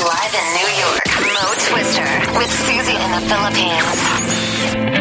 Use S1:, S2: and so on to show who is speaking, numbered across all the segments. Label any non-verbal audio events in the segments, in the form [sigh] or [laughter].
S1: Live in New York, Mo Twister with Susie in the Philippines.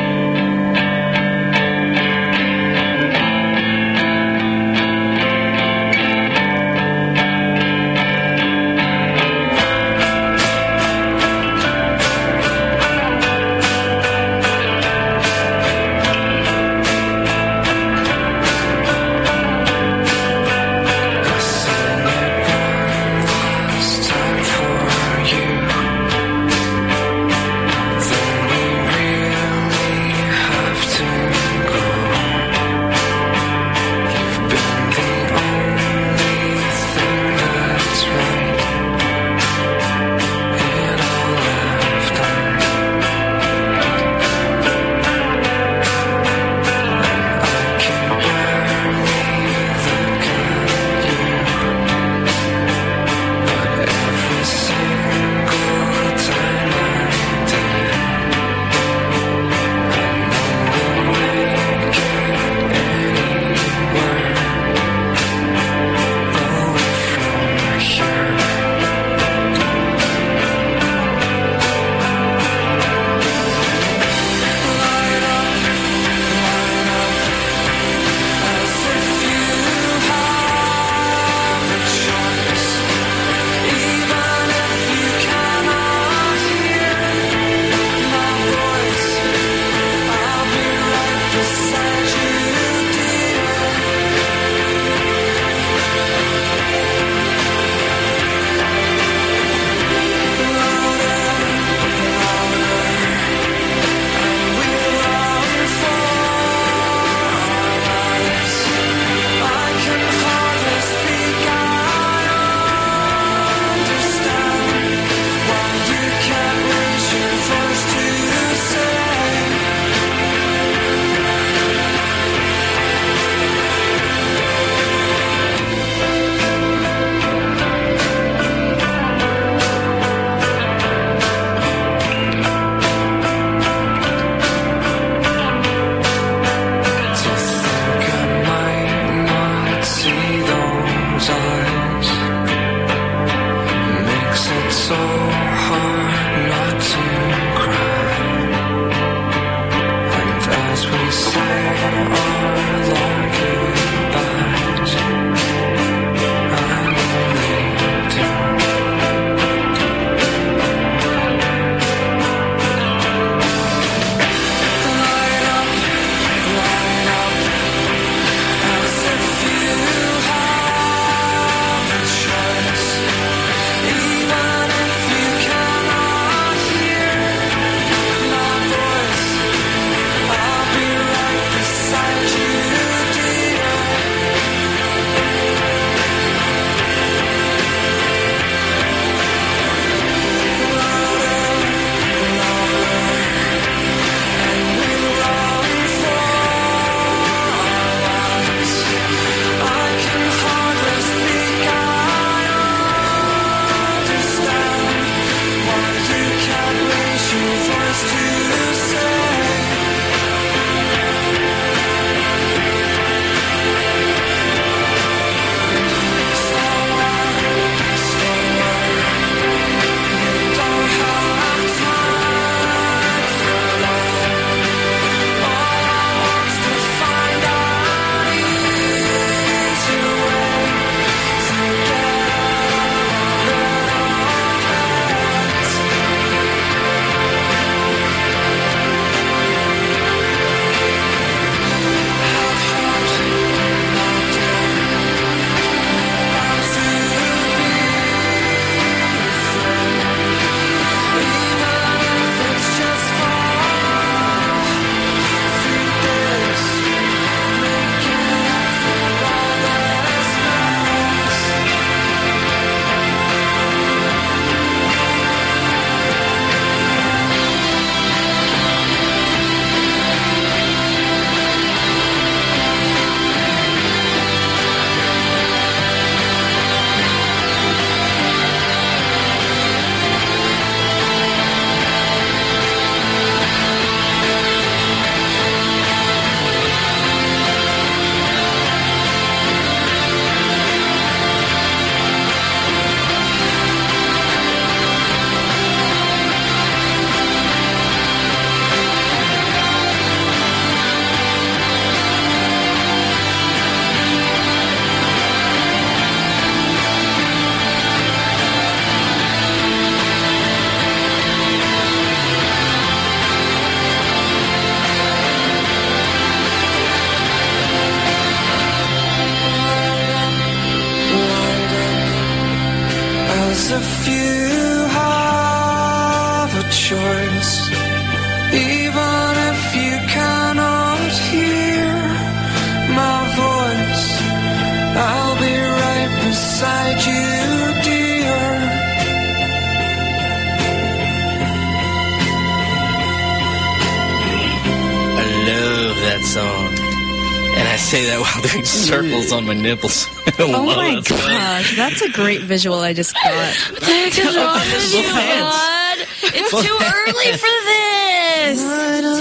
S2: Circles on my nipples. [laughs]
S3: Oh my gosh, that's a great visual I just got.
S4: What the heck is wrong with you, bud? It's too early for this.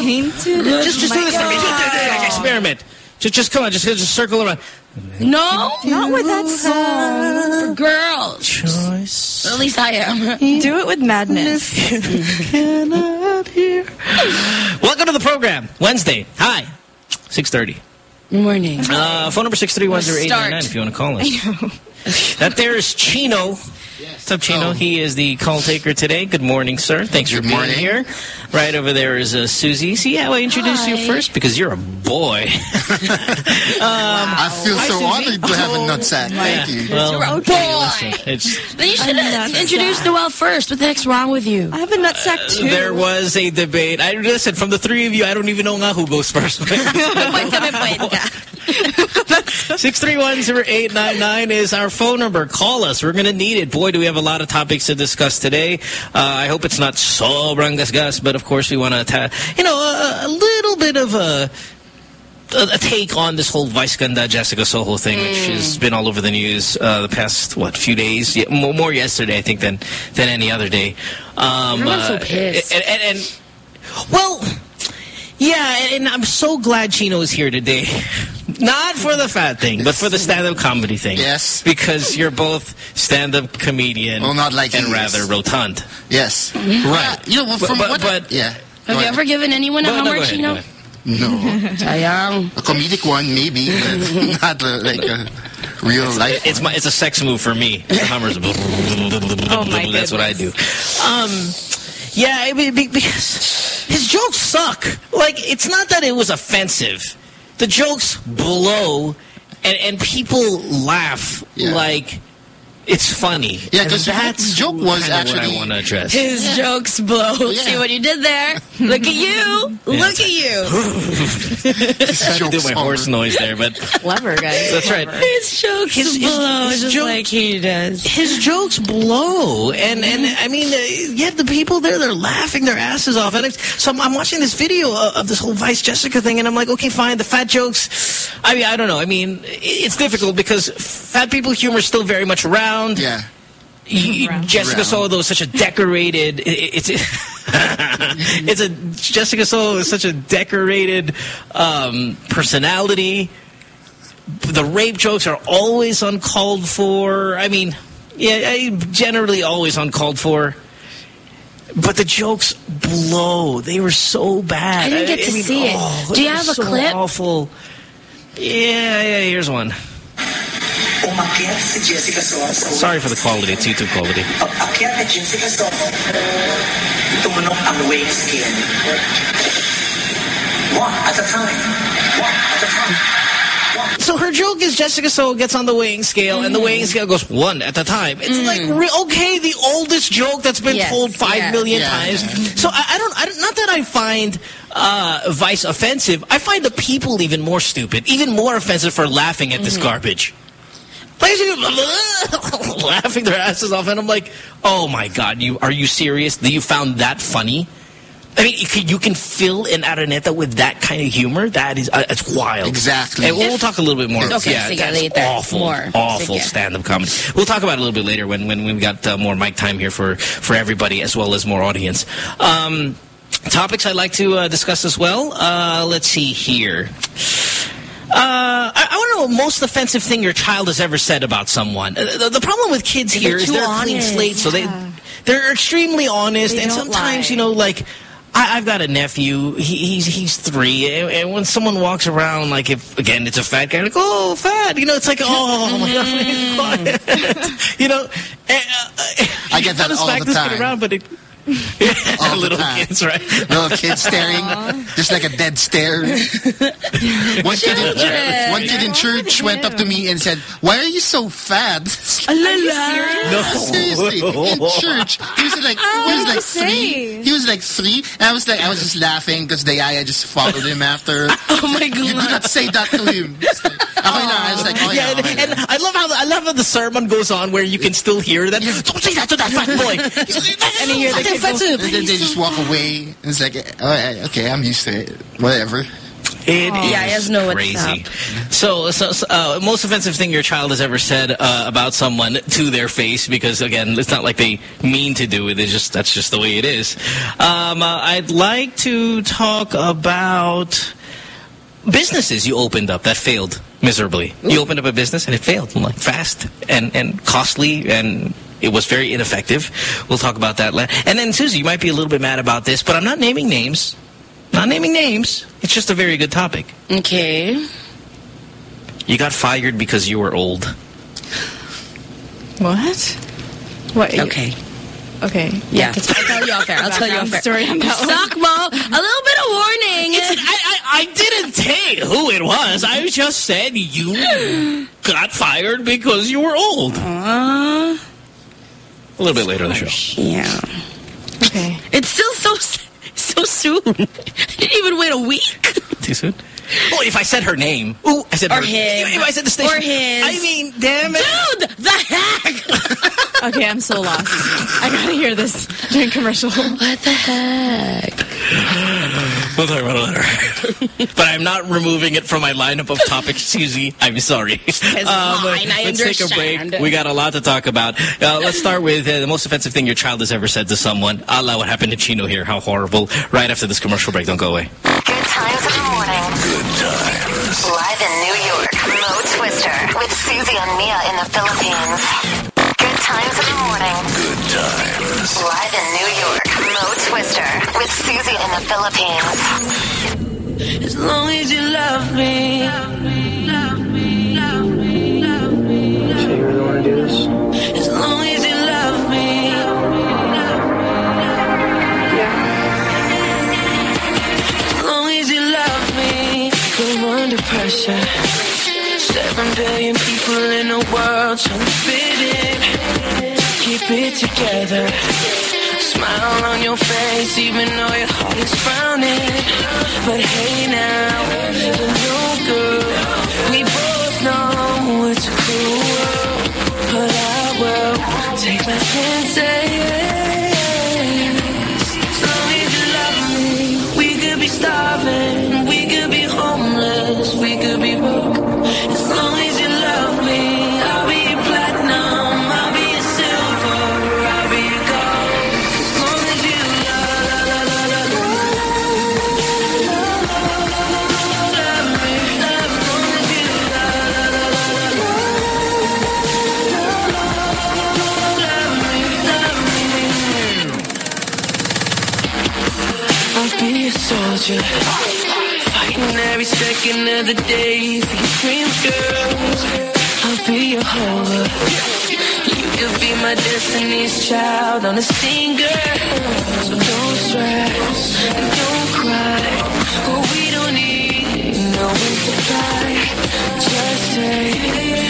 S3: Tainted.
S2: Just, just do this.
S3: my
S2: Just, just experiment. Just, just come on. Just, just circle around.
S4: No,
S3: Not with that song.
S4: girls.
S2: Choice.
S4: At least I am. [laughs]
S3: Do it with madness.
S2: cannot hear. Welcome to the program. Wednesday. Hi. 6.30.
S4: Good morning.
S2: Uh, phone number 6310899 if you want to call us. [laughs] That there is Chino. What's up, Chino?
S5: Oh.
S2: He is the call taker today. Good morning, sir. Thanks for
S5: Good
S2: being here. Right over there is uh, Susie. See how I introduced you first? Because you're a boy. [laughs] [laughs]
S5: I feel
S2: Hi,
S5: so
S2: Susie.
S5: honored to have a
S2: Oh,
S5: nutsack. Thank you.
S2: Well,
S4: You're a
S2: hey,
S4: boy.
S2: listen, it's,
S4: Then you should
S3: I'm
S4: have introduced
S3: sad.
S4: Noel first. What the heck's wrong with you?
S3: I have a nutsack too.
S2: there was a debate. I listen from the three of you. I don't even know nga who goes first. [laughs] Six three one zero eight nine nine is our phone number. Call us. We're gonna need it. Boy, do we have a lot of topics to discuss today. Uh, I hope it's not so gas, but of course we want to, you know, a, a little bit of a. A, a take on this whole Vice Ganda Jessica Soho thing, which has been all over the news uh, the past what few days, yeah, more, more yesterday I think than than any other day. Um,
S4: Everyone's so
S2: uh,
S4: pissed.
S2: and, and, and well, yeah, and, and I'm so glad Chino is here today. [laughs] Not for the fat thing, but for the stand-up comedy thing.
S5: Yes.
S2: Because you're both stand-up comedian
S5: Well, not like
S2: and
S5: he
S2: rather
S5: is.
S2: rotund.
S5: Yes. Right. You know, from
S2: but-
S5: what...
S2: but-
S5: yeah.
S4: Have you ever given anyone a
S2: Go- no, go
S4: homework,
S2: ahead,
S4: you know?
S5: No.
S4: Sayang.
S5: A comedic one, maybe, but [laughs] not uh, like a real life
S2: It's my it's a sex move for me. The Hummers. [laughs]
S3: Oh, my
S2: That's what I do. Um, yeah, I mean, be- because his jokes suck. Like it's not that it was offensive. The jokes blow, and and people laugh
S5: Yeah.
S2: like it's funny.
S5: Yeah,
S2: And
S5: 'cause the
S2: that's
S5: joke was
S2: kinda what
S5: actually-
S2: I want to address.
S4: His jokes blow.
S5: Yeah.
S4: See what you did there? Look at you. [laughs] Look at you. [laughs]
S2: I had to do my horse noise there, but [laughs]
S3: Clever, guys.
S2: that's right.
S4: His jokes
S2: His- his-
S4: blow
S2: his
S4: just
S2: joke-
S4: like he does.
S2: his jokes blow, and and I mean, uh, you have the people there they're laughing their asses off. And it's, so I'm, I'm watching this video of, of this whole Vice Jessica thing, and I'm like, okay, fine, the fat jokes. I mean, I don't know. I mean, it- it's difficult because fat people humor is still very much around.
S5: Yeah.
S2: You-
S3: Round.
S2: Jessica
S5: Round.
S2: Soho though is such a decorated. it- it's [laughs] it's a Jessica Soho is such a decorated um, personality. The rape jokes are always uncalled for. I mean, yeah, I- generally always uncalled for. But the jokes blow. They were so bad.
S4: I didn't get to
S2: mean,
S4: see it.
S2: oh,
S4: Do you have a
S2: so
S4: clip?
S2: Awful. Yeah, yeah. Here's one.
S6: Umakyat si Jessica Soho
S2: Sorry for the quality. It's YouTube quality.
S6: Pag-akyat ni Jessica Soho, tumunok ang weighing scale. One at a time. One at a time.
S2: So her joke is Jessica Soho gets on the weighing scale, and the mm. weighing scale goes one at a time. It's mm. like re okay, the oldest joke that's been
S4: Yes,
S2: told five
S4: yeah.
S2: million
S5: Yeah,
S2: times.
S5: yeah.
S2: So I, I don't, I don't, not that I find uh, Vice offensive. I find the people even more stupid, even more offensive for laughing at this mm-hmm. garbage. [laughs] Laughing their asses off, and I'm like, oh my god, you are you serious? That you found that funny? I mean, you can, fill an Araneta with that kind of humor. That is, uh, it's wild.
S5: Exactly.
S2: And we'll talk a little bit more.
S4: Okay,
S2: yeah, that's
S4: later.
S2: awful,
S4: More.
S2: awful stand-up comedy. We'll talk about it a little bit later when when we've got uh, more mic time here for for everybody as well as more audience. Um, topics I'd like to uh, discuss as well. Uh, let's see here. Uh, I, I want to know most offensive thing your child has ever said about someone. Uh, the, the problem with kids here is they're a clean
S4: honest,
S2: slate, so they they're extremely honest,
S3: They
S2: and sometimes
S3: lie.
S2: you know like. I, I've got a nephew. He, he's he's three, and, and when someone walks around, like if again it's a fat guy, like oh fat, you know, it's like oh [laughs] my god, [laughs] you know. And, uh,
S5: I get [laughs] that all the time.
S2: around, but it, [laughs]
S5: All the
S2: Little
S5: time.
S2: kids, right?
S5: Little kids staring, just like a dead stare. [laughs] one kid, in, one kid in church went up to me and said, "Why are you so fat?" [laughs]
S2: No.
S5: Seriously, in church, he was like, he was like
S3: say?
S5: three. He was like three, and I was like, I was just laughing because the yaya just followed him after.
S4: Oh my god!
S5: You do not say that to him. It's like, Okay na. I was like, oh
S2: Yeah, oh,
S5: yeah,
S2: and,
S5: okay
S2: and. I love how I love how the sermon goes on where you can still hear that. Don't say that to that fat boy. and
S3: you hear the kid go,
S5: And then they just walk away. And it's like, oh, okay, I'm used to it. Whatever.
S2: It is
S4: Yeah, he has no what's
S2: crazy. So, so, so uh, most offensive thing your child has ever said uh, about someone to their face, because again, it's not like they mean to do it. It's just that's just the way it is. Um, uh, I'd like to talk about businesses you opened up that failed miserably. You opened up a business and it failed, like fast and and costly and. It was very ineffective. We'll talk about that later. And then, Susie, you might be a little bit mad about this, but I'm not naming names. Not naming names. It's just a very good topic.
S4: Okay.
S2: You got fired because you were old.
S3: What? What?
S4: Okay.
S3: Okay.
S4: Yeah.
S3: I'll
S4: tell you off air. [laughs] I'll tell you off air.
S3: Story on that one.
S4: Suck, A little bit of warning.
S2: I, I, I didn't say who it was. I just said you got fired because you were old.
S4: Uh,
S2: A little bit later in the show.
S4: yeah.
S3: Okay.
S4: It's still so so soon. [laughs] I didn't even wait a week.
S2: Too soon? Well, if I said her name. Ooh, I said
S4: Or
S2: her.
S4: him.
S2: If I said the station.
S4: Or his.
S2: I mean, damn it.
S4: Dude, the heck? [laughs]
S3: Okay, I'm so lost. I gotta hear this during commercial.
S4: What the heck?
S2: We'll talk about it later. but I'm not removing it from my lineup of topics, Susie. I'm sorry. Um,
S4: fine, I
S2: let's take a break. We got a lot to talk about. Uh, let's start with uh, the most offensive thing your child has ever said to someone. Allah, what happened to Chino here? How horrible. Right after this commercial break. Don't go away.
S7: Good times in the morning. Good times. Live in New York, Mo Twister with Susie and Mia in the Philippines. Good times in the morning. Good times. Live in New York, Mo Twister with Susie in the Philippines.
S8: As long as you love me.
S6: So
S8: Seven billion people in the world trying to fit in. Keep it together. Smile on your face, even though your heart is frowning. But hey now, you're no good. We both know it's a cruel world. But I will take my chances. As long as you love me, we could be starving, soldier, fighting every second of the day for your dreams, girl. I'll be your holder. You could be my destiny's child on a singer. So don't stress and don't cry. Oh, we don't need no one to. Just take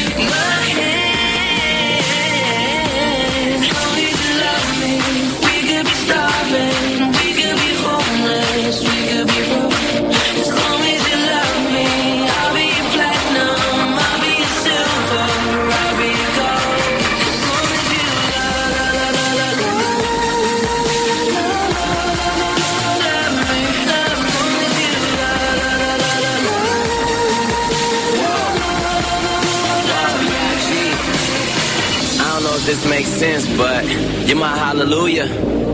S9: if this makes sense, but you're my hallelujah.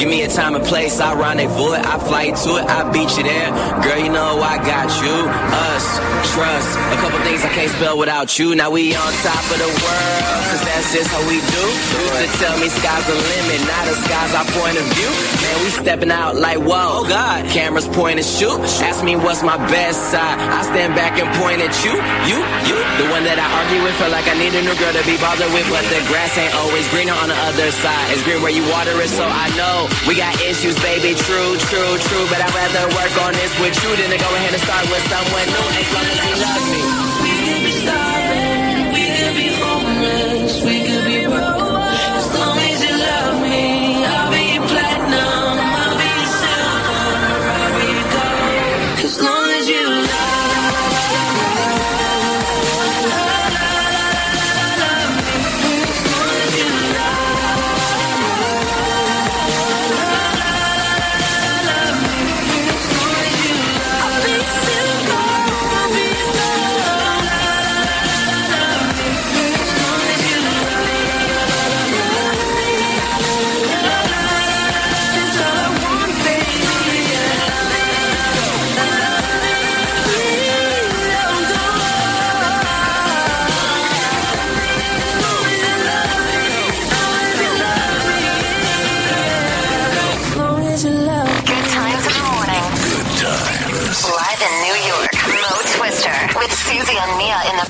S9: Give me a time and place, I rendezvous it. I fly you to it, I beat you there. Girl, you know I got you. Us, trust. A couple things I can't spell without you. Now we on top of the world, cause that's just how we do. Used to tell me sky's the limit, now the sky's our point of view. Man, we stepping out like, whoa, Oh God. Cameras point and shoot. Ask me what's my best side. I stand back and point at you, you, you. The one that I argue with, feel like I need a new girl to be bothered with. But the grass ain't always greener on the other side. It's green where you water it, so I know we got issues, baby. True, true, true. But I'd rather work on this with you than to go ahead and start with someone new. As long as you love me.
S8: We could be starving, we could be homeless, we could be broke.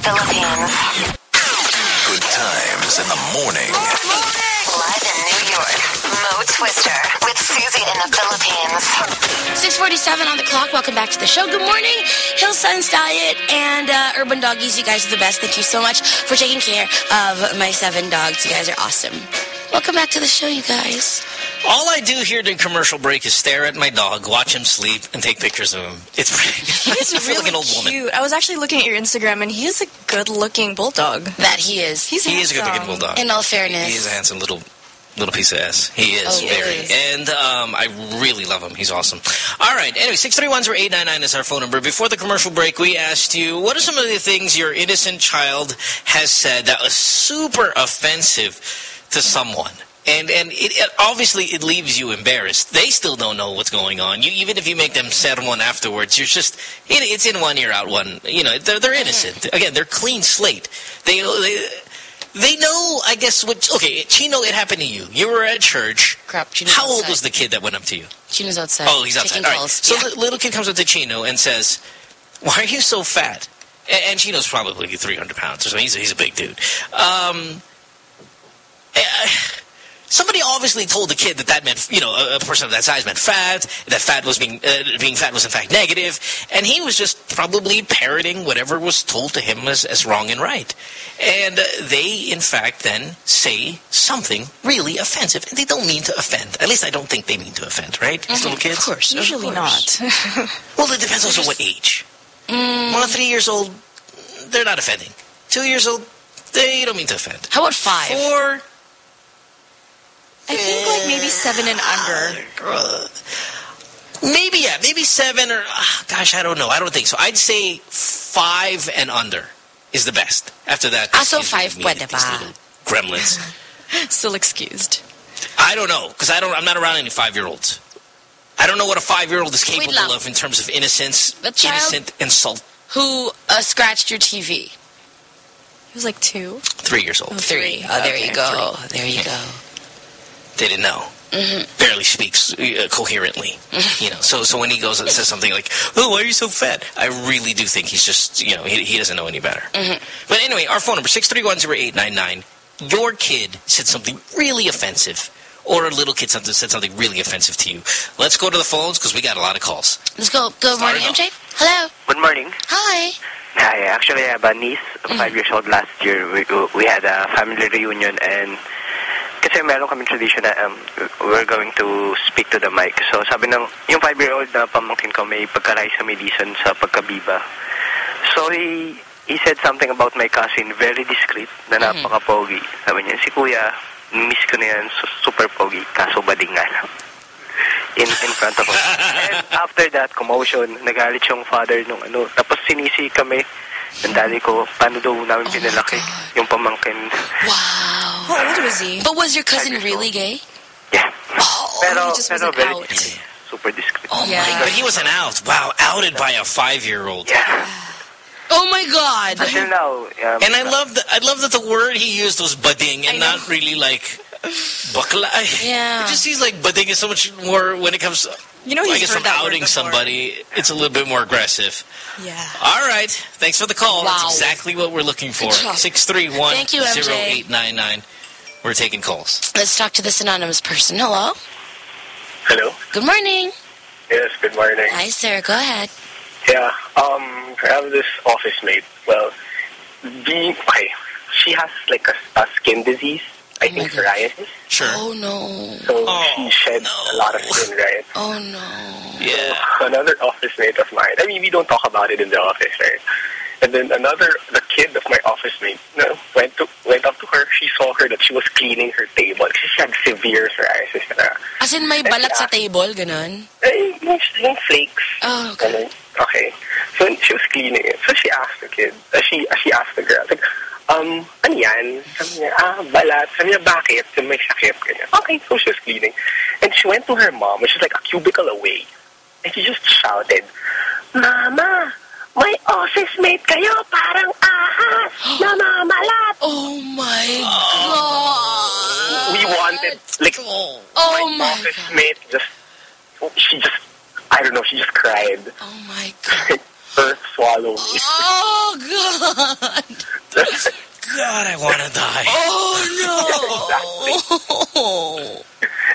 S7: Philippines.
S10: Good times in the morning.
S7: Live in New York, Mo Twister with Susie in the Philippines.
S4: 647 on the clock. Welcome back to the show. Good morning, Hill Sun's Diet and uh, Urban Doggies. You guys are the best. Thank you so much for taking care of my seven dogs. You guys are awesome. Welcome back to the show, you guys.
S2: All I do here during commercial break is stare at my dog, watch him sleep, and take pictures of him. It's pretty.
S3: He's [laughs]
S2: I like an old woman.
S3: cute. I was actually looking at your Instagram, and he is a good-looking bulldog.
S4: That he is.
S3: He's
S2: He is a good looking bulldog.
S4: In all fairness.
S2: He is a handsome little little piece of ass. He is
S4: Oh, he
S2: very.
S4: is.
S2: And um, I really love him. He's awesome. All right. Anyway, 631-0899 is our phone number. Before the commercial break, we asked you, what are some of the things your innocent child has said that was super offensive to someone? And and it, it obviously it leaves you embarrassed. They still don't know what's going on. You even if you make them settle one afterwards, you're just it, it's in one ear out one. You know they're they're innocent. Again, they're clean slate. They they they know. I guess what. Okay, Chino, it happened to you. You were at church.
S4: Crap, Chino's
S2: How old was the kid that went up to you?
S4: Chino's outside.
S2: Oh, he's outside.
S4: Taking
S2: All right.
S4: calls.
S2: So
S4: Yeah.
S2: the little kid comes up to Chino and says, "Why are you so fat?" A- And Chino's probably 300 pounds or something. He's a, he's a big dude. Um, eh, somebody obviously told the kid that that meant, you know, a, a person of that size meant fat. That fat was being uh, being fat was in fact negative, and he was just probably parroting whatever was told to him as, as wrong and right. And uh, they, in fact, then say something really offensive, and they don't mean to offend. At least I don't think they mean to offend, right? These little kids.
S4: Of course.
S3: Usually
S4: of course.
S3: not. [laughs]
S2: Well, it depends also what age. One of three years old, they're not offending. Two years old, they don't mean to offend.
S4: How about five?
S2: Four,
S3: I think like maybe seven and under.
S2: maybe yeah, maybe seven or ah, gosh, I don't know. I don't think so. I'd say five and under is the best. After that,
S4: Ah, so five
S2: me,
S4: pwede ba?
S2: Gremlins. [laughs]
S3: Still excused.
S2: I don't know because I don't. I'm not around any five year olds. I don't know what a five year old is capable of in terms of innocence,
S4: The
S2: innocent insult.
S4: Who uh, scratched your TV?
S3: He was like two.
S2: Three years old.
S4: Three. Oh, there
S3: Okay,
S4: you go. There you go.
S2: They didn't know. Mm-hmm. Barely speaks uh, coherently. Mm-hmm. You know, so so when he goes and says something like, "Oh, why are you so fat?" I really do think he's just you know he, he doesn't know any better. Mm-hmm. But anyway, our phone number six three one zero eight nine nine. Your kid said something really offensive, or a little kid something said something really offensive to you. Let's go to the phones because we got a lot of calls.
S4: Let's go. Good
S2: Start
S4: morning,
S2: it off.
S4: MJ. Hello.
S11: Good morning.
S4: Hi.
S11: Hi, actually I have a niece, five years old last year. We, we had a family reunion and kasi meron kami tradition na um, we're going to speak to the mic. So sabi ng, yung five-year-old na pamangkin ko may pagkaray sa Medisan sa pagkabiba. So he he said something about my cousin, very discreet, na napaka-pogi. Sabi niya, si kuya, miss ko na yan, su- super pogi, kaso bading nga lang. In, in front of us. [laughs] And after that, commotion, nagalit yung father nung ano. Tapos sinisi kami ng daddy ko, paano daw namin pinalaki yung pamangkin.
S4: Wow.
S3: How old was he?
S4: But was your cousin
S11: Five years
S4: really gay?
S11: Yeah, pero,
S4: he just
S11: pero
S4: wasn't
S11: very
S4: out.
S11: discreet. Super discreet.
S4: Oh
S3: Yeah.
S4: my God.
S2: But he wasn't out. Wow, outed by a five-year-old.
S11: Yeah.
S4: Oh my god.
S11: Until now. Um,
S2: And I love that. I love that the word he used was budding and not really like bakla.
S4: Yeah.
S2: It just seems like budding is so much more when it comes.
S3: You know,
S2: I guess
S3: heard
S2: from
S3: that
S2: outing somebody, it's a little bit more aggressive.
S3: Yeah.
S2: All right. Thanks for the call.
S4: Wow.
S2: That's exactly what we're looking for.
S4: Good job.
S2: Six three one
S4: Thank you,
S2: zero
S4: MJ.
S2: eight nine nine. We're taking calls.
S4: Let's talk to this anonymous person. Hello.
S11: Hello.
S4: Good morning.
S11: Yes, good morning.
S4: Hi, sir. Go ahead.
S11: Yeah, um, I have this office mate. Well, being, okay, she has like a, a skin disease. I
S4: Oh my
S11: think
S4: gosh.
S11: psoriasis.
S2: Sure.
S4: Oh no.
S11: So
S2: Oh,
S11: she sheds
S2: no.
S11: a lot of skin, right?
S4: Oh no.
S2: Yeah.
S11: Another office mate of mine. I mean, we don't talk about it in the office, right? And then another, the kid of my office mate, you know, went to went up to her. She saw her that she was cleaning her table. She had severe psoriasis. Na,
S4: As in may balat sa table, ganun?
S11: eh, yung, yung flakes.
S4: Oh, okay.
S11: Ganun. Okay. So she was cleaning it. So she asked the kid, uh, she uh, she asked the girl, like, um, ano yan? Sabi niya, ah, balat. Sabi niya, bakit? Sabi may sakit. Ganyan. Okay, so she was cleaning. And she went to her mom, which is like a cubicle away. And she just shouted, Mama, may office mate kayo, parang ahas, namamalat. [gasps]
S4: Oh my god.
S11: We wanted, like,
S4: Oh my
S11: office
S4: god.
S11: mate just, she just, I don't know, she just cried.
S4: Oh my god. [laughs]
S11: Earth swallowed me.
S4: Oh god.
S2: God, I want to die.
S4: Oh no.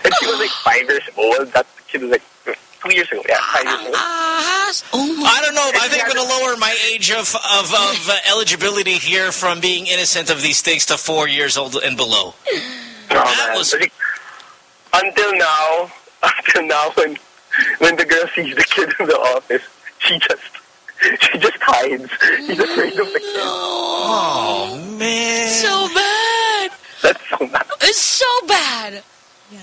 S11: And she was like five years old. That kid was like two years ago. Yeah, five years old.
S4: Ahas. Oh my.
S2: I don't know. I think I'm going to lower my age of of, of uh, eligibility here from being innocent of these things to four years old and below.
S11: Oh,
S2: That
S11: man.
S2: was-
S11: Like, until now, [laughs] until now, when when the girl sees the kid in the office, she just [laughs] she just hides. She's afraid of the kid.
S2: Oh man.
S4: So bad.
S11: That's so bad.
S4: It's so bad.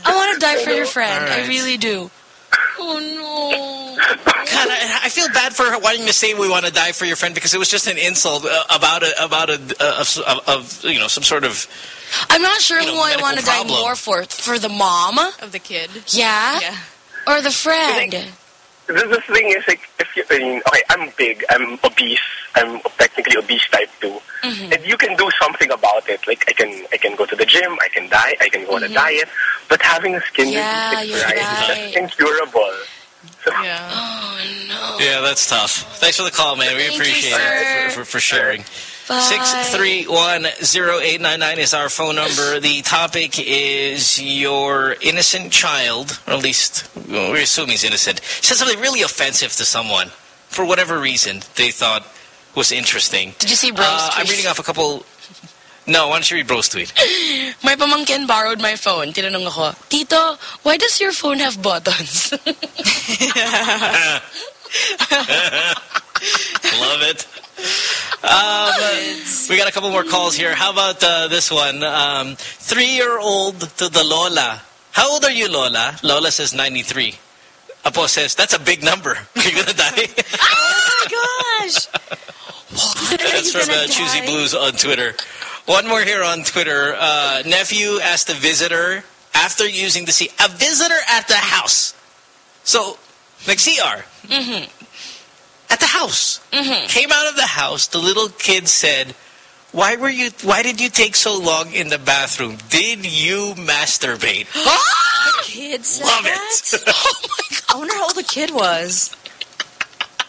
S4: I want to die for your friend.
S2: All right.
S4: I really do. [laughs] Oh no.
S2: God, I, I feel bad for her wanting to say we want to die for your friend because it was just an insult uh, about a about a uh, of, of, of you know some sort of
S4: I'm not sure
S2: You know,
S4: who I want to die more for. For the mom?
S3: Of the kid.
S4: Yeah?
S3: Yeah.
S4: Or the friend?
S11: the, the thing is, like, if you, I mean, okay, I'm big, I'm obese, I'm technically obese type 2.
S4: Mm -hmm.
S11: And you can do something about it. Like, I can I can go to the gym, I can diet, I can go on mm -hmm. a diet. But having a skin disease, right,
S4: right.
S11: just incurable. So.
S3: Yeah.
S4: Oh, no.
S2: Yeah, that's tough. Thanks for the call, man.
S4: Thank we
S2: appreciate
S4: you,
S2: it for, for, for sharing. Sure. 6310899 is our phone number. The topic is your innocent child, or at least we assume he's innocent, said something really offensive to someone for whatever reason they thought was interesting.
S4: Did you see Bro's
S2: uh, I'm reading off a couple... No, why don't you read Bro's tweet? [laughs]
S4: my pamangkin borrowed my phone. Tinanong ako, Tito, why does your phone have buttons? [laughs] [laughs]
S2: Love it. Um, we got a couple more calls here. How about uh, this one? Um, Three-year-old to the Lola. How old are you, Lola? Lola says 93. Apo says, that's a big number. [laughs] Are you going to die? [laughs]
S3: Oh my gosh. [laughs]
S2: That's from uh, Choosy Blues on Twitter. One more here on Twitter. Uh, nephew asked a visitor after using the C. A visitor at the house. So, like CR.
S4: Mm-hmm.
S2: At the house. Mm-hmm. Came out of the house. The little kid said, why were you, why did you take so long in the bathroom? Did you masturbate? [gasps]
S3: the [gasps] Kid said
S2: Love
S3: that? [laughs]
S2: Oh it.
S3: I wonder how old the kid was.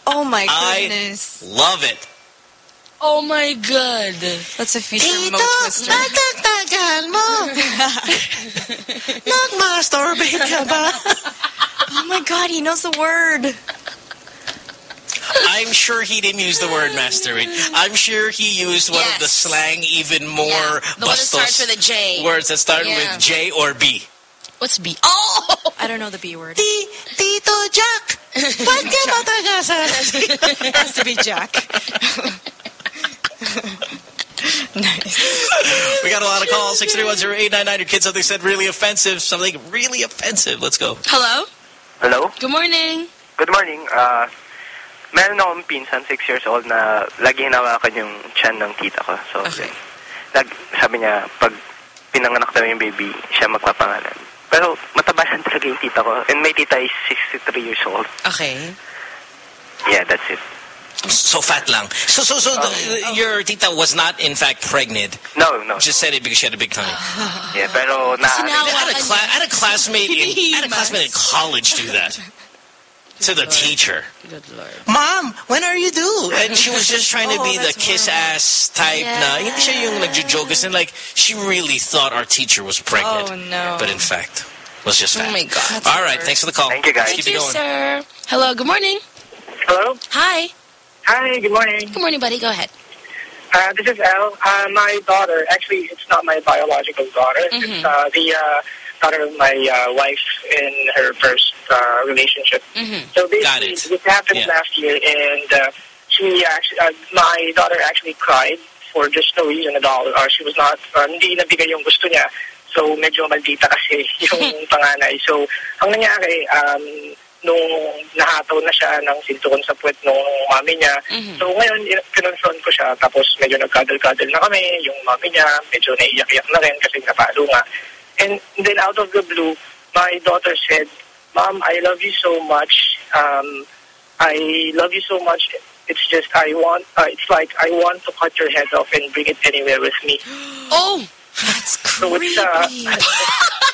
S3: Oh my goodness.
S2: I-
S3: goodness.
S2: Love it.
S4: oh my god.
S3: That's a future Mo Twister.
S2: magtatagal mo. [laughs] Nag-masturbate ka ba? [laughs]
S3: Oh my god, he knows the word.
S2: I'm sure he didn't use the word masturbate. I'm sure he used one of the slang even more
S4: Yeah, the one that starts
S2: bastos
S4: with a J.
S2: words that start
S4: Yeah.
S2: with J or B.
S4: What's B? Oh!
S3: I don't know the B word.
S2: Ti, Tito Jack, ba't ka matagasan?
S3: It has to be Jack. [laughs] nice.
S2: We got a lot of calls. 6310899. Your kid something said really offensive. Something really offensive. Let's go.
S4: Hello?
S11: Hello?
S4: Good morning.
S11: Good morning. Uh, meron akong pinsan, six years old, na lagi hinawakan yung chan ng tita ko. So,
S4: Okay.
S11: nag, sabi niya, pag pinanganak daw yung baby, siya magpapangalan. Pero mataba lang talaga yung tita ko. And my tita is 63 years old.
S4: Okay.
S11: Yeah, that's it.
S2: So fat lang. So, so, so the, uh, your tita was not, in fact, pregnant.
S11: No, no.
S2: Just said it because she had a big tummy.
S11: Yeah, pero na...
S2: I had a, cla I had a classmate in, I had a classmate in college do that. To the teacher.
S4: Good lord.
S2: Mom, when are you due? And she was just trying to
S4: Oh,
S2: be the kiss ass type na. Hindi siya yung nagjo-joke. And like, she really thought our teacher was pregnant.
S4: Oh, no.
S2: But in fact, was just fat.
S4: Oh, my God.
S2: All right, thanks for the call.
S11: Thank you, guys.
S2: Keep
S4: Thank
S2: it
S4: you,
S2: going.
S4: sir. Hello, good morning.
S12: Hello?
S4: Hi.
S12: Hi, good morning.
S4: Good morning, buddy. Go ahead.
S12: Uh, this is Elle. Uh, my daughter, actually, it's not my biological daughter. It's uh, the daughter of my uh, wife in her first uh, relationship. So basically, this happened
S13: Yeah.
S12: last year, and uh, she actually, uh, my daughter actually cried for just no reason at all. Uh, she was not, uh, hindi nabigay yung gusto niya. So medyo maldita [laughs] kasi yung [laughs] panganay. So ang nangyari, um, nung nahataw na siya ng sinturon sa puwet nung mami niya. So ngayon, in- kinonfront ko siya. Tapos medyo nagkadal-kadal na kami. Yung mami niya, medyo naiyak-iyak na rin kasi napalo nga. And then out of the blue, my daughter said, Mom, I love you so much. Um, I love you so much. It's just I want. Uh, it's like I want to cut your head off and bring it anywhere with me. [gasps]
S4: Oh, that's
S12: So it's uh,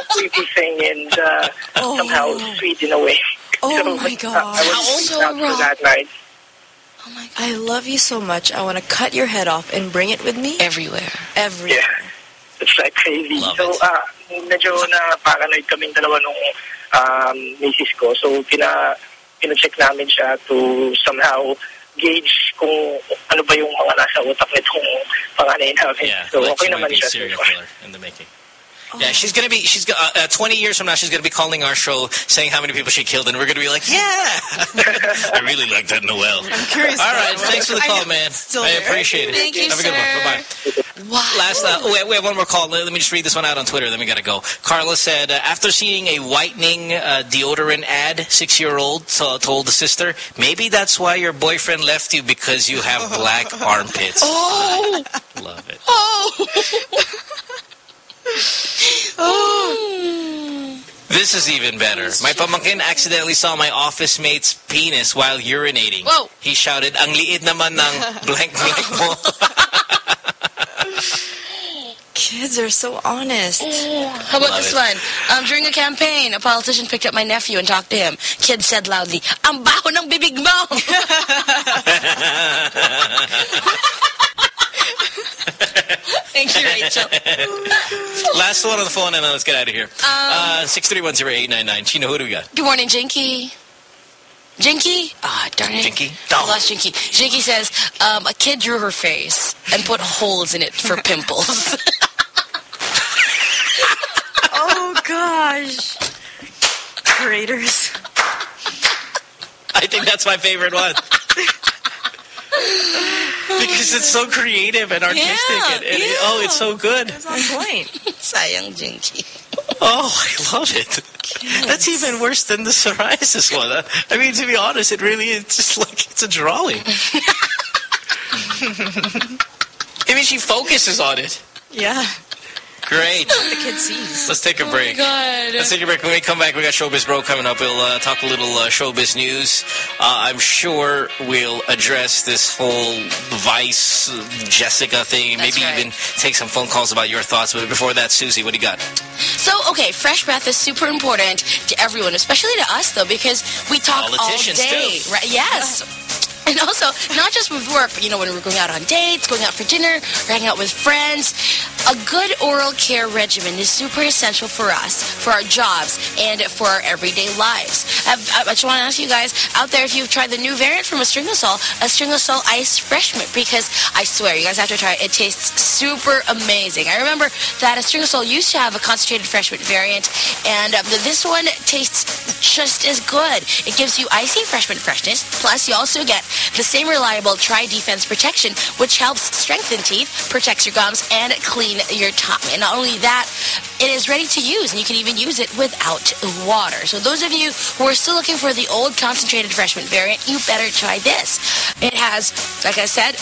S12: a [laughs] creepy thing and uh, somehow sweet in a way.
S1: Oh [laughs]
S12: so,
S1: my
S12: uh,
S1: God.
S12: I was
S1: How
S12: freaked out for that night. Oh my God.
S1: I love you so much. I want to cut your head off and bring it with me
S4: everywhere.
S1: Everywhere.
S12: Yeah. It's like crazy. so, uh, medyo na paranoid kaming dalawa nung um, misis ko. So, pina, pina-check namin siya to somehow gauge kung ano ba yung mga nasa utak nitong panganay namin.
S2: Yeah,
S12: so,
S2: like
S12: okay naman siya.
S2: serial killer in the making. Yeah, she's gonna be. She's go- uh, uh, 20 years from now. She's gonna be calling our show, saying how many people she killed, and we're gonna be like, "Yeah, [laughs] I really like that Noel." I'm
S1: curious
S2: All
S1: about
S2: thanks for the call,
S1: know,
S2: man.
S1: it's still
S2: I
S1: there.
S2: appreciate it.
S1: Thank you,
S2: Have a good one. Bye bye.
S4: Wow.
S2: Last, uh, we, we have one more call. Let, let me just read this one out on Twitter. Then we gotta go. Carla said, uh, after seeing a whitening uh, deodorant ad, six-year-old told the sister, "Maybe that's why your boyfriend left you because you have black [laughs] armpits."
S4: Oh.
S2: Love it.
S4: Oh. [laughs] oh.
S2: This is even better. My pamangkin accidentally saw my office mate's penis while urinating.
S4: Whoa.
S2: He shouted, ang liit naman ng [laughs] blank blank mo. [laughs]
S1: Kids are so honest.
S4: How about
S2: Love
S4: this
S2: it.
S4: one? Um, during a campaign, a politician picked up my nephew and talked to him. Kid said loudly, Ang baho ng bibig mo! [laughs] Thank you, Rachel. [laughs]
S2: Last one on the phone and then let's get out of here.
S4: Um,
S2: uh, 6310899. Chino, who do we got?
S4: Good morning, Jinky. Jinky? Ah, darn it.
S2: Jinky?
S4: I lost Jinky. Jinky says, um, a kid drew her face and put holes in it for pimples. [laughs] [laughs]
S1: oh gosh. Creators.
S2: I think that's my favorite one. [laughs] because it's so creative and artistic.
S4: Yeah,
S2: and, and it- oh, it's so good.
S1: It's on point. [laughs]
S4: Sayang, Jinky.
S2: Oh, I love it. That's even worse than the psoriasis one. I mean, to be honest, it really is just like it's a drawing. [laughs] I mean, she focuses on it.
S1: Yeah.
S2: Great.
S1: The kid sees.
S2: Let's take a break.
S4: God.
S2: Let's take a break. When we come back, we got Showbiz Bro coming up. We'll uh, talk a little uh, showbiz news. Uh, I'm sure we'll address this whole Vice Jessica thing.
S4: That's
S2: Maybe
S4: right.
S2: even take some phone calls about your thoughts. But before that, Susie, what do you got?
S4: So, okay, fresh breath is super important to everyone, especially to us, though, because we talk all
S2: Politicians,
S4: day.
S2: too.
S4: Right? Yes. And also, not just with work, but, you know, when we're going out on dates, going out for dinner, or hanging out with friends, a good oral care regimen is super essential for us, for our jobs, and for our everyday lives. I, I just want to ask you guys out there if you've tried the new variant from Astringosol, Astringosol Ice Refreshment, because I swear, you guys have to try it. It tastes super amazing. I remember that Astringosol used to have a concentrated refreshment variant, and um, this one tastes just as good. It gives you icy refreshment freshness, plus you also get the same reliable Tri-Defense protection, which helps strengthen teeth, protects your gums, and clean your tongue. And not only that, it is ready to use, and you can even use it without water. So those of you who are still looking for the old concentrated refreshment variant, you better try this. It has, like I said,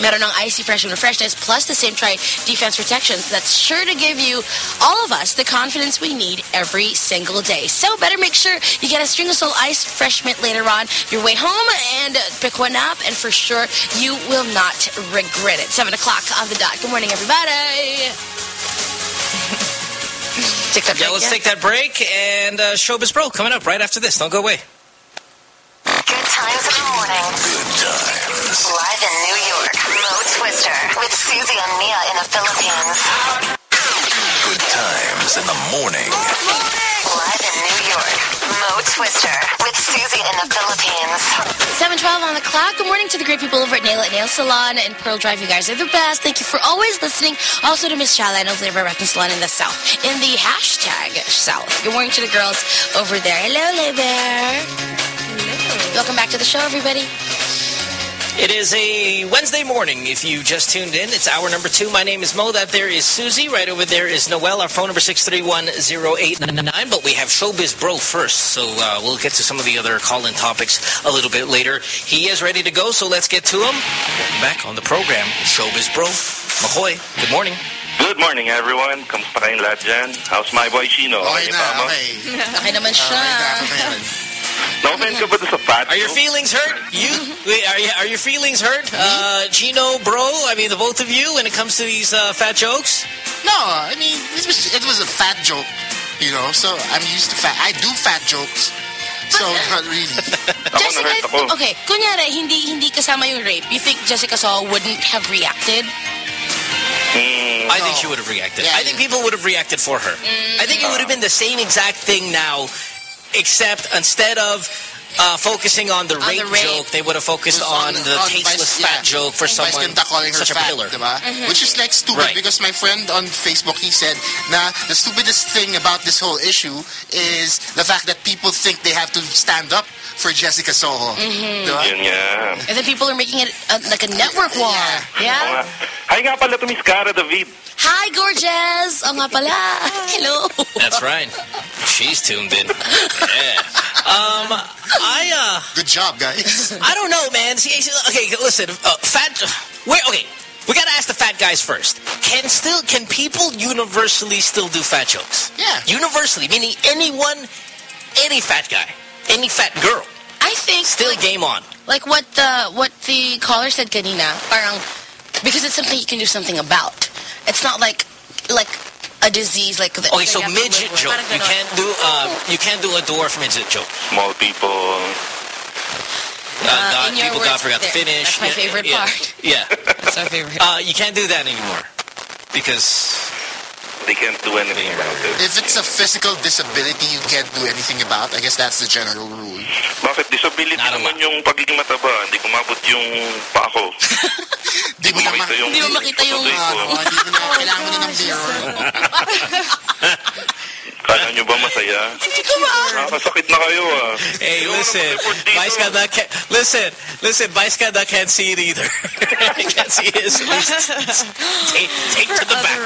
S4: Meron ng Icy Fresh and Freshness plus the same Try Defense Protections that's sure to give you, all of us, the confidence we need every single day. So better make sure you get a Astringosol Ice Fresh Mint later on your way home and pick one up and for sure you will not regret it. 7 o'clock on the dot. Good morning, everybody. [laughs] take that break, Yeah,
S2: let's
S4: yeah?
S2: take that break. And uh, Showbiz Bro coming up right after this. Don't go away.
S7: Good times in the morning. Good times. Live in New York, Mo Twister with Susie and Mia in the Philippines.
S10: Good times in the morning.
S7: Live in New York, Mo Twister with Susie in the Philippines.
S4: 712 on the clock. Good morning to the great people over at Nail It Nail Salon and Pearl Drive. You guys are the best. Thank you for always listening. Also to Miss Shala and Flavor Restaurant Salon in the South. In the hashtag South. Good morning to the girls over there. Hello, Labor. Welcome back to the show, everybody.
S2: It is a Wednesday morning. If you just tuned in, it's hour number two. My name is Mo. That there is Susie. Right over there is Noel. Our phone number 631-0899. But we have Showbiz Bro first. So uh, we'll get to some of the other call-in topics a little bit later. He is ready to go, so let's get to him. Back on the program, Showbiz Bro. Mahoy, good morning.
S13: Good morning, everyone. Kamusta kayong lahat dyan? How's my boy Chino?
S5: Okay
S13: niyo
S5: na,
S13: ba, Mo?
S5: okay.
S4: Okay naman siya. [laughs]
S13: Na-offend ka ba sa fat
S2: Are your feelings hurt? You wait, are you, are your feelings hurt? Uh, Gino, bro. I mean, the both of you when it comes to these uh, fat jokes.
S5: No, I mean, it was, it was a fat joke, you know, so I'm used to fat. I do fat jokes. So, [laughs] not really. [laughs]
S4: Jessica, okay, kunyari, hindi, hindi kasama yung rape. You think Jessica Soho wouldn't have reacted?
S2: I think she would have reacted. I think people would have reacted for her.
S4: Mm.
S2: I think it would have been the same exact thing now, except instead of uh, focusing on the, rape, joke, they would have focused on, the tasteless
S5: Vice-
S2: fat
S5: yeah.
S2: joke for
S5: Vice
S2: someone
S5: ganda calling her
S2: such
S5: fat,
S2: a pillar.
S5: diba?
S4: Mm-hmm.
S5: Which is like stupid
S2: Right.
S5: because my friend on Facebook, he said, na the stupidest thing about this whole issue is the fact that people think they have to stand up for Jessica Soho.
S4: Mhm.
S5: Diba?
S13: Yun nga.
S4: And then people are making it uh, like a network war. Yeah.
S13: Oo nga. Hi nga pala to Miss Kara David.
S4: Hi, gorgeous. Oh nga pala. [laughs] Hello.
S2: That's right. She's tuned in. [laughs] Yeah. Um, I uh.
S5: Good job, guys.
S2: I don't know, man. See, see, okay, listen. Uh, fat. Where? Okay. We gotta ask the fat guys first. Can still can people universally still do fat jokes?
S5: Yeah.
S2: Universally, meaning anyone, any fat guy, any fat girl.
S4: I think
S2: still game on.
S4: Like what the what the caller said kanina, parang because it's something you can do something about. It's not like like a disease like the,
S2: Okay, so
S4: that you have to
S2: midget joke. You can't do uh, you can't do a dwarf midget joke.
S13: Small people.
S2: Uh, God,
S4: in your
S2: people
S4: words,
S2: God forgot to finish.
S4: That's my
S2: Yeah,
S4: favorite
S2: yeah,
S4: part.
S2: Yeah. [laughs]
S4: That's my favorite.
S2: Uh, you can't do that anymore because
S13: They can't do anything about it.
S5: If it's a physical disability you can't do anything about, I guess that's the general rule.
S13: Bakit disability naman yung pagiging mataba? Hindi kumabot yung pa ako. [laughs]
S5: Hindi mo
S13: makita yung...
S4: Hindi mo makita yung...
S13: patutoy ko.
S5: Hindi mo na, kailangan mo na ng mirror. [laughs]
S13: Kala nyo ba masaya?
S4: Hindi ko ma...
S13: Nakakasakit na kayo ah.
S2: Hey, listen, Vice Ganda can't, listen, listen, Vice Ganda can't see it either. he [laughs] can't see his, [laughs] his take, take to the back.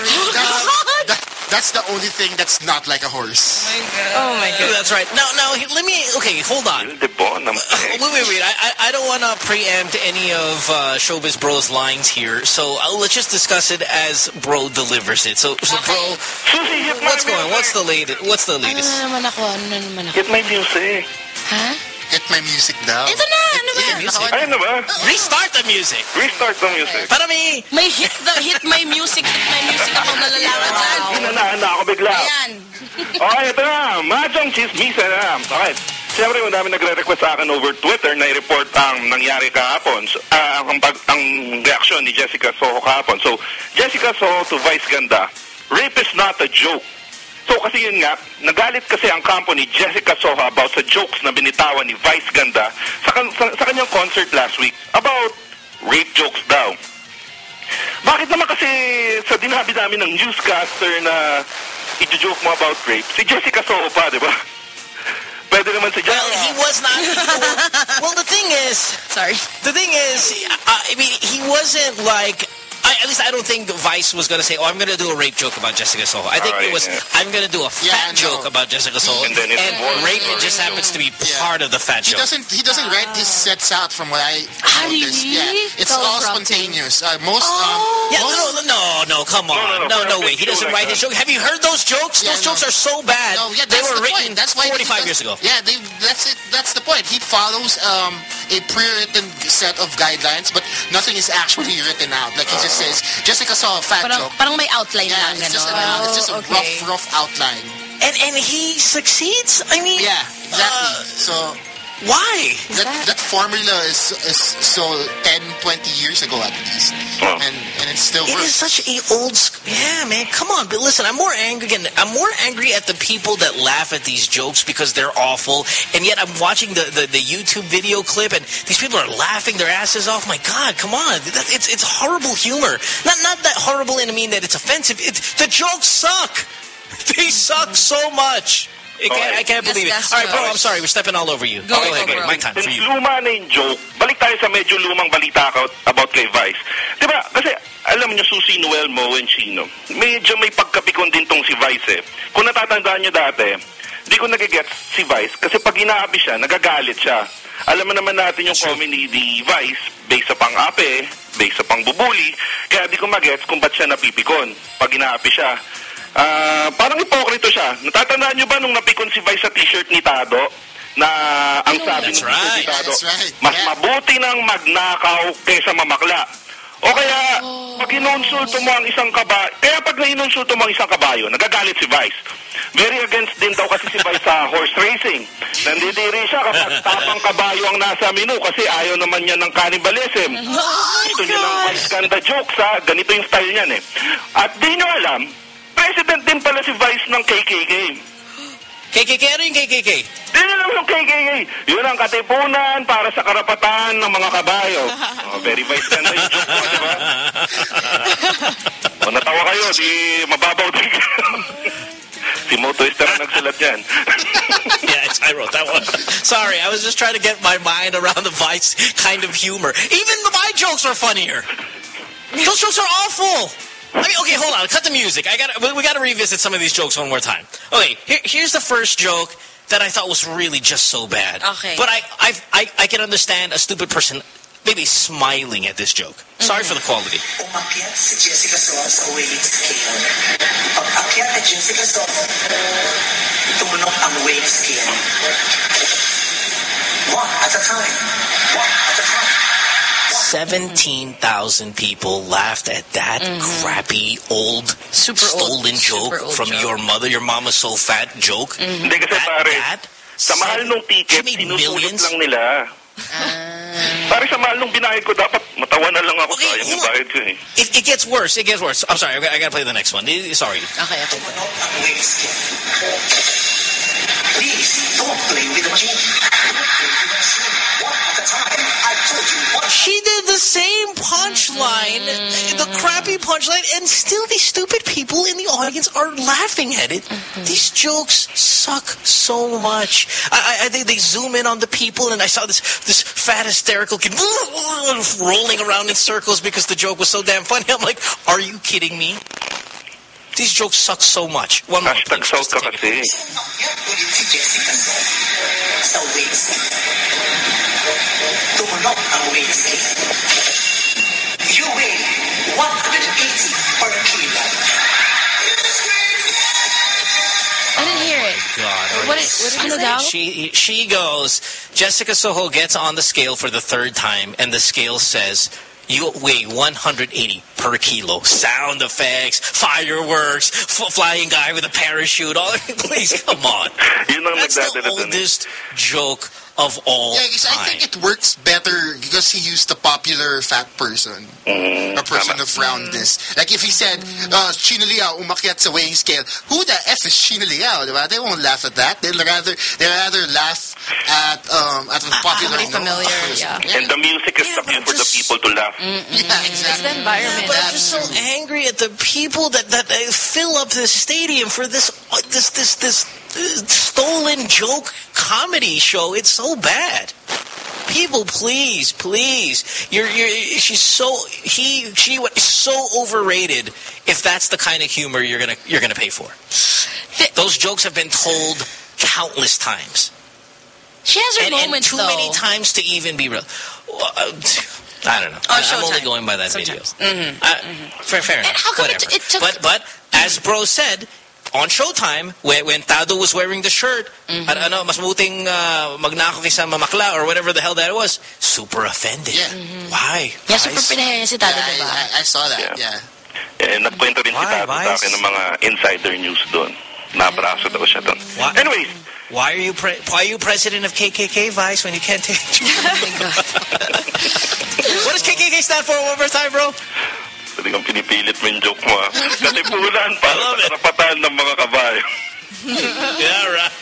S5: That- that- that's the only thing that's not like a horse.
S2: Oh my god. That's right. Now, now, let me, okay, hold on.
S13: Wait,
S2: wait, wait. I, I, I don't want to preempt any of uh, Showbiz Bro's lines here, so uh, let's just discuss it as Bro delivers it. So, so Bro, what's going on? What's the latest? What's the latest?
S4: na naman ako? Ano na naman ako?
S13: Get my music.
S4: Ha?
S5: Get my music down.
S4: Ito na! Ano ba?
S13: Ayun na ba?
S2: Restart the music.
S13: Restart the music.
S2: Para may...
S4: May hit the hit my music, hit my music ako nalalaman dyan.
S13: Hinanaan na ako bigla.
S4: Ayan. [laughs]
S13: Okay, ito na. Mahjong chismisa na. Okay. Siyempre, madami nagre-request sa akin over Twitter na i-report ang nangyari kahapon. So, ah, ang, pag, ang reaksyon ni Jessica Soho kahapon. So, Jessica Soho to Vice Ganda, rape is not a joke. So kasi yun nga, nagalit kasi ang kampo ni Jessica Soho about sa jokes na binitawan ni Vice Ganda sa, kan- sa, sa kanyang concert last week about rape jokes daw. Bakit naman kasi sa dinabi namin ng newscaster na i-joke mo about rape, si Jessica Soho pa, di ba? [laughs] Pwede naman si Jessica.
S2: Well, he was not. well, [laughs] well, the thing is,
S4: sorry.
S2: The thing is, uh, I mean, he wasn't like. I, at least I don't think Vice was going to say, "Oh, I'm going to do a rape joke about Jessica Soho." I think it was,
S13: yeah.
S2: "I'm going to do a fat joke about Jessica Soho,"
S13: And then it was-
S2: rape just happens to be part of the fat
S5: He
S2: joke.
S5: doesn't. He doesn't write his sets out from what I
S3: Ah,
S5: noticed.
S3: really?
S5: Yeah, it's
S3: It's all
S5: all spontaneous. Uh, most.
S3: Oh.
S5: Um,
S2: Yeah,
S5: most
S2: no, no, no, come on, no, no, way. He doesn't write his joke. Have you heard those jokes?
S5: Yeah,
S2: those
S5: no.
S2: jokes are so bad.
S5: No, yeah,
S2: they
S5: that's
S2: were
S5: the
S2: written
S5: point. That's why he
S2: 45 years ago.
S5: Yeah, they, that's it. That's the point. He follows um, a pre-written set of guidelines, but nothing is actually written out. Like he just says, Jessica saw a fat
S4: Parang,
S5: joke.
S4: parang may outline
S5: Yeah,
S4: lang.
S5: it's just, a, it's just a
S4: Oh, okay.
S5: rough, rough outline.
S2: And and he succeeds. I mean,
S5: yeah, exactly. so
S2: why?
S5: that, that formula is is so 10, 20 years ago at least, and and it still
S2: It
S5: works.
S2: is such a old. sc- Yeah, man. Come on. But listen, I'm more angry. Again, I'm more angry at the people that laugh at these jokes because they're awful, and yet I'm watching the the, the YouTube video clip, and these people are laughing their asses off. My God, come on. That, it's it's horrible humor. Not not that horrible in a mean that it's offensive. It's the jokes suck. [laughs] They suck so much. I can't, I can't believe it. All right, bro. I'm sorry. We're stepping all over you. Go, ahead,
S13: Okay.
S2: bro. My time for
S13: Since
S2: you.
S13: luma na yung joke, balik tayo sa medyo lumang balita about, about kay Vice. Di ba? Kasi alam niyo, Susie Noel Moenchino, medyo may pagkapikon din tong si Vice eh. Kung natatandaan niyo dati, di ko nagigets si Vice kasi pag inaapi siya, nagagalit siya. Alam mo naman natin yung comedy ni Vice based sa pang-ape, based sa pang-bubuli, kaya di ko magets kung ba't siya napipikon pag inaapi siya. Ah, parang ipokrito siya. Natatandaan niyo ba nung napikon si Vice sa t-shirt ni Tado? Na ang sabi ni
S2: right.
S13: Tado,
S5: right.
S13: mas mabuti ng magnakaw kaysa mamakla. O kaya, pag inonsulto mo ang isang kabayo, kaya pag na-inonsulto mo ang isang kabayo, nagagalit si Vice. Very against din daw kasi si Vice sa [laughs] horse racing. Nandidiri siya kapag tapang kabayo ang nasa menu kasi ayaw naman niya ng cannibalism. Gusto niya ng Vice ganda jokes ha. Ganito yung style niyan eh. At di nyo alam, president din pala si Vice ng KKK.
S2: KKK, ano yung KKK?
S13: Di nyo alam yung KKK. Yun ang katipunan para sa karapatan ng mga kabayo. [laughs] Oh, very Vice ganda yung joke ko, di ba? [laughs] O natawa kayo, di mababaw din. [laughs] si Mo Twister ang nagsulat yan.
S2: yeah, it's- I wrote that one. Sorry, I was just trying to get my mind around the Vice kind of humor. Even my jokes are funnier. Those jokes are awful. I mean, okay, hold on. Cut the music. I got. We, we got to revisit some of these jokes one more time. Okay, here, here's the first joke that I thought was really just so bad.
S4: Okay.
S2: But I, I, I, I can understand a stupid person maybe smiling at this joke. Sorry for the quality.
S6: Umakyat si Jessica Soho sa weighing scale. Pag akyat ni Jessica Soho, tumunok ang weighing scale. One at a time. One at a time.
S2: 17,000 people laughed at that crappy old stolen joke
S4: super old
S2: from
S4: joke.
S2: your mother, your mama's so fat joke.
S13: Hindi kasi pare, sa mahal nung ticket, sinusulit lang nila. Pare sa mahal nung binayad ko, dapat matawa na lang ako sa bayad ko eh.
S2: It, it gets worse. It gets worse. I'm sorry. I got, I got to play the next one. Eh, Sorry.
S4: Okay, okay.
S6: Tumunok ang weighing scale. Please, don't play with the machine. Don't play with the machine. One at a time. I told you one
S2: She did the same punchline, mm-hmm. the crappy punchline, and still these stupid people in the audience are laughing at it. Mm-hmm. These jokes suck so much. I, I, I think they zoom in on the people, and I saw this this fat hysterical kid [laughs] rolling around in circles because the joke was so damn funny. I'm like, are you kidding me? These jokes suck so much. One more,
S13: Hashtag
S2: please.
S13: South kasi.
S6: Umakyat ulit si Jessica Soho scale. Tumunok ang weighing scale. You weigh 180 per kilo.
S4: I didn't hear it.
S2: God,
S4: What did, what did you?
S2: She she goes. Jessica Soho gets on the scale for the third time, and the scale says you weigh 180 per kilo. Sound effects, fireworks, f- flying guy with a parachute. All [laughs] please, come on.
S13: Yun ang
S2: That's the
S13: nagdadala dun
S2: oldest joke of all
S5: Yeah, because I think it works better because he used a popular fat person. a person of roundness. Like if he said, uh, Chino Liao umakyat sa weighing scale, who the F is Chino Liao? Diba? They won't laugh at that. They'll rather, they rather laugh at, um, at a [laughs] popular
S3: Somebody familiar, yeah.
S13: And the music is stuck in for the people to laugh.
S5: Yeah,
S3: It's the environment.
S2: But I'm just so angry at the people that that uh, fill up this stadium for this uh, this this this uh, stolen joke comedy show. It's so bad. People, please, please. You're, you're, she's so, he, she so overrated if that's the kind of humor you're gonna, you're gonna pay for. Those jokes have been told countless times.
S4: She has her
S2: and, and too
S4: though.
S2: many times to even be real. I don't know. I- I'm only going by that
S4: Sometimes.
S2: video.
S4: Mhm.
S2: Uh, Fair, fair enough.
S4: how come it-
S2: Whatever.
S4: it took-
S2: but, but, as Bro said, on Showtime, when, when Tado was wearing the shirt,
S4: Mm-hmm.
S2: at ano, mas muting uh, magnako kaysa mamakla or whatever the hell that was, super offended.
S5: Yeah.
S2: Why?
S4: Yeah, super pinahiya si Tado,
S5: Yeah,
S4: diba?
S5: I, I saw that, yeah.
S13: Eh, nagkwento rin si Tado sa akin ng mga insider news doon. Nabraso daw siya doon. Anyways,
S2: Why are you pre why are you president of KKK Vice when you can't take? [laughs] [laughs] what does KKK stand for? One more time, bro.
S13: Talagang pinipilit mo yung joke mo. ah. Katipunan para sa karapatan ng mga kabayo. [laughs]
S2: yeah, right.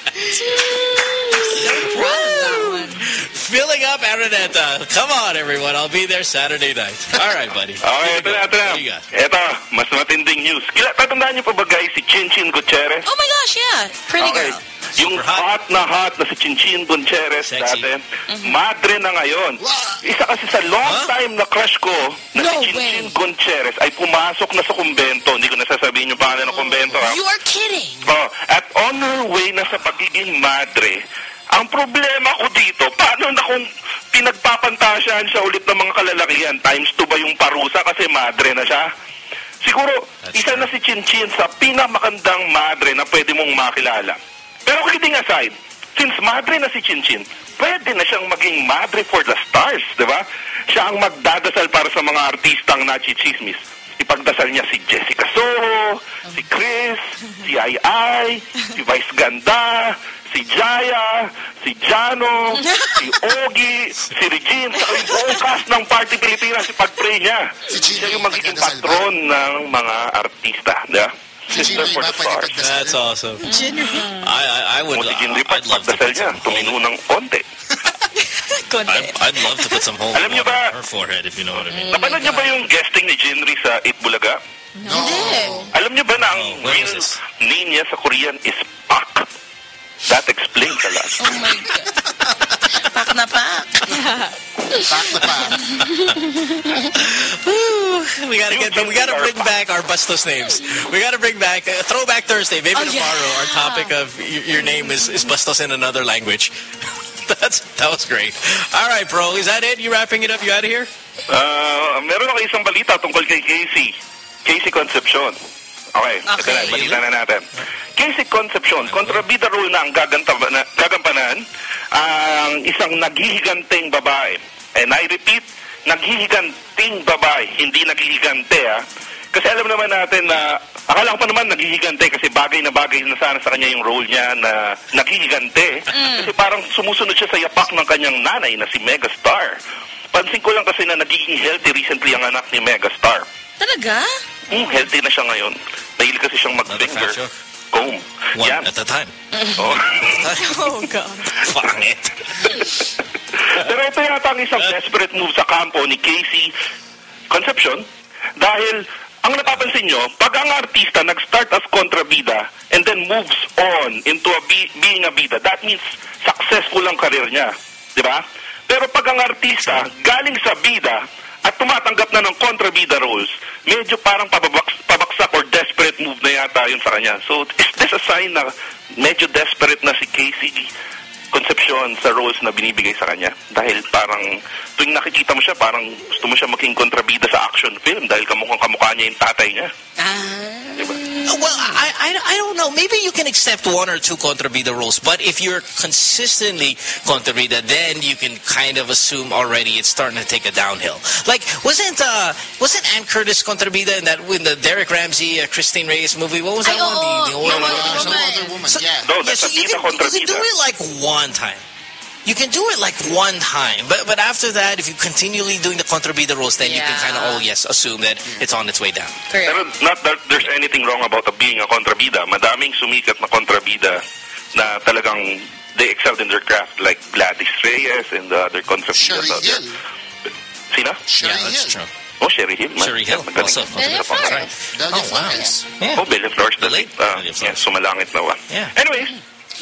S2: Filling up Araneta. Come on, everyone. I'll be there Saturday night. All right, buddy.
S13: Okay, ito na, ito na. Ito, mas matinding news. Kila, tatandaan niyo pa ba guys si Chinchin Gutierrez?
S4: Oh my gosh, yeah. Pretty
S13: okay.
S4: girl.
S13: Yung hot. na hot na si Chinchin Gutierrez dati,
S4: Mm-hmm.
S13: madre na ngayon. Isa kasi sa long time na crush ko na
S4: No
S13: si Chinchin Gutierrez ay pumasok na sa kumbento. Hindi ko nasasabihin yung pangalan ng kumbento. Ha?
S4: You are kidding.
S13: Oh, at on her way na sa pagiging madre, ang problema ko dito, paano na kung pinagpapantasyahan siya ulit ng mga kalalakihan? Times 2 ba yung parusa kasi madre na siya? Siguro, isa na si Chinchin sa pinamakandang madre na pwede mong makilala. Pero kidding aside, since madre na si Chinchin, pwede na siyang maging madre for the stars, di ba? Siya ang magdadasal para sa mga artistang nachichismis. Ipagdasal niya si Jessica Soho, si Chris, si Ai Ai, si Vice Ganda, si Jaya, si Jano, si Ogie, si Regine, sa yung buong cast ng Party Pilipinas, ipag-pray niya. Siya yung magiging patron ng mga artista. di ba? For the Stars.
S2: That's awesome. I, I, I would.
S13: Kung si Jinri pa, pagdasal niya, tumino ng [laughs] konti.
S2: I'd, I'd love to put some holy
S13: Alam niyo
S2: water
S13: ba-
S2: on her forehead if you know what I mean.
S13: Napanood niyo ba yung guesting ni Jinri sa Itbulaga?
S5: No.
S13: Alam niyo ba na ang real name niya sa Korean is Pak? That explains a lot.
S4: Oh my God. Pak na pak.
S5: Pak na pak.
S2: we gotta get. but We gotta bring back our Bustos names. We gotta bring back uh, Throwback Thursday. Maybe
S4: Oh,
S2: tomorrow our topic of y- your name is, is Bustos in another language. [laughs] That's that was great. All right, bro. Is that it? You wrapping it up? You out of here?
S13: Ah, meron ako isang balita tungkol kay KC. KC Concepcion. Okay, ito na, balita na natin. Casey Concepcion, kontrabida rule na ang na- gagampanan ang isang naghihiganting babae. And I repeat, naghihiganting babae, hindi naghihigante ah. Kasi alam naman natin na, akala ko pa naman naghihigante kasi bagay na bagay na sana sa kanya yung role niya na naghihigante. Kasi parang sumusunod siya sa yapak ng kanyang nanay na si Megastar. Pansin ko lang kasi na nagiging healthy recently ang anak ni Megastar.
S4: Talaga?
S13: Hmm, healthy na siya ngayon. Mahilig kasi siyang mag-finger. Comb.
S2: One
S13: Yan.
S2: at a time. [laughs]
S13: Oh. [laughs]
S3: Oh, God.
S2: Pangit.
S13: Pero ito yata ang isang desperate move sa kampo ni Casey Concepcion dahil ang napapansin nyo, pag ang artista nag-start as kontrabida and then moves on into a be- being a bida, that means successful ang karir niya. Di ba? Pero pag ang artista galing sa bida at tumatanggap na ng kontrabida roles, medyo parang pababaks, pabaksak or desperate move na yata yun sa kanya. So, is this a sign na medyo desperate na si Casey Concepcion sa roles na binibigay sa kanya. Dahil parang tuwing nakikita mo siya, parang gusto mo siya maging kontrabida sa action film dahil kamukhang kamukha niya yung tatay niya.
S2: Uh, Well, I, I, I don't know. Maybe you can accept one or two contrabida roles, but if you're consistently contrabida, then you can kind of assume already it's starting to take a downhill. Like, wasn't uh, wasn't Anne Curtis contrabida in that in the Derek Ramsay, uh, Christine Reyes movie? What was that
S4: Ay,
S2: one?
S4: oo.
S2: The, the older
S4: Yung
S2: one.
S4: Wonder
S5: Some other woman, yeah.
S13: No,
S2: Yeah,
S13: that's
S2: so
S13: a
S2: you can, you can do it like one time. You can do it like one time, but but after that, if you continually doing the contrabida roles, then you can kind of oh yes assume that it's on its way down.
S13: Pero not that there's anything wrong about being a kontrabida. Madaming sumikat na kontrabida na talagang they excelled in their craft like Gladys Reyes and the other kontrabidas
S5: Cherie
S13: out there. Sina?
S5: Cherie
S2: yeah, that's
S5: Hill.
S2: true.
S13: Oh, Cherie Gil. man.
S2: Cherie Gil,
S13: Magaling.
S2: also.
S4: Bella
S2: That's.
S4: Flores.
S5: Delia
S2: Oh, wow.
S5: Flores.
S2: Yeah.
S13: Oh, Bella Flores.
S2: The
S13: The
S2: late
S13: late. Uh, yeah, sumalangit na wa.
S2: Yeah.
S13: Anyways,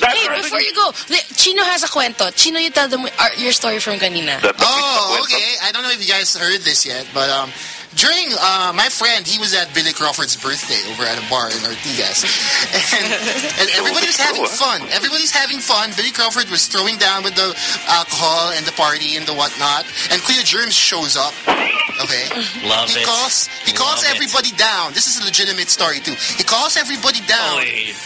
S4: Hey, before you go, Chino has a kwento. Chino, you tell them your story from kanina.
S5: Oh, okay. I don't know if you guys heard this yet, but um, during uh, my friend, he was at Billy Crawford's birthday over at a bar in Ortigas, [laughs] and, and everybody was having fun. Everybody's having fun. Billy Crawford was throwing down with the alcohol and the party and the whatnot, and Cleo Germs shows up. Okay,
S2: Love
S5: he
S2: it.
S5: calls he calls
S2: Love it.
S5: everybody down. This is a legitimate story too. He calls everybody down.
S2: He.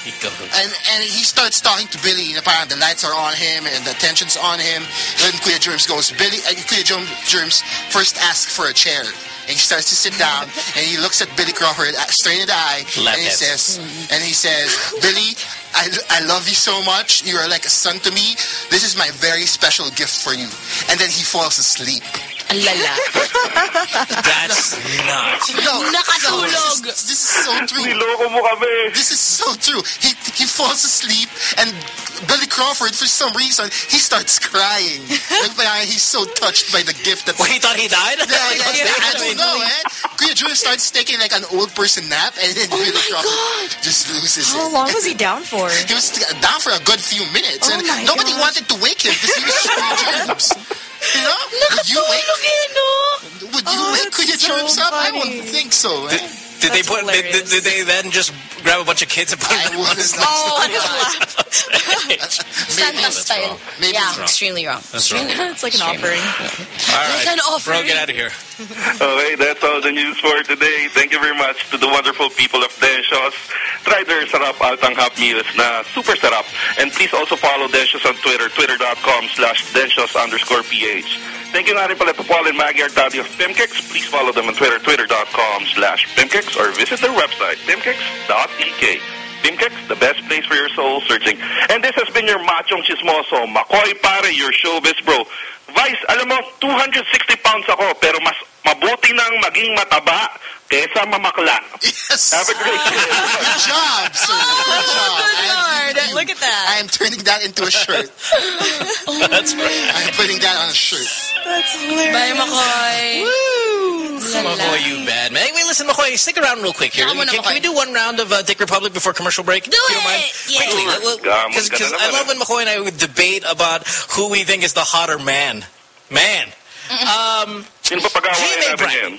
S5: And and he starts talking to Billy. And apparently, the lights are on him and the attention's on him. Then Kuya Germs goes, Billy. Uh, Kuya Germ- Germs first asks for a chair. And he starts to sit down. [laughs] and he looks at Billy Crawford uh, straight in the eye.
S2: Left
S5: and he says, and he says, Billy, I, I love you so much. You are like a son to me. This is my very special gift for you. And then he falls asleep.
S4: Alala. [laughs]
S2: That's not.
S5: No,
S4: Nakatulog.
S5: This, is- this is so true.
S13: Niloko mo kami.
S5: This is so true. He he falls asleep and Billy Crawford, for some reason, he starts crying. [laughs] Like, he's so touched by the gift that.
S2: Well, he thought he died?
S5: Yeah, yeah, [laughs] yeah, I don't know, eh? Kuya Drew starts taking like an old person nap, and then Billy Crawford just loses
S3: How
S5: it.
S3: long was he down for?
S5: He was down for a good few minutes,
S3: Oh
S5: and nobody
S3: gosh.
S5: wanted to wake him because he was Kuya Germs. You know? You wake? Would you
S3: Oh,
S5: wake
S3: that's
S5: Kuya
S3: so
S5: Germs up? I wouldn't think so. Eh?
S2: Did they
S3: That's
S2: put? Did, did, did they then just grab a bunch of kids and put them on his [laughs]
S4: Oh,
S3: on his lap.
S4: Santa style.
S5: Maybe
S4: yeah,
S5: it's wrong.
S4: extremely wrong.
S2: That's wrong. [laughs]
S3: It's like an
S4: Extremely.
S3: offering.
S2: All
S4: Like an offering.
S2: bro, get out of here. [laughs]
S13: Oh, okay, that's all the news for today. Thank you very much to the wonderful people of Denshos. Try their sarap altanghap meals na super sarap. And please also follow Denshos on Twitter, twitter.com slash Denshos underscore PH. Thank you nga rin pala to Paul and Maggie, our daddy of Pimkicks. Please follow them on Twitter, twitter.com slash Pimkicks or visit their website, pimkicks.ek. Pimkicks, the best place for your soul searching. And this has been your machong chismoso, Makoy Pare, your showbiz bro. Vice, alam mo, 260 pounds ako, pero mas mabuti nang maging mataba kesa mamakla.
S5: Yes.
S13: Have a great day.
S5: Good job, sir. Oh, good job. I am,
S3: Look at that.
S5: I am turning that into a shirt. [laughs]
S2: That's right.
S5: I'm putting that on a shirt.
S3: That's hilarious.
S4: Bye, Makoy.
S2: Makoy, you bad man. Wait, listen, Makoy, stick around real quick here. Can, can we do one round of uh, Dick Republic before commercial break? Do you
S4: it. Yeah.
S2: Quickly, because I love when Makoy and I would debate about who we think is the hotter man. Man. Um,
S13: Sino ba pag-awayan
S2: GMA
S13: natin
S2: bracket.
S13: yan?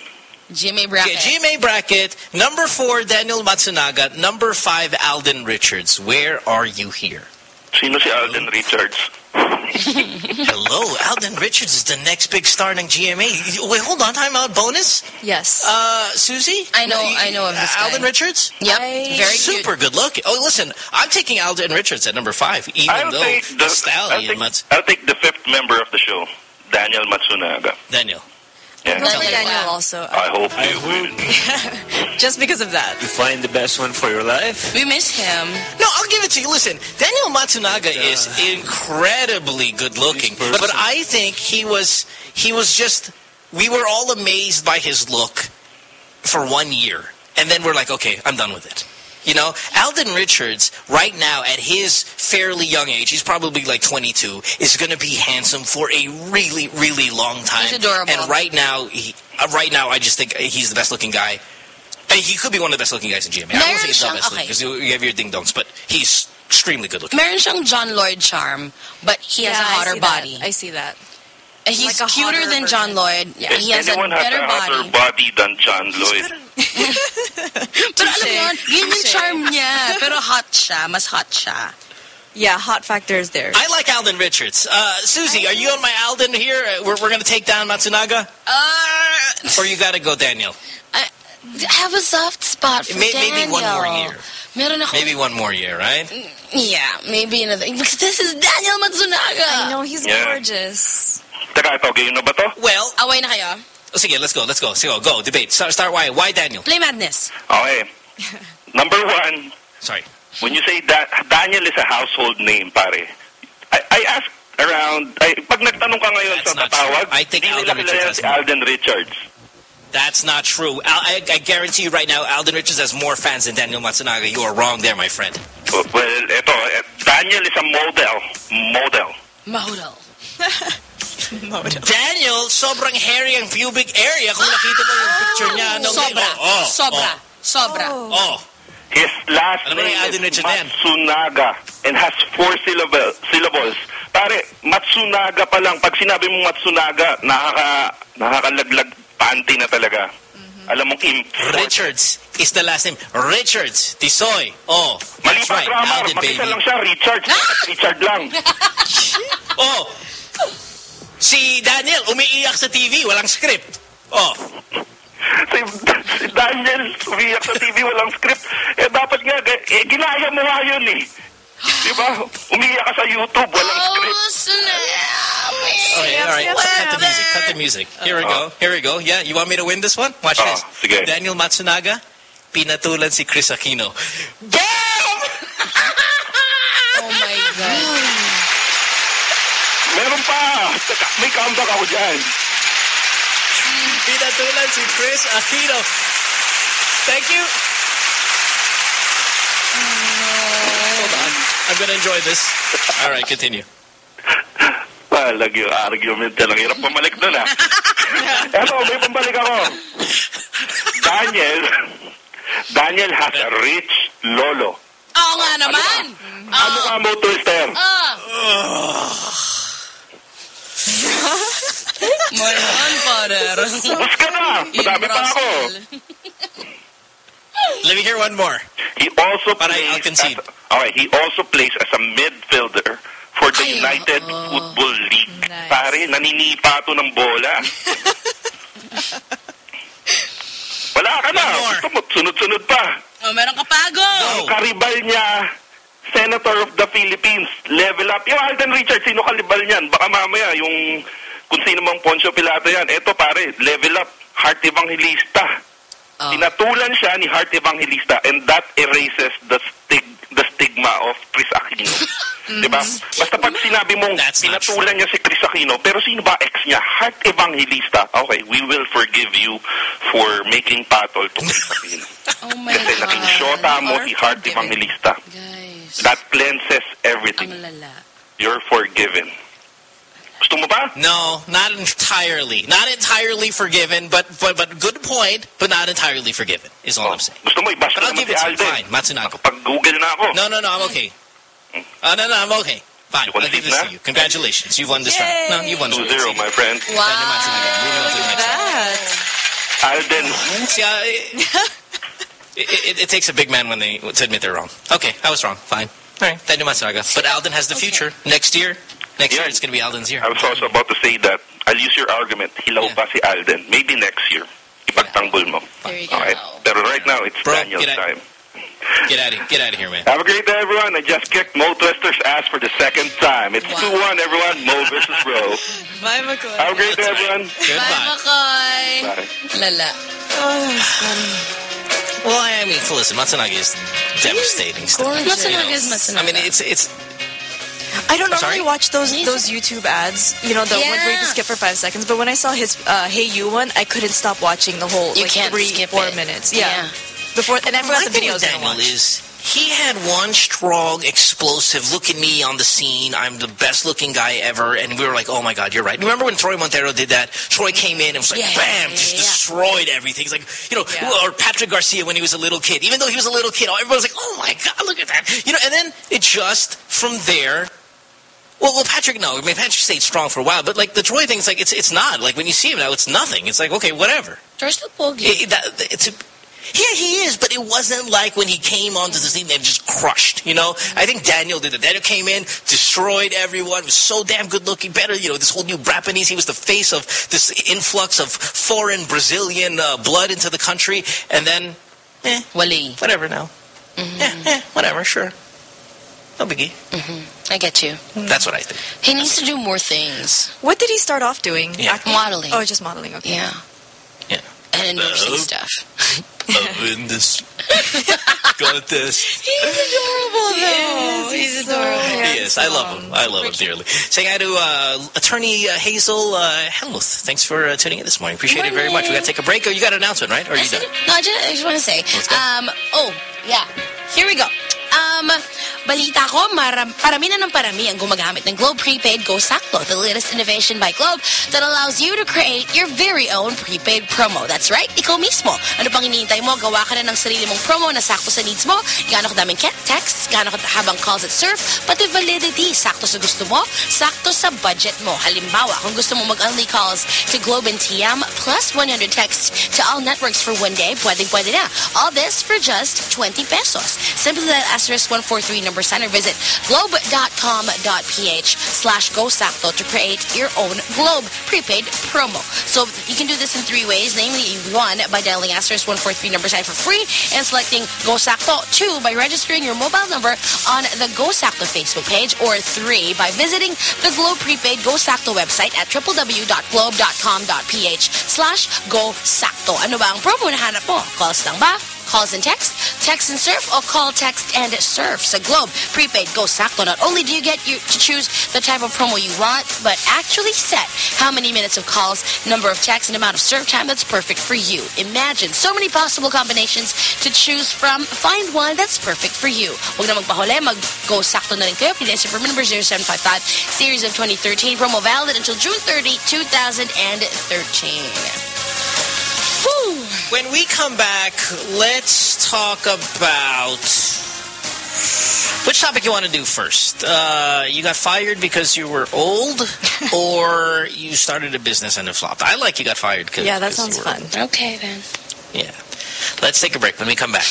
S4: GMA
S2: Okay,
S4: bracket.
S2: GMA bracket. Number four, Daniel Matsunaga. Number five, Alden Richards. Where are you here?
S13: Sino si Alden Richards? [laughs]
S2: Hello, Alden Richards is the next big star in GMA. Wait, hold on, time out. Bonus?
S3: Yes.
S2: Uh, Susie?
S4: I know- I know of this guy.
S2: Alden Richards?
S4: Yep,
S3: I-
S4: very cute.
S2: Super good looking. Oh, listen, I'm taking Alden Richards at number five, even
S13: I'll
S2: though
S13: take
S2: the
S13: the I'll take, I'll take the fifth member of the show, Daniel Matsunaga.
S2: Daniel.
S13: Yeah.
S3: Go
S4: Daniel,
S3: Daniel also.
S13: Uh, I hope
S14: I
S13: you win. [laughs]
S3: Just because of that.
S14: you find the best one for your life.
S4: We miss him.
S2: No, I'll give it to you. Listen, Daniel Matsunaga is incredibly good looking,
S14: person.
S2: but I think he was he was just we were all amazed by his look for one year, and then we're like, okay, I'm done with it. You know, Alden Richards, right now at his fairly young age, he's probably like 22, is going to be handsome for a really, really long time.
S4: He's adorable.
S2: And right now, he, uh, right now, I just think he's the best looking guy. I mean, he could be one of the best looking guys in GMA. I don't think he's the best looking
S4: okay.
S2: because you have your ding dongs, but he's extremely good looking.
S4: Meron siyang John Lloyd charm, but he has a
S3: Yeah, I
S4: hotter
S3: see that.
S4: body.
S3: I see that.
S4: And He's
S3: Like
S4: cuter
S3: hotter
S4: than John Lloyd. Yeah, he has a
S13: Anyone has
S4: better
S13: a
S4: body.
S13: body than John Lloyd.
S4: Pero alam mo yun, yun yung charm niya. Pero hot siya. Mas hot siya.
S3: Yeah, hot factor is there.
S2: I like Alden Richards. Uh, Susie, are you on my Alden here? Uh, We're, we're going to take down Matsunaga?
S4: Uh,
S2: Or you got to go Daniel?
S4: I have a soft spot for
S2: May- maybe one more year.
S4: Meron ako.
S2: Maybe one more year, right?
S4: Yeah, maybe another. Because this is Daniel Matsunaga.
S3: I know, he's
S13: Yeah.
S3: gorgeous.
S13: Teka, ito, game na ba to?
S2: Well,
S4: Away na kayo.
S2: oh, sige, let's go, let's go. Sige, go, debate. Start, start why? Why Daniel?
S4: Play Madness.
S13: Okay. [laughs] Number one,
S2: Sorry.
S13: when you say that Daniel is a household name, pare, I, I asked around, ay, pag nagtanong ka ngayon
S2: That's
S13: sa
S2: not
S13: tatawag.
S2: I think
S13: di
S2: Alden Richards
S13: kilala si. Alden Richards.
S2: That's not true. Al, I, I guarantee you right now, Alden Richards has more fans than Daniel Matsunaga. You are wrong there, my friend.
S13: Well, ito, eh, Daniel is a model. Model.
S4: Mahudal. [laughs]
S2: Daniel, sobrang hairy ang pubic area. Kung nakita mo yung picture niya. nung-
S4: Sobra.
S2: Oh, oh,
S4: Sobra.
S2: Oh,
S4: Sobra.
S2: oh.
S13: His last
S2: na
S13: name is. Matsunaga and has four syllable, syllables. Pare, Matsunaga pa lang. Pag sinabi mong Matsunaga, nakaka, nakakalaglag panty na talaga.
S2: Mm-hmm.
S13: Alam mong im.
S2: Richards is the last name. Richards. Tisoy. Oh,
S13: Mali
S2: that's
S13: pa
S2: right.
S13: grammar.
S2: Baby.
S13: lang siya, Richard. [laughs] Richard lang. [laughs]
S2: Oh, si Daniel umiiyak sa TV. Walang script. Oh,
S13: si, si Daniel umiyak sa TV, walang script. Eh, dapat nga, eh, ginaya mo nga yun eh. Di ba? Umiyak ka sa YouTube, walang script.
S2: Okay, all right. Cut the music. Cut the music. Here we go. Here we go. Yeah, you want me to win this one? Watch
S13: Oh,
S2: this.
S13: sige.
S2: Daniel Matsunaga, pinatulan si Chris Aquino. [laughs]
S4: Oh my God.
S13: Meron pa. Teka, may comeback ako dyan.
S2: Pinatulan si Chris Aquino. Thank you. Hold on. I'm gonna enjoy this. All right, continue.
S13: Palag yung argument yan. Ang hirap pamalik doon ah. Eto, may pambalik ako. Daniel, Daniel has a rich lolo.
S4: Oo nga naman.
S13: Ano ka mo, Twister?
S4: Ah. Mayan, parer.
S13: Bus ka na! Madami pa ako.
S2: Let me hear one more.
S13: He also
S2: I-
S13: plays
S2: I'll concede.
S13: As, alright, he also plays as a midfielder for the
S4: Ay,
S13: United
S4: oo.
S13: Football League. Pare, naninipa to ng bola. [laughs] Wala ka na. Gusto mo, sunod-sunod pa.
S4: Oh, meron ka pago.
S13: Ang karibal niya, Senator of the Philippines, level up. Yung Alden Richards, sino kalibal niyan? Baka mamaya, yung kung sino mang Poncio Pilato yan. Eto pare, level up, Heart Evangelista. Pinatulan siya ni Heart Evangelista and that erases the stig the stigma of Chris Aquino. [laughs] diba? Basta pag sinabi mong pinatulan niya si Chris Aquino, pero sino ba ex niya? Heart Evangelista. Okay, we will forgive you for making patol to Chris Aquino. [laughs]
S4: Oh my
S13: Kasi naging shota mo si Heart Evangelista. That cleanses everything.
S4: Ang lala.
S13: You're forgiven. Gusto mo ba?
S2: No, not entirely. Not entirely forgiven, but but but good point, but not entirely forgiven is all I'm saying.
S13: Gusto mo i-bash
S2: But
S13: ka
S2: I'll
S13: naman
S2: give
S13: si
S2: it to you.
S13: Alden?
S2: Fine, Matsunaga.
S13: Pag-google na ako.
S2: No, no, no, I'm okay. Uh, no, no, I'm okay. Fine, I'll give this
S13: na?
S2: to you. Congratulations, you've won this round. No, you've won this round.
S13: 2-0, my friend.
S2: Daniel Matsunaga, moving on to the next round.
S13: Alden.
S2: See, I, [laughs] it, it, it takes a big man when they to admit they're wrong. Okay, I was wrong. Fine. All right, Daniel Matsunaga. But Alden has the future. Next year, next year it's going to be Alden's year.
S13: I was also about to say that. I'll use your argument. Hilaw pa si Alden. Maybe next year. Ipagtanggol mo.
S4: There you go.
S13: Okay. Pero right now, it's
S2: Bro,
S13: Daniel's
S2: get out-
S13: time.
S2: Get out of get out of here, man.
S13: Have a great day, everyone. I just kicked Mo Twister's ass for the second time. It's 2-1, everyone. Mo versus Bro. [laughs]
S4: Bye, Makoy.
S13: Have a great day, everyone.
S4: Bye, Makoy.
S13: Bye.
S4: Lala.
S2: Oh, Well, I mean, listen, Matsunaga is devastating. stuff.
S4: Matsunaga is Matsunaga.
S2: I mean, it's it's
S3: I don't
S2: I'm sorry?
S3: normally watch those those YouTube ads, you know, the one where you can skip for five seconds. But when I saw his uh, Hey You one, I couldn't stop watching the whole
S4: You
S3: like
S4: can't
S3: three,
S4: skip
S3: four
S4: it.
S3: minutes. Yeah.
S4: Yeah.
S3: Before and I forgot
S2: My
S3: the
S2: thing
S3: videos
S2: with
S3: I
S2: Daniel
S3: watched.
S2: is he had one strong, explosive look at me on the scene. I'm the best looking guy ever, and we were like, "Oh my God, you're right." Remember when Troy Montero did that? Troy came in and was like,
S4: Yeah,
S2: "Bam!"
S4: yeah,
S2: just
S4: yeah.
S2: destroyed everything. He's like, you know, or Patrick Garcia when he was a little kid. Even though he was a little kid, everybody was like, "Oh my God, look at that!" You know, and then it just from there. Well, well, Patrick, no. I mean, Patrick stayed strong for a while, but like the Troy thing, it's like it's it's not like when you see him now, it's nothing. It's like okay, whatever.
S4: Troy's the bogey.
S2: It- that, it's a, yeah, he is, but it wasn't like when he came onto the scene and just crushed, you know? I think Daniel did it. Daniel came in, destroyed everyone, was so damn good looking, better, you know, this whole new Japanese. He was the face of this influx of foreign Brazilian uh, blood into the country, and then, eh,
S4: Wali.
S2: whatever now. Eh, eh, whatever, sure. No biggie.
S4: I get you.
S2: That's what I think.
S4: He needs to do more things.
S3: What did he start off doing?
S2: Yeah.
S4: Modeling.
S3: Oh, just modeling. Okay.
S4: Yeah.
S2: Yeah.
S4: And endorsing
S2: Oh.
S4: stuff. [laughs]
S2: in this contest.
S4: He's adorable, though. He is. He's adorable.
S2: He is. I love him. I love him dearly. Saying hi to uh, attorney uh, Hazel uh, Helmuth. Thanks for uh, tuning in this morning. Appreciate it very much. We got to take a break. Oh, you got an announcement, right? Or are you done?
S4: No, I just, I just want to say.
S2: Let's go.
S4: Um, oh, yeah. Here we go. Um, balita ko, maram, parami na ng parami ang gumagamit ng Globe Prepaid Go Sakto, the latest innovation by Globe that allows you to create your very own prepaid promo. That's right, ikaw mismo. Ano pang iniintay mo? Gawa ka na ng sarili mong promo na sakto sa needs mo. Gaano kadaming texts, gaano habang calls at surf, pati validity. Sakto sa gusto mo, sakto sa budget mo. Halimbawa, kung gusto mo mag-only calls to Globe and TM plus 100 texts to all networks for one day, pwedeng pwede na. All this for just 20 pesos. Simply dial asterisk 143 number sign or visit globe.com.ph slash go GoSakto to create your own Globe prepaid promo. So you can do this in three ways, namely one, by dialing asterisk 143 number sign for free and selecting go GoSakto. Two, by registering your mobile number on the go GoSakto Facebook page. Or three, by visiting the Globe Prepaid go GoSakto website at www.globe.com.ph slash GoSakto. Ano ba ang promo na hanap mo? Calls lang ba? Calls and text, text and surf, or call, text, and surf. Sa Globe, prepaid Go Sakto. Not only do you get you to choose the type of promo you want, but actually set how many minutes of calls, number of texts, and amount of surf time that's perfect for you. Imagine so many possible combinations to choose from. Find one that's perfect for you. Huwag na magpahuli, mag-Go Sakto na rin kayo. Please number 0755, series of 2013. Promo valid until June 30, 2013. Woo!
S2: When we come back, let's talk about which topic you want to do first. Uh, you got fired because you were old, [laughs] or you started a business and it flopped. I like you got fired because
S3: Yeah, that sounds fun.
S4: Okay, then.
S2: Yeah. Let's take a break. When we come back.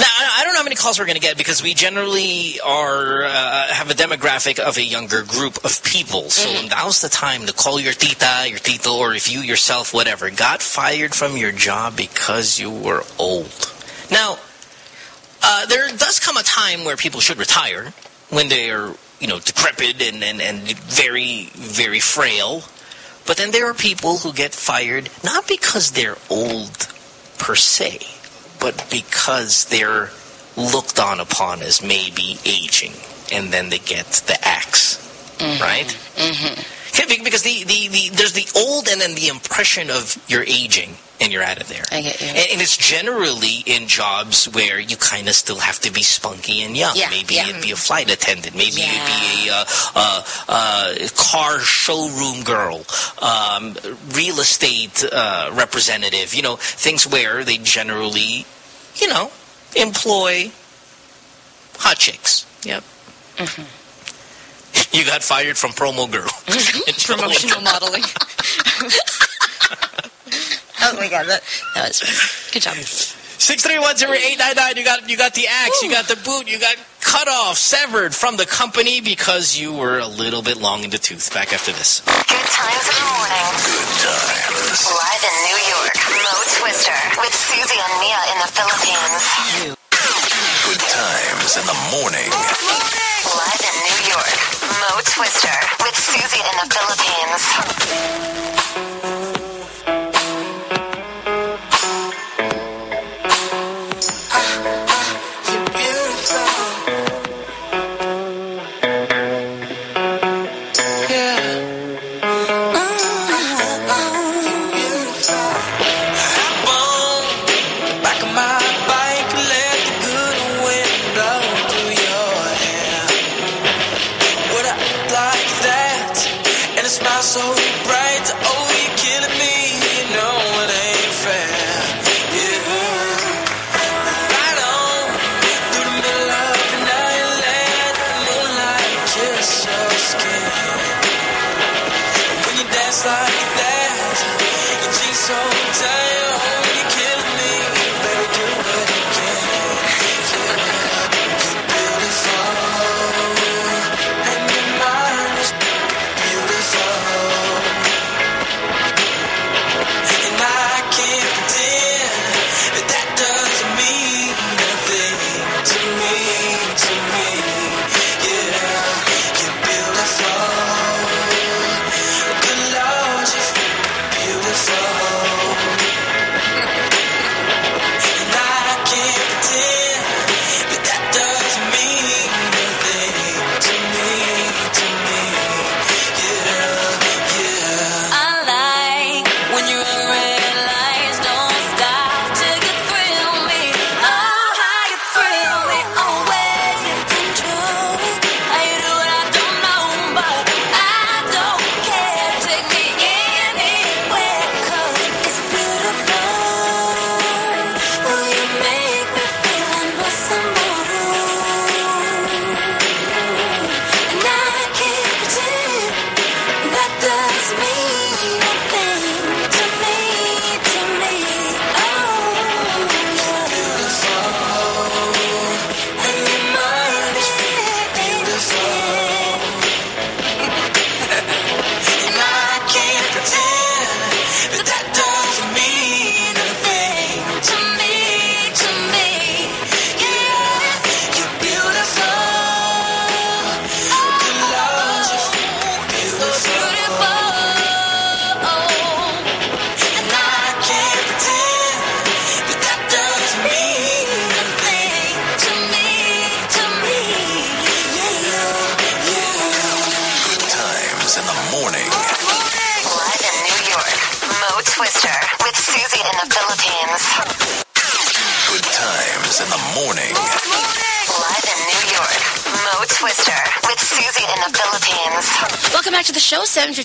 S2: Now, I don't know how many calls we're going to get because we generally are uh, have a demographic of a younger group of people. So now's the time to call your tita, your tito, or if you yourself, whatever, got fired from your job because you were old. Now, uh, there does come a time where people should retire when they are, you know, decrepit and, and, and very, very frail. But then there are people who get fired not because they're old per se, but because they're looked on upon as maybe aging, and then they get the axe, right?
S4: Mm-hmm.
S2: Because the, the, the there's the old and then the impression of you're aging and you're out of there.
S4: I get you.
S2: And, and it's generally in jobs where you kind of still have to be spunky and young.
S4: Yeah,
S2: maybe
S4: yeah.
S2: you'd be a flight attendant. Maybe you'd be a uh, uh, uh, car showroom girl, um, real estate uh, representative. You know, things where they generally, you know, employ hot chicks.
S3: Yep. [laughs]
S2: You got fired from promo girl. [laughs]
S3: Promotional modeling. [laughs]
S4: Oh my god, that, that was. Good job.
S2: Six three one zero eight nine nine. You got you got the axe. You got the boot. You got cut off, severed from the company because you were a little bit long in the tooth. Back after this.
S7: Good times in the morning.
S10: Good times.
S7: Live in New York, Mo Twister with Susie and Mia in the Philippines.
S10: Good times in the morning. morning.
S7: Live in New York, Mo Twister with Susie in the Philippines.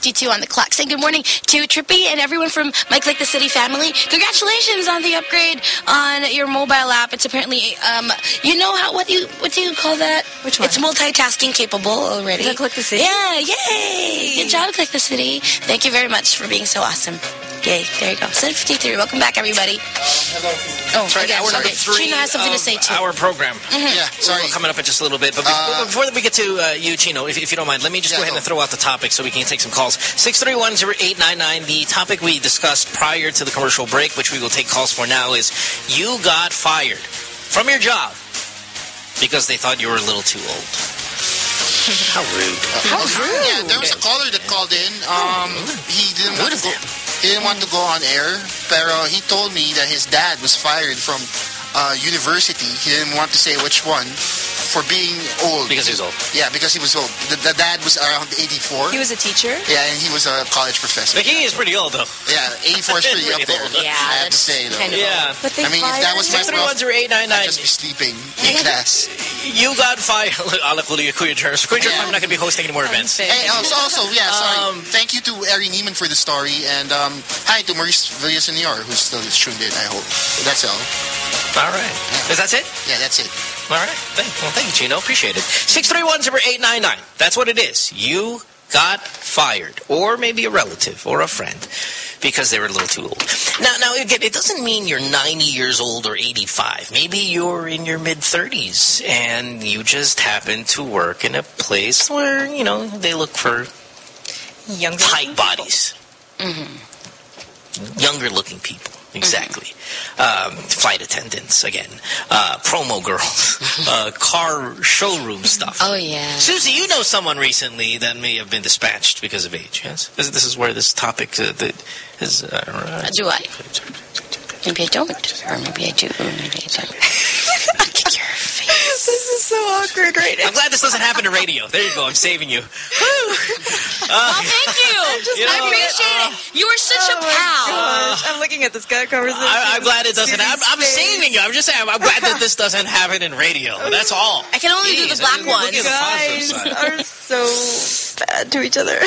S4: 52 on the clock. Saying good morning to Trippy and everyone from Mike Like the City family. Congratulations on the upgrade on your mobile app. It's apparently, um, you know how what do you what do you call that?
S1: Which one?
S4: It's multitasking capable already.
S1: Click the City.
S4: Yeah, yay! Good job, Click the City. Thank you very much for being so awesome. Yay, there you go. 7.53, welcome back, everybody. Oh,
S2: That's right,
S4: again,
S2: hour number
S4: okay.
S2: three
S4: Chino has something to say, too.
S2: Our program.
S5: Yeah, sorry.
S2: We're coming up in just a little bit. But before, before we get to uh, you, Chino, if, if you don't mind, let me just
S5: Yeah,
S2: go ahead
S5: go.
S2: and throw out the topic so we can take some calls. 631-0899, the topic we discussed prior to the commercial break, which we will take calls for now, is you got fired from your job because they thought you were a little too old. How rude.
S5: How rude. Yeah, there was a caller that called in. Um, he didn't want to go. He didn't want to go on air, pero he told me that his dad was fired from uh, university. He didn't want to say which one for being old.
S2: Because he was old.
S5: Yeah, because he was old. The, the dad was around 84.
S1: He was a teacher?
S5: yeah, and he was a college professor.
S2: But he is pretty old, though.
S5: Yeah, 84 is pretty [laughs] up there.
S4: Yeah,
S5: I have to say, though.
S4: kind of
S2: Yeah.
S1: But they
S5: I mean, if that was my
S1: him?
S5: prof,
S2: 631-0899.
S5: I'd just be sleeping in class.
S2: You got fired. Ala Kuya Kuya Jerz. Kuya Jerz,
S5: Yeah.
S2: I'm not going to be hosting any more events.
S5: Hey, also, also, yeah, sorry.
S2: Um,
S5: Thank you to Ari Neiman for the story, and um, hi to Maurice Villasenor, who's still tuned in, I hope. That's all.
S2: All right. Is that it?
S5: Yeah, that's it.
S2: All right. Thank, well, thank you, Chino. Appreciate it. 631-0899. That's what it is. You got fired. Or maybe a relative or a friend because they were a little too old. Now, now again, it doesn't mean you're 90 years old or 85. Maybe you're in your mid-30s and you just happen to work in a place where, you know, they look for
S1: Younger.
S2: tight bodies.
S4: Mm-hmm.
S2: Younger looking people. Exactly. Um, flight attendants, again. Uh, promo girls. [laughs] uh, car showroom stuff.
S4: Oh, yeah.
S2: Susie, you know someone recently that may have been dispatched because of age, yes? This, this is where this topic uh, that is... Uh,
S4: Do I? Maybe I don't. Or maybe I do. Or maybe I don't. Kick your face.
S1: This is so awkward right now.
S2: I'm glad this doesn't happen to radio. There you go. I'm saving you.
S4: Uh, well, thank you. [laughs]
S2: You
S4: I
S2: know,
S4: appreciate it. Oh. You are such a
S1: Oh my
S4: pal.
S1: gosh. I'm looking at this guy conversation.
S2: I, I'm glad it doesn't happen. I'm
S1: Susie's
S2: saving you. I'm just saying. I'm glad that this doesn't happen in radio. That's all.
S4: I can only do the black
S2: I mean,
S4: ones.
S2: at
S1: Guys
S2: side.
S1: are so bad to each other.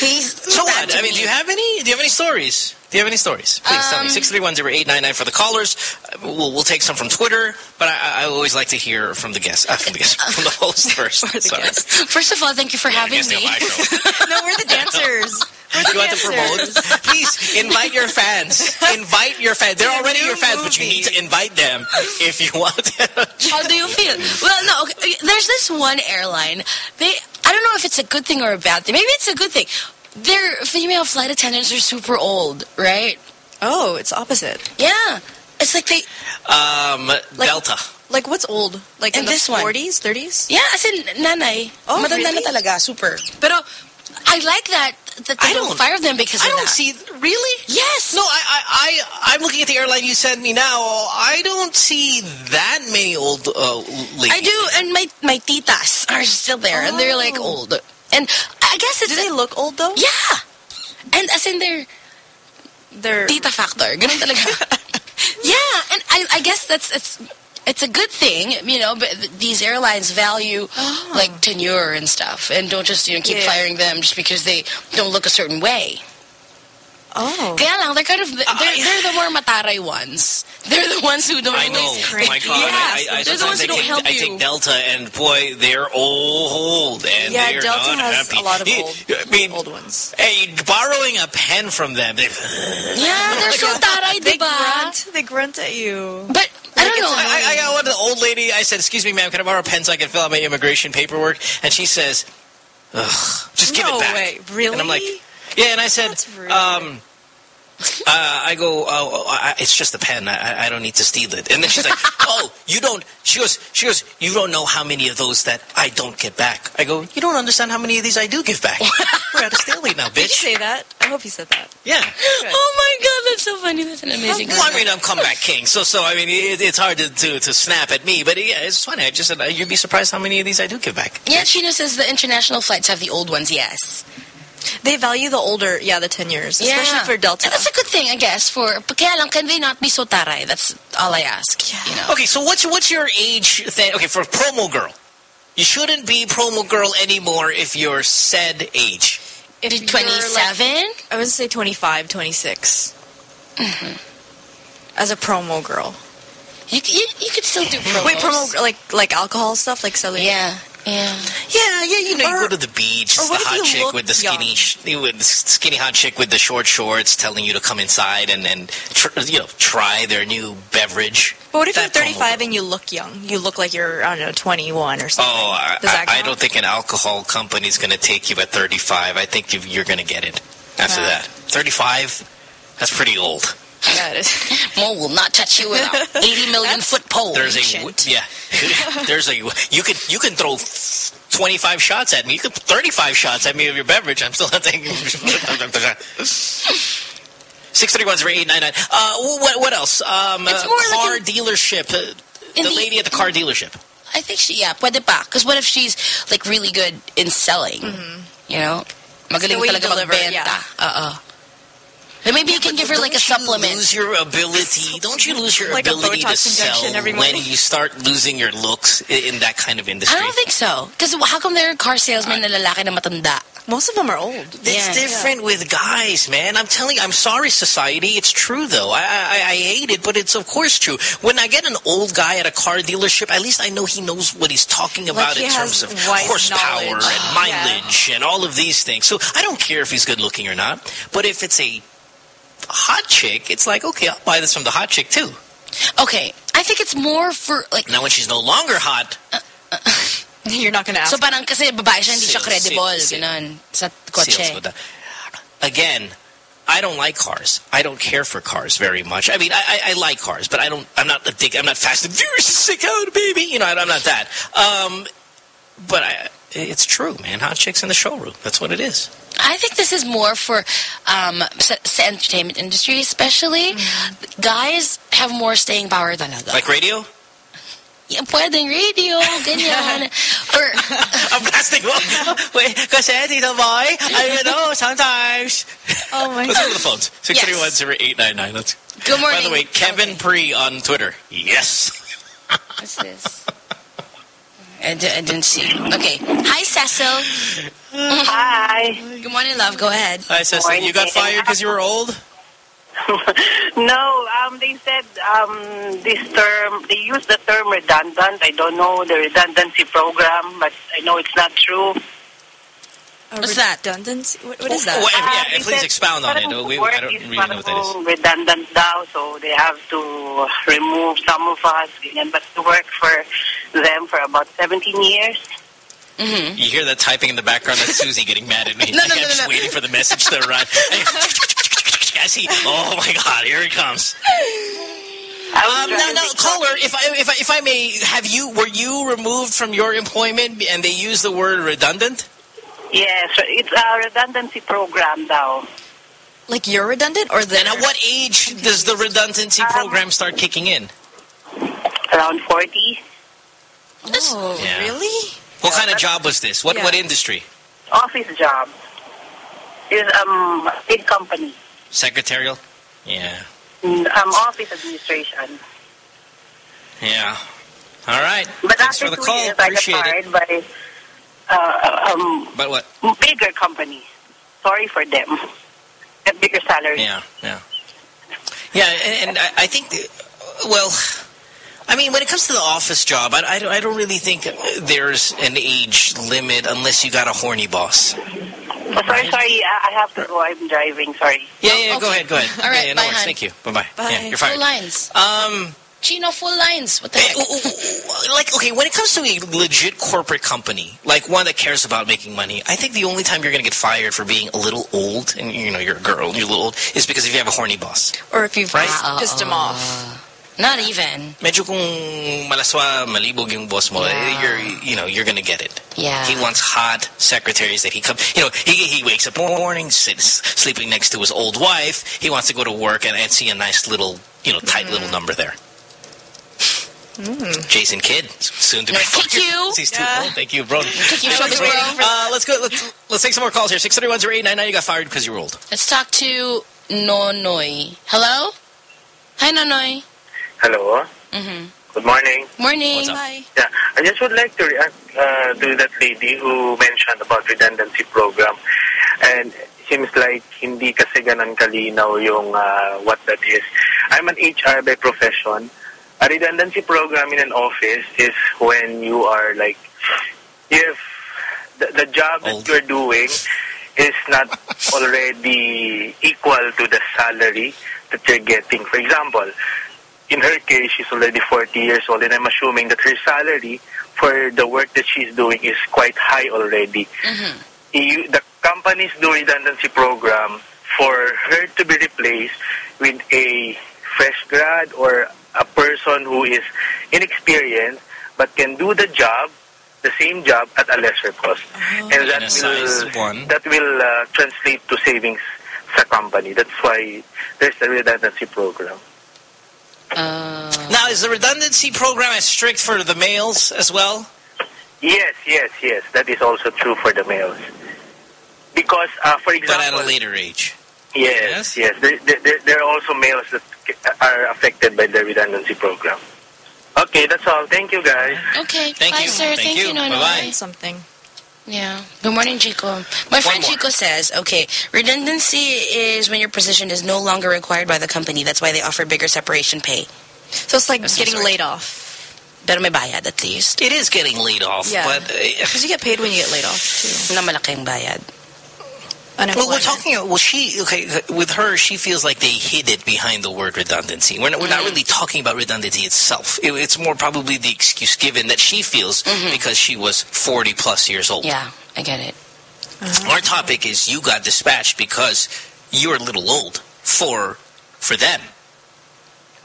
S4: He's [laughs]
S2: So
S4: bad
S2: what?
S4: to
S2: I mean,
S4: me.
S2: do you have any? Do you have any stories? Do you have any stories? Please tell me.
S4: Um,
S2: Six three one zero eight nine nine for the callers. Uh, We'll, we'll take some from Twitter, but I, I always like to hear from the guests, uh, from the guest, [laughs] from the host first.
S1: The.
S4: First of all, thank you for having me. [laughs]
S1: no, we're the dancers. [laughs] We're the
S2: You want to promote? Please invite your fans. Invite your fans. They're already your fans, but you need to invite them if you want.
S4: How do you feel? Well, no. Okay. There's this one airline. They. I don't know if it's a good thing or a bad thing. Maybe it's a good thing. Their female flight attendants are super old, right?
S1: Oh, it's opposite.
S4: Yeah. It's like they.
S2: um, Delta.
S1: Like, what's old? Like
S4: And
S1: in
S4: this
S1: the
S4: one.
S1: 40s, 30s?
S4: Yeah, as in nanay.
S1: Oh,
S4: Matanda
S1: really?
S4: na talaga, super. Pero I like that that they
S2: I
S4: don't,
S2: don't-
S4: fire them because
S2: I
S4: of
S2: don't
S4: that.
S2: see. Really?
S4: Yes.
S2: No, I, I, I, I'm looking at the airline you sent me now. I don't see that many old uh, ladies.
S4: I do, and my my titas are still there, and they're like
S1: Oh.
S4: old. And I guess it's
S1: Do they look old, though?
S4: yeah. And as in their
S1: They're...
S4: tita factor, ganun talaga. [laughs] yeah, and I I guess that's it's it's a good thing, you know. But these airlines value oh. like tenure and stuff, and don't just you know keep
S1: Yeah.
S4: firing them just because they don't look a certain way.
S1: Oh.
S4: Kaya lang, they're kind of they're, they're the more mataray ones. They're the ones who don't.
S2: I know. Oh my God.
S4: Yes,
S2: I, I, I
S4: they're the ones who don't
S2: take,
S4: help
S2: I
S4: you.
S2: take Delta, and boy, they're old, and
S1: Yeah,
S2: they're
S1: Delta
S2: not
S1: has
S2: happy.
S1: a lot of old-
S2: I mean,
S1: Old ones.
S2: hey, borrowing a pen from them. They,
S4: Yeah, they're so [laughs] taray,
S1: They grunt. They grunt at you.
S4: But I don't know.
S2: I, I got one of the old lady. I said, "Excuse me, ma'am, can I borrow a pen so I can fill out my immigration paperwork?" And she says, "Ugh, just give
S1: no
S2: it back."
S1: way. Really?
S2: And I'm like, "Yeah." And I said, um, uh, I go, oh, I, it's just a pen. I, I don't need to steal it. And then she's like, [laughs] oh, you don't. She goes, she goes, you don't know how many of those that I don't get back. I go, you don't understand how many of these I do give back. [laughs] We're at a stalemate now, bitch.
S3: Did you say that? I hope you said that.
S2: Yeah.
S4: Oh my god, that's so funny. That's an amazing.
S2: Well, I mean, I'm comeback king, so so I mean, it, it's hard to, to to snap at me, but yeah, it's funny. I just said uh, you'd be surprised how many of these I do give back.
S4: Yeah, Chino says the international flights have the old ones. Yes.
S3: They value the older, yeah, the 10 years, especially
S4: Yeah.
S3: for Delta.
S4: And that's a good thing, I guess. For but kaya lang, can they not be so taray? That's all I ask. You know.
S2: Okay, so what's what's your age thing? Okay, for promo girl, you shouldn't be promo girl anymore if you're said age.
S3: If
S4: 27?
S3: Like, I would say 25, 26. Mm-hmm. As a promo girl.
S4: You, you, you could still do promos.
S3: Wait, promo, like like alcohol stuff? Like selling?
S4: Yeah, yeah.
S2: Yeah, yeah, you know, you go to the beach, it's the hot chick with the skinny, sh with the skinny hot chick with the short shorts, telling you to come inside and and tr you know try their new beverage.
S3: But what if
S2: That
S3: you're 35 and you look young? You look like you're, I don't know, 21 or something.
S2: Oh, I, I, don't think an alcohol company is going to take you at 35. I think you- you're going to get it after that. 35, that's pretty old.
S3: Yeah, it is. [laughs]
S4: Mo will not touch you with a [laughs] 80 million foot pole.
S2: There's a yeah. [laughs] There's a you can you can throw 25 shots at me. You can 35 shots at me of your beverage. I'm still not taking. Six three one zero eight nine nine. Uh, what what else? Um,
S4: It's
S2: uh,
S4: more like
S2: car dealership. Uh, the
S4: the-
S2: lady at the car dealership.
S4: I think she, yeah, pwede pa. Because what if she's like really good in selling? You know? Magaling
S3: the way you
S4: talaga
S3: deliver,
S4: magbenta.
S3: yeah.
S4: Uh-uh. And maybe you can give her like a
S2: Don't you
S4: supplement.
S2: lose your ability. Don't you lose your
S3: Like
S2: ability to sell
S3: every
S2: when you start losing your looks i- in that kind of industry?
S4: I don't think so. Because how come there are car salesmen na lalaki na matanda?
S3: Most of them are old.
S2: It's
S4: Yeah.
S2: different with guys, man. I'm telling you, I'm sorry, society. It's true, though. I, I I hate it, but it's of course true. When I get an old guy at a car dealership, at least I know he knows what he's talking about
S3: he
S2: in terms of horsepower
S3: knowledge.
S2: and
S3: Yeah.
S2: mileage and all of these things. So I don't care if he's good looking or not. But if it's a hot chick, it's like, okay, I'll buy this from the hot chick too.
S4: Okay. I think it's more for like...
S2: Now, when she's no longer hot, [laughs]
S3: You're not going to ask.
S4: So parang kasi babae siya, hindi siya credible.
S2: sales,
S4: Ganun. Sa
S2: sales
S4: kotse.
S2: Again, I don't like cars. I don't care for cars very much. I mean, I, I, I like cars, but I don't. I'm not a dick. I'm not fast and furious. Sick out, baby. You know, I, I'm not that. Um, but I, it's true, man. Hot chicks in the showroom. That's what it is.
S4: I think this is more for um, sa, sa entertainment industry, especially. Guys have more staying power talaga.
S2: Like radio.
S4: Yeah, pwedeng radio, ganyan. [laughs] or, [laughs]
S2: I'm blasting mo. [laughs] Wait, kasi Tito Boy, I know, sometimes.
S3: Oh my
S2: Let's go to the phones. 631-0899. Let's.
S4: good morning.
S2: By the way, Kevin Pre on Twitter. Yes.
S4: What's this? I, didn't see. Okay. Hi, Cecil.
S15: Hi. [laughs]
S4: Good morning, love. Go ahead.
S2: Hi, Cecil. You got fired because you were old? [laughs]
S15: No, um, they said um, this term, they use the term redundant. I don't know the redundancy program, but I know it's not true.
S3: What's that? Redundancy? What, what is that?
S2: Well,
S15: Ah,
S2: yeah,
S15: they
S2: please expound on it. We, I don't really know what that is.
S15: parang redundant now, so they have to remove some of us, ganyan. but to work for them for about 17 years.
S4: Mm-hmm.
S2: You hear that typing in the background? That's Susie getting mad at me. [laughs]
S4: No, no,
S2: I'm
S4: no, no,
S2: just
S4: no.
S2: waiting for the message to arrive. [laughs] I see. Oh my God! Here it comes.
S15: I
S2: Um,
S15: was
S2: now, now, caller, if I, if I, if I may, have you were you removed from your employment and they use the word redundant?
S15: Yes, it's a redundancy program now.
S3: Like you're redundant or
S2: then at what age does the redundancy program start kicking in?
S15: Around 40.
S3: Oh,
S2: Yeah.
S3: really?
S2: What kind of job was this? What
S3: Yeah.
S2: what industry?
S15: Office job. It's um, a big company.
S2: Secretarial. Yeah.
S15: Mm, Um, office administration.
S2: Yeah. All right.
S15: But
S2: Thanks
S15: after
S2: for the
S15: two
S2: call.
S15: years, I got
S2: Appreciate it.
S15: by uh, um,
S2: But what?
S15: bigger companies. Sorry for them. A bigger salary.
S2: Yeah, yeah. Yeah, and, and I, I think, uh, well, I mean, when it comes to the office job, I, I, don't, I don't really think there's an age limit unless you got a horny boss.
S15: Oh, sorry, sorry. I I have to go. I'm driving. Sorry.
S2: Yeah, yeah, go ahead, go ahead.
S4: All right,
S2: yeah, yeah, no
S4: bye,
S2: worries.
S4: hon.
S2: Thank you. Bye-bye.
S3: Bye.
S2: Yeah, you're
S4: Full
S2: fired.
S4: lines.
S2: Um,
S4: Chino, full lines. What the
S2: eh,
S4: heck?
S2: like like, okay, when it comes to a legit corporate company, like one that cares about making money, I think the only time you're going to get fired for being a little old, and you know, you're a girl, you're a little old, is because if you have a horny boss.
S3: Or if you've
S2: Right?
S3: pissed him off.
S4: Not even.
S2: Medyo kung malaswa, malibog yung boss mo, eh, you're, you know, you're going to get it.
S4: Yeah.
S2: He wants hot secretaries that he comes, you know, he, he wakes up in the morning, sits sleeping next to his old wife. He wants to go to work and, and see a nice little, you know, tight little number there. Jason Kidd, soon to be
S4: Thank
S2: fired.
S4: you. [laughs]
S2: He's too
S4: Yeah.
S2: old. Thank you, bro.
S4: Thank you,
S2: Hey,
S4: Showbiz
S2: let's,
S4: Bro.
S2: uh, let's go. Let's, let's take some more calls here. Six thirty one zero eight nine nine. You got fired because you were old.
S4: Let's talk to Nonoy. Hello? Hi, Nonoy.
S16: Hello.
S4: Mm-hmm.
S16: Good morning.
S4: Morning. Hi.
S16: Yeah, I just would like to react uh, to that lady who mentioned about redundancy program. And seems like hindi kasi ganun kalinaw yung uh, what that is. I'm an HR by profession. A redundancy program in an office is when you are like, if the, the job that you're doing is not [laughs] already equal to the salary that you're getting. For example, in her case, she's already 40 years old, and I'm assuming that her salary for the work that she's doing is quite high already. Mm-hmm. You, the companies do redundancy program for her to be replaced with a fresh grad or a person who is inexperienced but can do the job, the same job at a lesser cost, and that
S2: In a size
S16: will
S2: one.
S16: that will uh, translate to savings sa company. That's why there's a redundancy program.
S2: Now, is the redundancy program as strict for the males as well?
S16: Yes, yes, yes. That is also true for the males. Because, uh, for
S2: But
S16: example,
S2: at a later age.
S16: yes, yes, there, there, there are also males that are affected by the redundancy program. Okay, that's all. Thank you, guys.
S4: Okay.
S2: Thank
S4: Bye,
S2: you.
S4: sir.
S2: Thank
S4: Thank,
S2: you.
S4: you, Nonoy.
S2: Bye-bye.
S3: Something.
S4: Yeah. Good morning, Chico. My friend
S2: more.
S4: Chico says, okay, redundancy is when your position is no longer required by the company. That's why they offer bigger separation pay.
S3: So it's like
S4: Of some
S3: getting
S4: sort.
S3: laid off.
S4: Pero may bayad at least.
S2: It is getting laid off,
S3: Yeah.
S2: but uh, [laughs]
S3: Because you get paid when you get laid off, too.
S4: Na malaking bayad.
S2: Well, we're talking. Well, she okay with her. She feels like they hid it behind the word redundancy. We're not, we're not really talking about redundancy itself. It, it's more probably the excuse given that she feels because she was forty plus years old.
S4: Yeah, I get it.
S2: Our topic is you got dispatched because you're a little old for for them.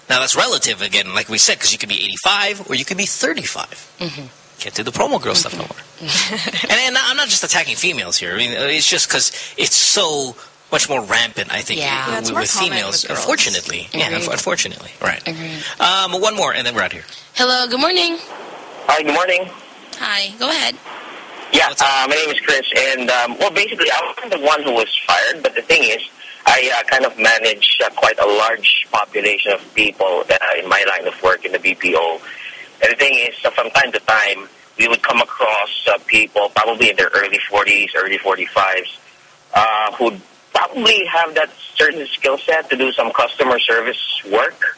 S2: Now that's relative again, like we said, because you could be 85 or you could be 35.
S4: Mm-hmm.
S2: Can't do the promo girl stuff no more. [laughs] and, and I'm not just attacking females here. I mean, uh, it's just because it's so much more rampant. I think
S4: Yeah. Yeah,
S2: with, with females.
S4: with
S2: unfortunately, yeah,
S4: Agreed.
S2: unf- unfortunately, right.
S4: Agreed.
S2: Um, one more, and then we're out here.
S4: Hello, good morning.
S16: Hi, good morning.
S4: Hi, go ahead.
S16: Yeah, uh, my name is Chris, and um, well, basically, I wasn't the one who was fired, but the thing is, I uh, kind of manage uh, quite a large population of people uh, in my line of work in the BPO. And the thing is, uh, from time to time, we would come across uh, people, probably in their early 40s, early 45s, uh, who probably have that certain skill set to do some customer service work.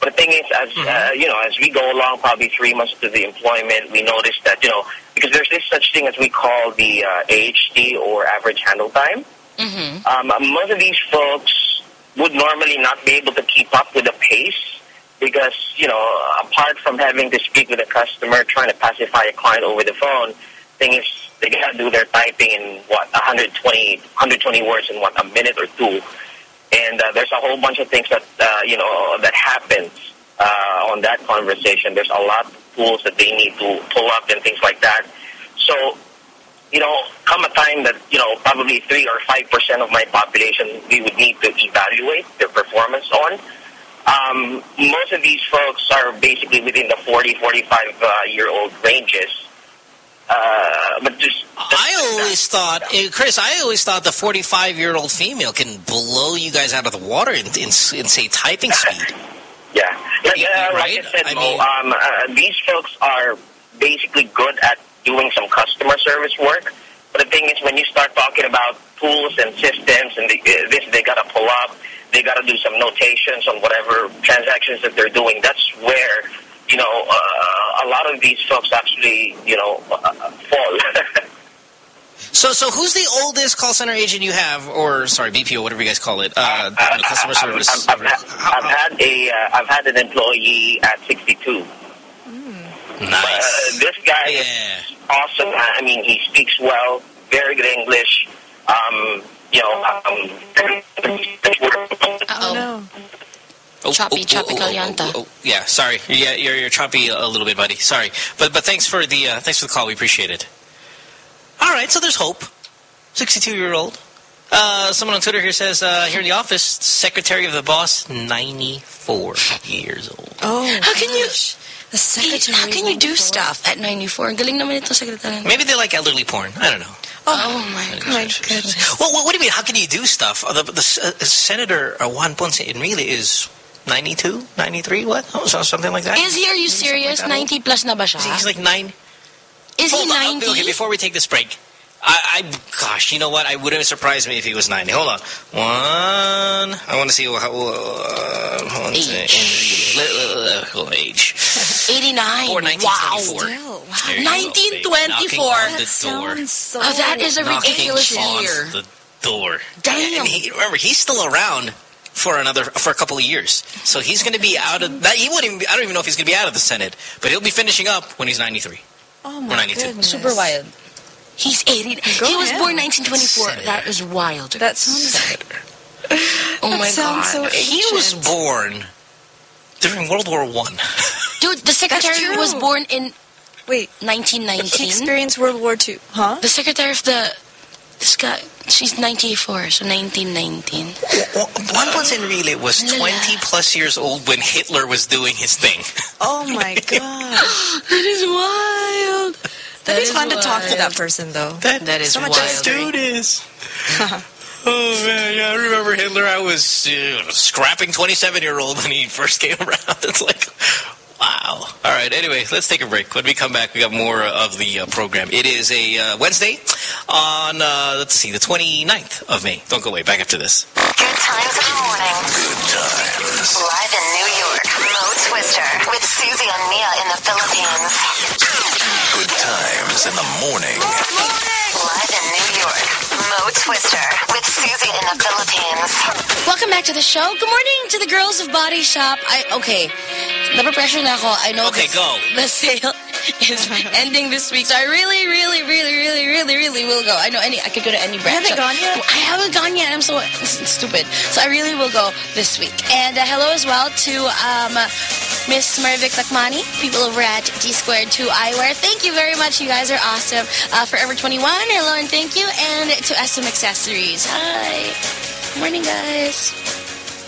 S16: But the thing is, as uh, you know, as we go along, probably three months to the employment, we notice that you know because there's this such thing as we call the uh, AHT or average handle time.
S4: Mm-hmm.
S16: Um, most of these folks would normally not be able to keep up with the pace because you know, apart from having to speak with a customer, trying to pacify a client over the phone, thing is they got to do their typing in what 120 120 words in what a minute or two and uh, there's a whole bunch of things that uh, you know that happens uh, on that conversation. There's a lot of tools that they need to pull up and things like that. So, you know, come a time that you know probably three or five percent of my population we would need to evaluate their performance on. Um, most of these folks are basically within the 40, 45 uh, year old ranges. Uh, but just
S2: I always thought, eh, Chris, I always thought the 45 year old female can blow you guys out of the water in, in, in say, typing [laughs] speed.
S16: Yeah, like, uh, like I said, Mo, um, uh, these folks are basically good at doing some customer service work. But the thing is, when you start talking about tools and systems and the, uh, this, they got to pull up, they got to do some notations on whatever transactions that they're doing. That's where you know uh, a lot of these folks actually you know uh, fall. [laughs]
S2: So, so who's the oldest call center agent you have, or sorry, BPO, whatever you guys call it, uh, you know, customer service?
S16: I've, I've, I've had a uh, I've had an employee at 62.
S2: Nice.
S17: Uh, this guy is awesome. I mean, he speaks well, very good English. Um, you know, um,
S4: Oh, no.
S2: Oh,
S4: choppy,
S2: oh,
S4: choppy
S2: oh, oh, oh, oh, yeah, sorry. Yeah, you're, you're choppy a little bit, buddy. Sorry. But but thanks for the uh, thanks for the call. We appreciate it. All right, so there's hope. 62-year-old. Uh, someone on Twitter here says, uh, here in the office, secretary of the boss, 94 years old.
S1: Oh,
S4: How can you...
S1: The secretary
S4: How can you do stuff at 94? Galing naman ito, secretary.
S2: Maybe they like elderly porn. I don't know.
S4: Oh, my goodness.
S2: Well, what, what do you mean? How can you do stuff? Uh, the, the uh, Senator uh, Juan Ponce Enrile is 92, 93, what? Oh, so something like that?
S4: Is he, are you serious? 90 plus na ba siya?
S2: He's like nine.
S4: Is he
S2: Hold on.
S4: 90?
S2: Okay, before we take this break, I, I, gosh, you know what? I wouldn't surprise me if he was 90. Hold on. One, I want to see how, uh, age. age.
S4: 89.
S2: Or 1924.
S4: Wow.
S2: There you
S4: 1924.
S2: Knocking on the door.
S1: so...
S4: Oh, that is a
S2: Knocking
S4: ridiculous year.
S2: the door.
S4: Damn.
S2: And he, remember, he's still around for another for a couple of years. So he's going to be out of that. He won't even. Be, I don't even know if he's going to be out of the Senate, but he'll be finishing up when he's 93
S1: Oh
S2: or
S1: my
S2: 92.
S1: goodness.
S4: Super wild. He's 80.
S1: Go
S4: he was
S1: ahead.
S4: born 1924. That is wild.
S1: That sounds...
S4: Oh my
S1: sounds
S4: god.
S1: so
S2: He was born during World War One. [laughs]
S4: Dude, the secretary was born in
S1: Wait,
S4: 1919.
S1: experienced World War II. Huh?
S4: The secretary of the this guy, she's 94, so 1919.
S2: Juan Ponce Enrile was 20 plus years old when Hitler was doing his thing. [laughs]
S1: Oh my [laughs] god.
S4: That is wild.
S1: That is fun to talk to that person, though.
S4: That is
S1: so much
S4: wild.
S1: history.
S2: is. [laughs] Oh man, yeah, I remember Hitler. I was uh, scrapping 27 year old when he first came around. It's like, wow. All right. Anyway, let's take a break. When we come back, we got more of the uh, program. It is a uh, Wednesday on uh, let's see, the 29th of May. Don't go away. Back after this.
S7: Good times in the morning.
S10: Good times.
S7: Live in New York, Mo Twister with Susie and Mia in the Philippines.
S10: Good times in the morning.
S7: Live in New York, Mo Twister with Susie in the Philippines.
S4: Welcome back to the show. Good morning to the girls of Body Shop. I okay. the pressure na ako. I know
S2: Okay,
S4: this-
S2: go. [laughs]
S4: the sale [laughs] is ending this week, so I really, really, really, really, really, really will go. I know any. I could go to any brand.
S1: haven't
S4: So-
S1: gone yet?
S4: I haven't gone yet. I'm so stupid. So I really will go this week. And uh, hello as well to um, Miss Marvic Lakmani, people over at D Squared 2 Eyewear. Thank you very much. You guys are awesome. Uh, Forever 21, hello and thank you. And to SM Accessories. Hi. Morning, guys.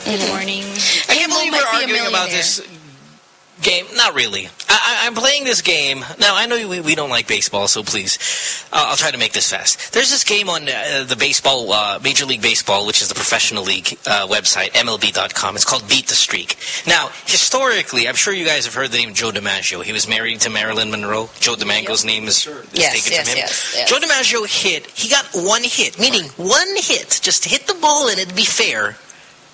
S1: Good morning. [laughs]
S2: I can't believe
S4: might
S2: we're arguing about this game. Not really. I, I, I'm playing this game. Now, I know we, we don't like baseball, so please, uh, I'll try to make this fast. There's this game on uh, the baseball, uh, Major League Baseball, which is the professional league uh, website, MLB.com. It's called Beat the Streak. Now, historically, I'm sure you guys have heard the name Joe DiMaggio. He was married to Marilyn Monroe. Joe DiMaggio's name is, is
S4: Yes,
S2: taken
S4: yes,
S2: from him.
S4: yes, yes.
S2: Joe DiMaggio hit, he got one hit, meaning one hit, just to hit the ball and it'd be fair,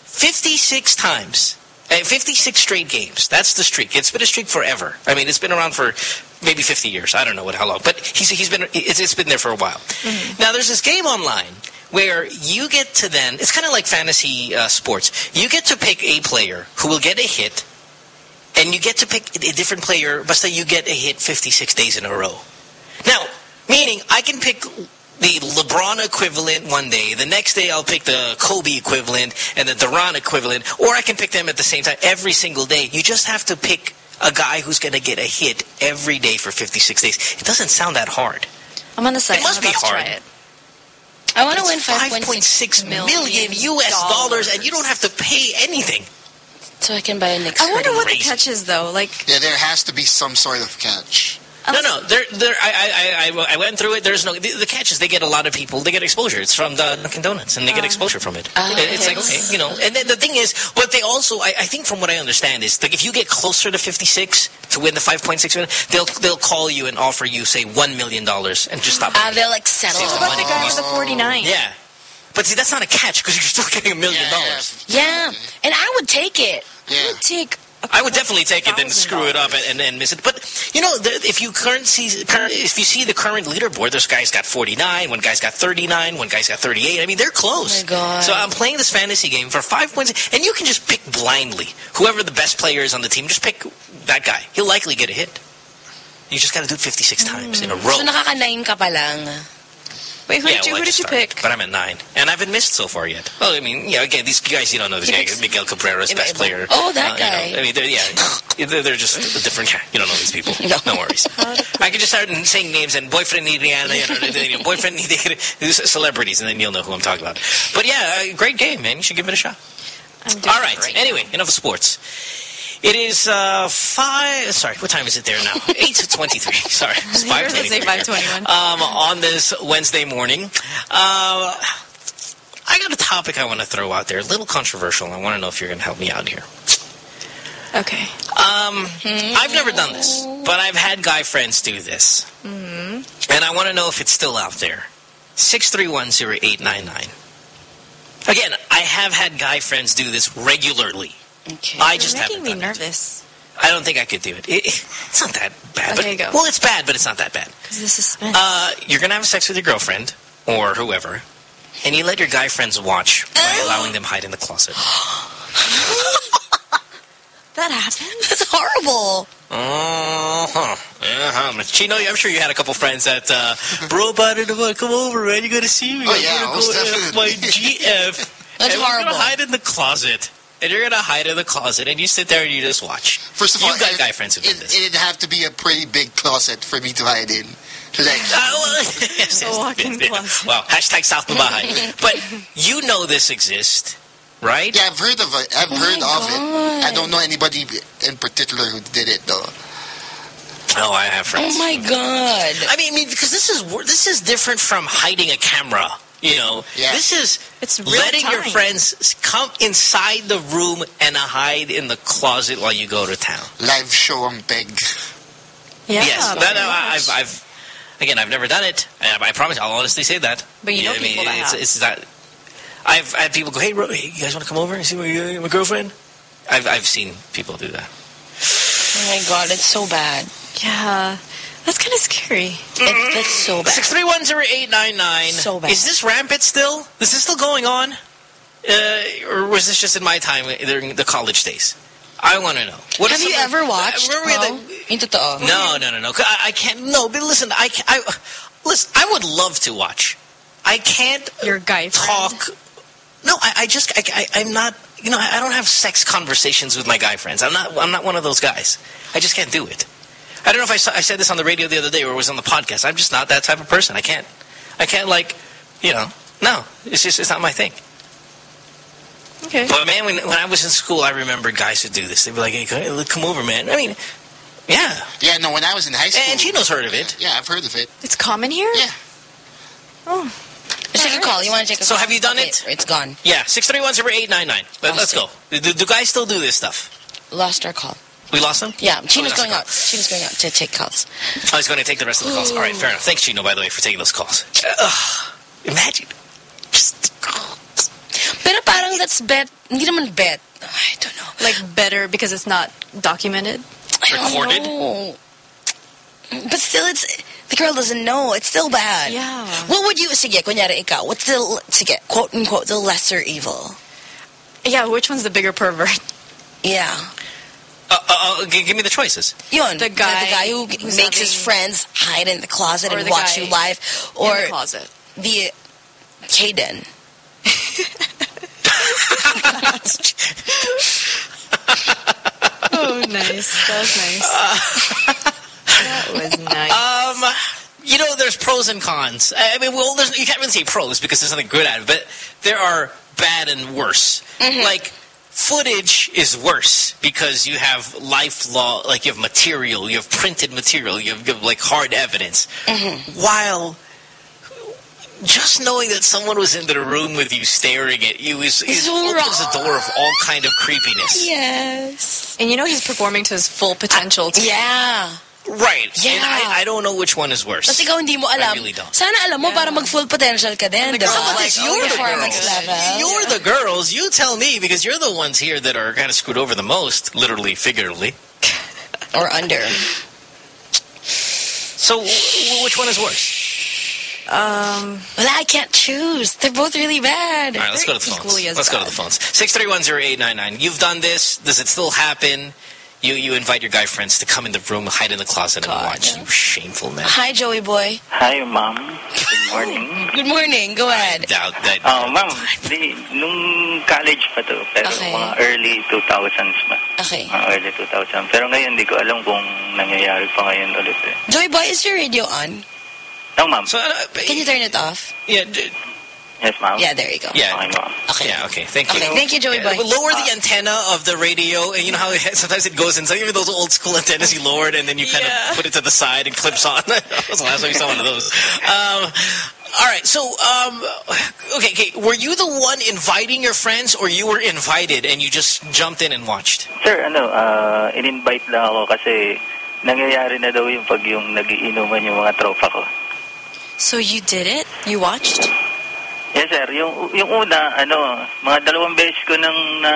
S2: 56 times. Uh, 56 straight games. That's the streak. It's been a streak forever. I mean, it's been around for maybe 50 years. I don't know what how long, but he's he's been it's, it's been there for a while. Now there's this game online where you get to then it's kind of like fantasy uh, sports. You get to pick a player who will get a hit, and you get to pick a different player. But say you get a hit 56 days in a row. Now, meaning I can pick the LeBron equivalent one day. The next day I'll pick the Kobe equivalent and the Durant equivalent. Or I can pick them at the same time every single day. You just have to pick a guy who's going to get a hit every day for 56 days. It doesn't sound that hard.
S1: I'm on the site.
S2: It must
S1: I'm
S2: be
S1: about to
S2: hard.
S1: try it.
S4: I want to win 5.6
S2: million US dollars and you don't have to pay anything.
S4: So I can buy a Knicks
S1: I wonder what the catch is, though. Like,
S5: Yeah, there has to be some sort of catch.
S2: No, no. There, there. I, I, I, I went through it. There's no. The, the catch is they get a lot of people. They get exposure. It's from the Dunkin' Donuts, and they get exposure from it.
S4: Ah,
S2: It- it's
S4: okay.
S2: like okay, you know. And then the thing is, what they also, I, I think, from what I understand, is like if you get closer to 56 to win the 5.6 million, they'll they'll call you and offer you say one million dollars and just stop.
S4: Uh, they'll like settle.
S2: The
S1: what about
S2: money.
S1: the guy with the 49?
S2: Yeah, but see, that's not a catch because you're still getting a million dollars.
S4: Yeah, and I would take it.
S1: I would take.
S2: I would definitely take it, then screw it up and, and, and miss it. But you know, the, if you current see, if you see the current leaderboard, this guy's got 49, one guy's got 39, one guy's got 38. I mean, they're close.
S4: Oh.
S2: So I'm playing this fantasy game for five points, and you can just pick blindly whoever the best player is on the team. Just pick that guy. He'll likely get a hit. You just got to do it 56 times in a mm. row.
S4: So nakaka-nine ka pa lang.
S3: Wait, who
S2: yeah,
S3: did you,
S2: well,
S3: who did you
S2: started,
S3: pick?
S2: But I'm at nine, and I haven't missed so far yet. Well, I mean, yeah, again, these guys you don't know this guy, Miguel Cabrera's best player.
S4: Oh, that
S2: Uh, you know,
S4: guy.
S2: I mean, they're, yeah, [laughs] they're, they're just a different. guy. You don't know these people. no, worries. I could just start saying names and boyfriend ni Rihanna, you know, you know, boyfriend ni these celebrities, and then you'll know who I'm talking about. But yeah, uh, great game, man. You should give it a shot. All right. Anyway, enough of sports. It is uh, five. Sorry, what time is it there now? [laughs] Eight to twenty-three. [laughs] Sorry, it's [laughs]
S3: You were
S2: five twenty-three.
S3: 5:21.
S2: Um, on this Wednesday morning, uh, I got a topic I want to throw out there. A little controversial. I want to know if you're going to help me out here.
S3: Okay.
S2: Um, I've never done this, but I've had guy friends do this,
S3: Mm-hmm.
S2: and I want to know if it's still out there. Six three one zero eight nine nine. Again, I have had guy friends do this regularly.
S4: Okay.
S2: I just
S3: You're
S2: haven't
S3: making me
S2: done it.
S3: nervous.
S2: I don't think I could do it. it it's not that bad.
S3: Okay,
S2: but,
S3: go.
S2: Well, it's bad, but it's not that bad.
S3: Because the suspense.
S2: Uh, you're going to have sex with your girlfriend or whoever, and you let your guy friends watch by allowing them hide in the closet. [gasps] [laughs]
S3: that happens?
S4: That's horrible.
S2: Uh-huh. Uh-huh. Chino, I'm sure you had a couple friends that, uh, [laughs] bro, buddy, come over, man. You got to see me.
S5: Oh,
S2: I'm
S5: yeah,
S2: gonna
S5: most
S2: go F
S5: definitely.
S2: my GF. [laughs]
S4: That's
S2: and We're
S4: horrible.
S2: going to hide in the closet. And you're going to hide in the closet, and you sit there and you just watch.
S5: First of all,
S2: You've got
S5: it-
S2: guy friends who did
S5: it,
S2: this.
S5: it'd have to be a pretty big closet for me to hide in. Like,
S2: Uh, [laughs] well, yes, yes.
S3: walk-in closet.
S2: Wow, hashtag South Babahay. [laughs] but you know this exists, right?
S5: yeah, I've heard of it. I've heard of it. I don't know anybody in particular who did it though.
S2: Oh, I have friends.
S4: Oh my god.
S2: I mean, I mean, because this is this is different from hiding a camera. You know,
S5: Yeah.
S2: this is
S3: It's real
S2: letting your friends come inside the room and hide in the closet while you go to town.
S5: Live show ang big.
S3: Yeah.
S2: yes,
S3: very
S2: that, uh. I've, I've again, I've never done it. I, I promise, I'll honestly say that.
S3: But you know
S2: I mean,
S3: people that
S2: it's,
S3: have.
S2: it's not. I've had people go, "Hey, bro, hey, you guys want to come over and see my, my girlfriend?" I've I've seen people do that.
S4: Oh my god, it's so bad.
S3: Yeah. That's kind of scary.
S4: It, that's so bad.
S2: Six three one zero eight nine nine.
S4: So bad.
S2: Is this rampant still? Is this still going on? Uh, or was this just in my time during the college days? I want to know. What
S4: Have you ever watched?
S2: Remember we had the-
S4: yung.
S2: No, no, no, no. I, I can't. No, but listen, I, I, listen. I would love to watch. I can't
S3: Your guy friend.
S2: talk. No, I, I just, I, I, I'm not. You know, I, I don't have sex conversations with my guy friends. I'm not. I'm not one of those guys. I just can't do it. I don't know if I, saw, I said this on the radio the other day or it was on the podcast. I'm just not that type of person. I can't. I can't like, you know. No, it's just it's not my thing.
S3: Okay.
S2: But man, when when I was in school, I remember guys who do this. They'd be like, "Hey, come- come over, man." I mean, yeah.
S5: Yeah, no, when I was in high school.
S2: And Chino's heard of it.
S5: Yeah, I've heard of it.
S3: It's common here?
S5: Yeah.
S3: Oh.
S4: Let's take a call. You want to take a
S2: So
S4: call?
S2: have you done
S4: Okay,
S2: it?
S4: It's gone.
S2: Yeah, six three one zero eight nine nine. Let, let's go. Do, do guys still do this stuff?
S4: Lost our call.
S2: We lost them.
S4: Yeah, Chino's oh,
S2: lost
S4: going
S2: our
S4: out. Chino's going out to take calls.
S2: Oh, I was going to take the rest of the calls. All right, fair enough. Thanks, Chino, by the way, for taking those calls. Ugh, imagine.
S4: Pero parang that's bet. Hindi naman bet. I don't know.
S3: Like better because it's not documented?
S4: I don't
S2: Recorded?
S4: know. But still, it's the girl doesn't know. It's still bad.
S3: Yeah.
S4: What would you sige? Kunyari ikaw. What's the sige? Quote unquote the lesser evil.
S3: Yeah, which one's the bigger pervert?
S4: Yeah.
S2: Uh, uh, uh, g- give me the choices.
S4: Yun.
S3: The guy
S4: the guy who
S3: who's
S4: makes his friends hide in the closet and
S3: the
S4: watch you live, or
S3: in the closet.
S4: the Caden. [laughs] [laughs]
S3: Oh, nice. That was nice. that was [laughs] nice.
S2: Um, you know, there's pros and cons. I I mean, well, there's, you can't really say pros because there's nothing good at it, but there are bad and worse. Like, footage is worse because you have life law, like you have material, you have printed material, you have, you have like hard evidence. Mm-hmm. While just knowing that someone was in the room with you staring at you is, is opens the door of all kind of creepiness.
S4: Yes.
S3: and you know he's performing to his full potential. too.
S4: Yeah.
S2: Right.
S4: Yeah.
S2: And I, I don't know which one is worse.
S4: Tapos ikaw hindi mo alam.
S2: I really don't.
S4: Sana alam mo para mag full potential ka din. Diba?
S2: But
S4: Like,
S2: this, you're the
S4: performance
S2: girls.
S4: level.
S2: You're the girls. You tell me because you're the ones here that are kind of screwed over the most, literally, figuratively. [laughs]
S4: Or under.
S2: So, w- w- which one is worse?
S3: Um,
S4: Well, I can't choose. They're both really bad.
S2: All right, let's go to the
S3: equally
S2: phones.
S3: as
S2: Let's go to
S3: bad.
S2: the phones. Six three one zero eight nine nine. You've done this. Does it still happen? You you invite your guy friends to come in the room, hide in the closet, and watch. You shameful man.
S4: Hi, Joey boy.
S18: Hi, ma'am. Good [laughs] morning.
S4: Good morning. Go ahead.
S2: Doubt that.
S18: Oh, ma'am, di, nung college pa to, pero
S4: Okay.
S18: mga early 2000s ba?
S4: Okay.
S18: Mga early 2000s. Pero ngayon, di ko alam kung nangyayari pa ngayon ulit eh.
S4: Joey boy, is your radio on?
S18: No, ma'am.
S2: So,
S4: Can you turn it off?
S2: Yeah.
S18: Yes, ma'am.
S4: Yeah, there you go.
S2: Yeah.
S18: Okay,
S2: Yeah, okay. Thank you.
S4: Okay, thank you, Joey boy.
S2: But lower the antenna of the radio, and you know how it, [laughs] sometimes it goes inside. Even those old school antennas, you lower it, and then you kind
S4: Yeah.
S2: of put it to the side and clips on. [laughs] that was the last time you saw one of those. Um, all right, so um, okay, okay. Were you the one inviting your friends, or you were invited and you just jumped in and watched?
S18: Sir, ano, uh, in-invite lang ako kasi nangyayari na daw yung pag yung nagiinuman yung mga tropa ko.
S3: So you did it? You watched?
S18: Yes, sir. Yung, yung una, ano, mga dalawang beses ko nang na,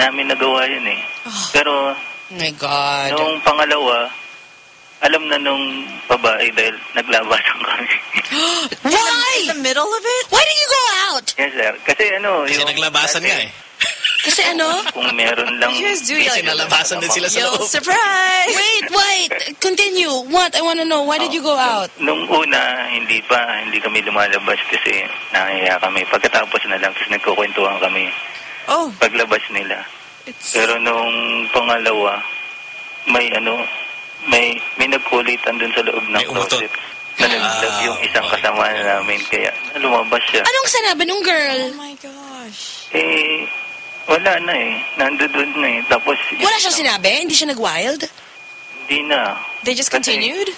S18: namin nagawa yun eh. Pero,
S4: Oh my God.
S18: nung pangalawa, alam na nung babae dahil naglabasan kami. [gasps]
S4: Why?
S3: In the middle of it?
S4: Why did you go out?
S18: yes, sir. Kasi ano,
S2: Kasi
S18: yung...
S2: naglabasan nga eh.
S4: Kasi ano?
S18: Kung meron lang...
S3: Guys do
S2: Kasi
S3: like
S2: nalabasan din sila sa
S3: Yo,
S2: loob.
S3: surprise!
S4: Wait, wait. Continue. What? I want to know. Why did you go out?
S18: Nung una, hindi pa, hindi kami lumalabas kasi nahiya kami. Pagkatapos na lang, tapos nagkukwentuhan kami.
S3: Oh.
S18: Paglabas nila.
S3: It's...
S18: Pero nung pangalawa, may ano, may may nagkulitan dun sa loob ng
S2: May umutot.
S18: closet. Nalaglag yung isang kasama namin, kaya lumabas siya.
S4: Anong sinabi nung girl?
S3: Oh my gosh.
S18: Eh, wala na eh. Nandun na eh. Tapos,
S4: Wala siya sinabi? Hindi siya nag-wild?
S18: hindi na.
S3: They just
S18: Kasi
S3: continued?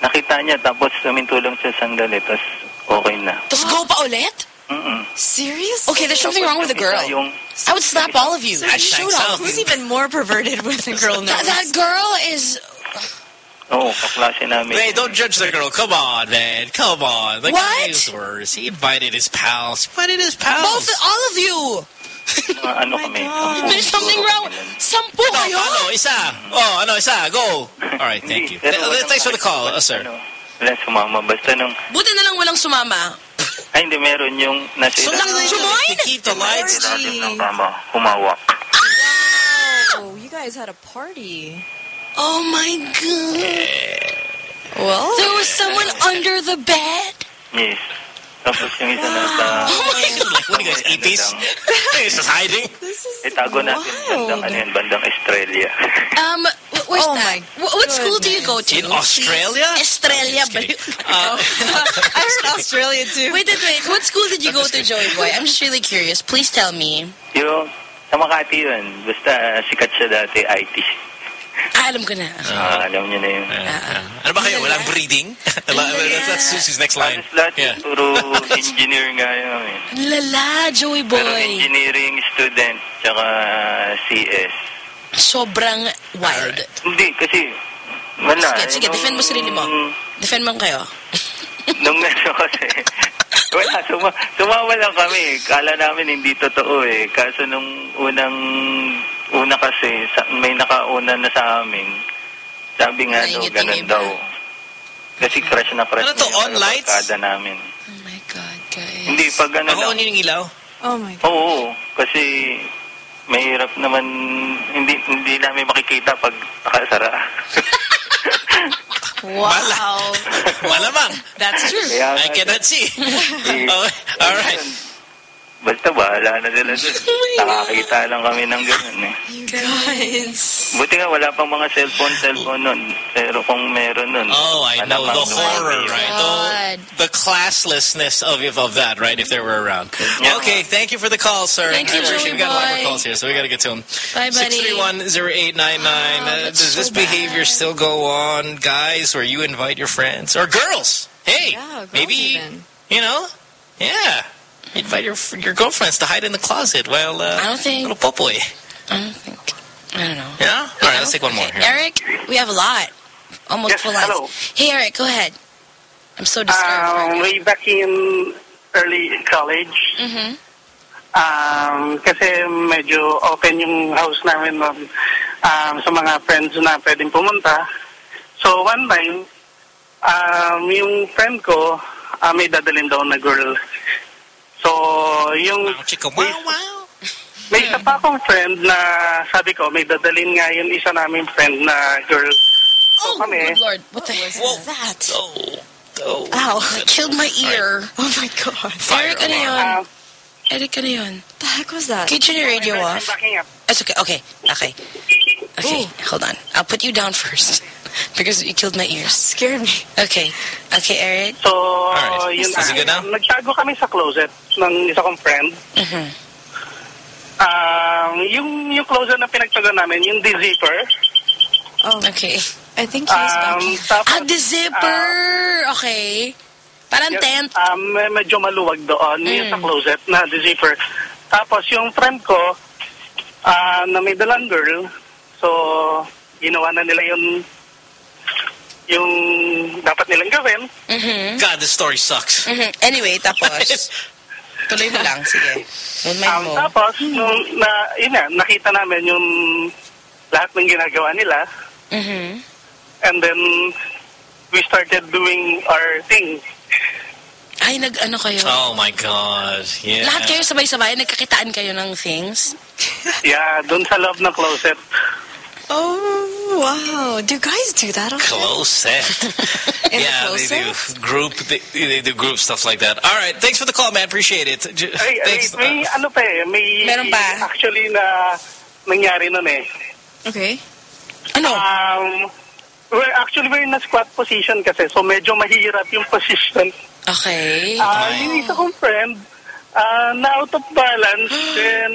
S18: Nakita niya, tapos tumintulong siya sandali, tapos okay na.
S4: Tapos go pa ulit?
S18: Mm-mm.
S3: Seriously?
S4: Okay, there's something wrong with the girl. I would slap all of you.
S3: So
S4: Shoot all of
S3: Who's even more perverted [laughs] with the girl
S4: That,
S3: knows?
S4: that girl is...
S18: Oo, oh, kaklase namin.
S2: Hey, don't judge the girl. Come on, man. Come on. The
S4: What?
S2: guy is worse. He invited his pals. He invited his pals.
S4: Both, all of you.
S18: Mga ano kami.
S4: There's something wrong. Sampu
S2: No,
S4: kayo?
S2: ano, isa. Oh, ano, isa. Go. [laughs] All right, thank you.
S18: Pero
S2: Thanks for the call, uh, sir.
S18: Ano, wala sumama. Basta nung,
S4: Buti na lang walang sumama.
S18: ay hindi, meron yung nasa
S2: So long as
S18: ilalim
S2: they keep the lights.
S18: ng kama, humawak.
S3: Oh, [laughs] you guys had a party.
S4: Oh my god.
S3: Well,
S4: There was someone under the bed.
S18: Yes. Tapos yung isa nasa,
S4: Oh my god.
S2: Like, what are you guys, ipis? He's just hiding.
S3: this is
S18: itago natin bandang, ano yun, bandang Australia.
S4: Um, where's
S3: Oh
S4: that?
S3: my
S4: Wh- what school do you go to?
S2: In Australia?
S4: Australia.
S2: Just kidding.
S4: Uh, [laughs]
S3: I heard Australia too.
S4: wait, wait, wait. What school did you go to, Joey Boy? I'm just really curious. Please tell me.
S18: Yung, sa Makati yun, basta sikat siya dati, IT.
S4: Ah, alam ko na.
S18: Ah, alam niyo na yun.
S2: Ano ba kayo? Walang breeding? that's, that's Susie's next line.
S18: Halos lahat
S2: Yeah.
S18: puro [laughs] engineer nga yun. eh.
S4: Lala, Joey
S18: Pero
S4: Boy.
S18: engineering student, tsaka CS.
S4: Sobrang wild.
S18: Hindi, kasi wala.
S4: Sige, sige, defend mo sarili mo. Defend mo kayo. [laughs]
S18: Nung ano kasi, [laughs] wala, suma, sumama lang kami. Kala namin hindi totoo eh. Kaso nung unang, una kasi, sa, may nakauna na sa amin. Sabi nga daw,
S4: yung
S18: ganun daw. Kasi crush na crush
S2: Ano to, on lights?
S18: namin.
S4: Oh my God, guys.
S18: Hindi, pag ano
S2: Ako,
S18: lang.
S2: yung ilaw?
S3: Oh my god.
S18: Oo, kasi mahirap naman, hindi hindi namin makikita pag nakasara. [laughs]
S3: Wow. [laughs]
S2: Malamang.
S3: That's true.
S18: Kaya
S2: I cannot see. [laughs] Oh, all right.
S18: Basta bahala na sila dun. Nakakita lang kami ng ganun eh.
S3: You guys.
S18: Buti nga wala pang mga cellphone, cellphone nun. Pero kung meron nun.
S2: Oh, I know. The horror, right? The, the classlessness of, of that, right? If they were around.
S18: Yeah.
S2: Okay, thank you for the call, sir.
S4: Thank
S2: I appreciate it. We
S4: Joey
S2: got a lot more calls here, so we got to get to them.
S4: Bye, buddy.
S2: 631-0899. Uh, does this
S4: so bad.
S2: still go on, guys, where you invite your friends? Or girls? Hey,
S3: Yeah, girls
S2: maybe,
S3: even.
S2: you know, yeah. Invite your your girlfriends to hide in the closet while uh,
S4: I don't think.
S2: little popoy.
S4: I don't think. I don't know.
S2: Yeah? All right, let's take one more here.
S4: Eric, we have a lot. Almost
S16: Yes,
S4: full lines.
S16: hello.
S4: Hey, Eric, go ahead. I'm so disturbed.
S16: Um, way back in early college,
S4: mm-hmm.
S16: um, kasi medyo open yung house namin nun, um, sa mga friends na pwedeng pumunta. So one time, um, yung friend ko, uh, may dadalhin daw na girl. So, yung...
S2: Wow, chica, wow, wow.
S19: May isa pa akong friend na sabi ko, may dadalin nga yung isa naming friend na girl. So kami,
S4: Good Lord, what the heck is that?
S2: Oh.
S4: Ow, that killed my ear.
S3: Oh my god.
S4: Eric, ano yun? Eric, ano yun?
S3: The heck was that?
S4: Can you turn your radio off?
S19: backing up.
S4: It's okay, okay, okay. Okay, hold on. I'll put you down [laughs] first. Because you killed my ears. [laughs]
S3: Scared me.
S4: Okay. Okay, Eric.
S19: So,
S2: Alright.
S19: yun
S2: Is it good now?
S19: Nagtago kami sa closet ng isa kong friend.
S4: Mm-hmm.
S19: Um, yung, yung closet na pinagtago namin, yung de-zipper.
S3: Oh.
S4: Okay.
S3: I think he's
S19: Um,
S3: backing.
S19: tapos,
S4: Ah, the zipper! okay. Parang
S19: Yes,
S4: tent.
S19: Um, me- medyo maluwag doon, yung
S4: Mm.
S19: sa closet na the-zipper. Tapos yung friend ko, ah, na may dalang girl, so ginawa na nila yung yung dapat nilang gawin.
S4: Mm-hmm.
S2: God, this story sucks.
S4: Mhm. Anyway, [laughs] tapos. Tuloy mo lang, sige. Don't mind
S19: Um,
S4: mo.
S19: tapos, nung, na, yun na, nakita namin yung lahat ng ginagawa nila.
S4: Mm-hmm.
S19: And then, we started doing our thing.
S4: Ay, nag-ano kayo?
S2: Oh my God. Yeah.
S4: Lahat kayo sabay-sabay, nagkakitaan kayo ng things?
S19: Yeah, dun sa loob ng closet.
S3: Oh, wow. Do guys do that? often?
S2: Closet. [laughs]
S3: In the
S2: yeah, they do
S3: closet?
S2: group. They, they do group stuff like that. All right, thanks for the call, man. Appreciate it. J-
S19: Ay, ay,
S2: Thanks.
S19: may ano pa eh, may
S4: Meron pa?
S19: actually na nangyari nun eh.
S3: Okay.
S4: Ano?
S19: Um, we're actually we're in a squat position kasi so medyo mahirap yung position.
S4: Okay.
S19: Ah, yung isa kong friend, ah, na out of balance, [gasps] then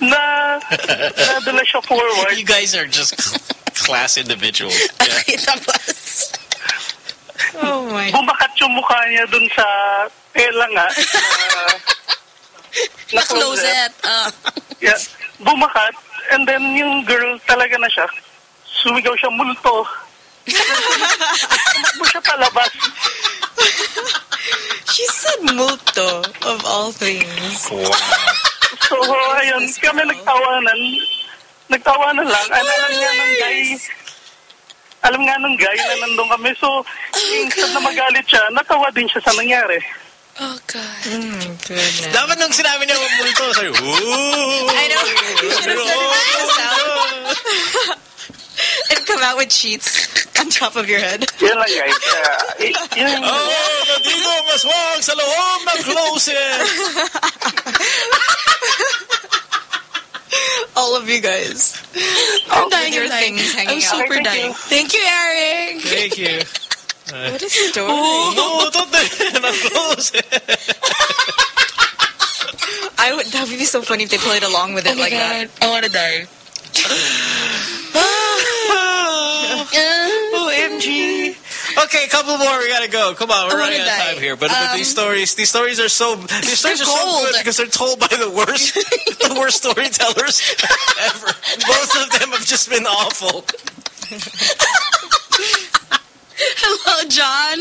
S19: na nadala siya forward.
S2: You guys are just class individuals. [laughs]
S4: Okay, tapos.
S3: Oh my.
S19: Bumakat yung mukha niya dun sa tela nga. [laughs] Na,
S4: Na closet. Ah.
S19: Yeah, bumakat. And then yung girl talaga na siya. Sumigaw siya multo. Tumakbo siya palabas.
S3: She said multo, of all things.
S19: So, ayun, kami nagtawanan. Nagtawanan lang. Ano alam nga ng guy, alam nga ng guy na nandun kami. So, instead na magalit siya, natawa din siya sa nangyari.
S4: Oh, God.
S3: Mm, goodness.
S2: Dapat nung sinabi niya multo, sabi, ooh.
S3: I know. You should have said it yourself. and [laughs] come out with sheets on top of your head.
S19: Yan lang guys. Uh, yun,
S2: Oh, nandito ang aswang sa loob ng closet. [laughs] [laughs]
S3: All of you guys.
S4: I'm
S3: With
S4: dying,
S3: your
S4: I'm dying.
S3: things hanging
S4: I'm
S3: out.
S4: super
S19: Thank
S4: dying.
S19: you.
S4: Thank you, Eric.
S2: Thank you. [laughs]
S3: What is the story?
S2: Oh, doon ng closet.
S3: I would. That would be so funny if they played along with it
S4: Oh my
S3: like that.
S4: I want to die. [gasps] [laughs]
S2: Oh, OMG. Okay, a couple more. We gotta go. Come on, we're running out of time here. But, but
S4: Um,
S2: these stories, these stories are so these stories are so good because they're told by the worst, [laughs] the worst storytellers ever. Both of them have just been awful. [laughs]
S4: Hello, John.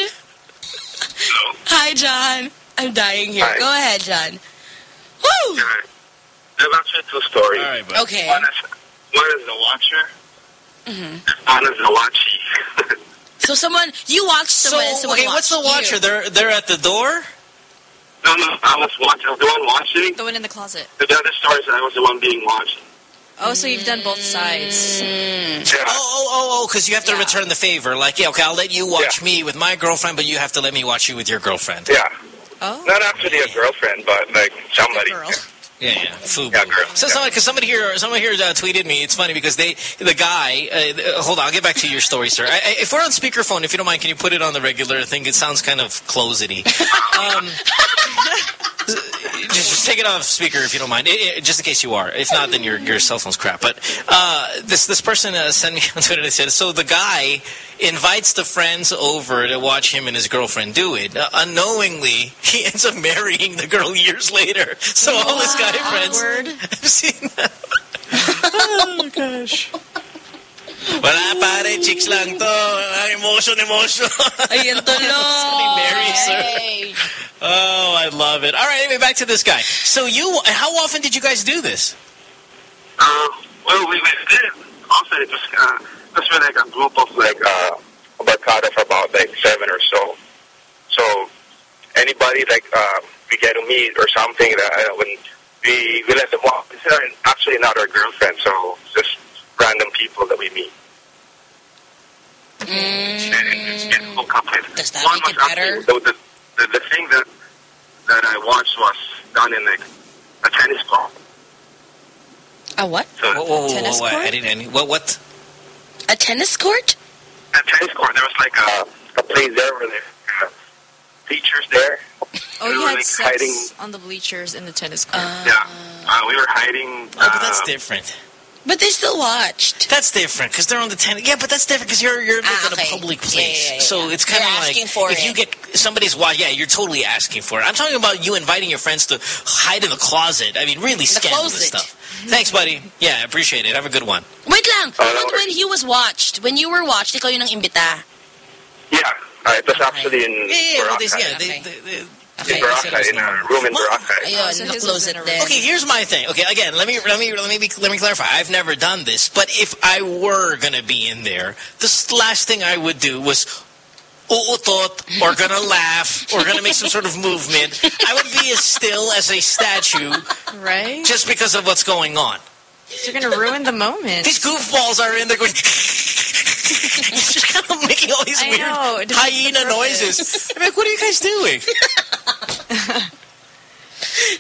S4: Hello. Hi, John. I'm dying here.
S20: Hi.
S4: Go ahead, John. Woo!
S20: There's actually two stories.
S2: All right.
S4: Okay.
S20: One is, one is the watcher,
S4: Mm -hmm.
S20: one is the watchee. [laughs]
S4: So someone, you watched
S2: So,
S4: someone and someone
S2: okay, what's the watcher?
S4: you.
S2: They're they're at the door.
S20: no, no, I was watching. I was the one watching.
S3: The one in the closet.
S20: The other stories, I was the one being watched.
S3: Oh, so you've done both sides. Mm.
S20: Oh, yeah.
S2: Oh, oh, oh, oh, because you have to
S3: Yeah.
S2: return the favor. Like, yeah, okay, I'll let you watch me with my girlfriend, but you have to let me watch you with your girlfriend.
S20: Yeah.
S3: Oh.
S20: Not actually a girlfriend, but like somebody.
S3: Girl.
S2: Yeah, yeah, food.
S20: Yeah.
S2: So, someone, because somebody here, someone here uh, tweeted me. It's funny because they, the guy. Uh, hold on, I'll get back to your story, sir. I, I, if we're on speakerphone, if you don't mind, can you put it on the regular thing? It sounds kind of closety. [laughs] Um, just, just take it off speaker if you don't mind, I- I- just in case you are. If not, then your your cell phone's crap. But uh, this this person uh, sent me [laughs] on Twitter and said, so the guy invites the friends over to watch him and his girlfriend do it. Uh, unknowingly, he ends up marrying the girl years later. So all his guy friends
S3: Awkward. [laughs]
S2: have seen that. oh gosh. Wala pare, chicks lang to. Ah, Emotion, emotion.
S4: Ayan tuloy.
S2: He marries her. Oh, I love it. All right, anyway, back to this guy. So you, how often did you guys do this?
S20: Uh, well, we, we did. Also, it was uh, just with like a group of like uh, a barkada of about like seven or so. So anybody like uh, we get to meet or something that uh, when we we let them walk. It's not, actually not our girlfriend, so just random people that we meet. And it's been hook up with.
S4: Does that
S20: One
S4: make it
S20: was
S4: better?
S20: actually- The, the, the, the thing that that I watched was done in like a tennis ball.
S4: A what?
S20: So
S2: Whoa, whoa, whoa,
S4: Tennis
S2: whoa,
S4: court?
S2: I didn't. Any, what? What?
S4: A tennis court?
S20: a tennis court. There was like a, a place there where there were teachers there.
S3: Oh,
S20: we
S3: you
S20: were
S3: had
S20: like
S3: sex
S20: hiding.
S3: on the bleachers in the tennis court.
S20: yeah, uh, we were hiding.
S2: Oh, but that's
S20: uh,
S2: different.
S4: But they still watched.
S2: That's different because they're on the tennis. Yeah, but that's different because you're you're like
S4: Ah,
S2: in
S4: okay.
S2: a public place.
S4: yeah, yeah,
S2: so
S4: yeah.
S2: it's kind of like
S4: for
S2: if
S4: it.
S2: you get somebody's watch. Yeah, you're totally asking for it. I'm talking about you inviting your friends to hide in the closet. I mean, really scandalous
S4: closet.
S2: stuff. Thanks, buddy. Yeah, I appreciate it. Have a good one.
S4: Wait lang. How
S20: no
S4: about when he was watched? When you were watched, ikaw yung nang imbita.
S20: Yeah, uh, it was actually in
S2: Yeah, yeah, well, they,
S20: Boracay.
S2: yeah, they, they, they,
S20: in Boracay, in a room in Boracay.
S4: Ayun,
S3: so his
S4: na-close it there.
S2: Okay, here's my thing. Okay, again, let me let me let me be, let me clarify. I've never done this, but if I were gonna be in there, the last thing I would do was uutot or gonna [laughs] laugh or gonna make some sort of movement. I would be as still as a statue
S3: Right?
S2: just because of what's going on.
S3: You're going to ruin the moment.
S2: These goofballs are in there going. [laughs] just kind of making all these
S3: I
S2: weird
S3: know, the
S2: hyena noises. I'm like, what are you guys doing?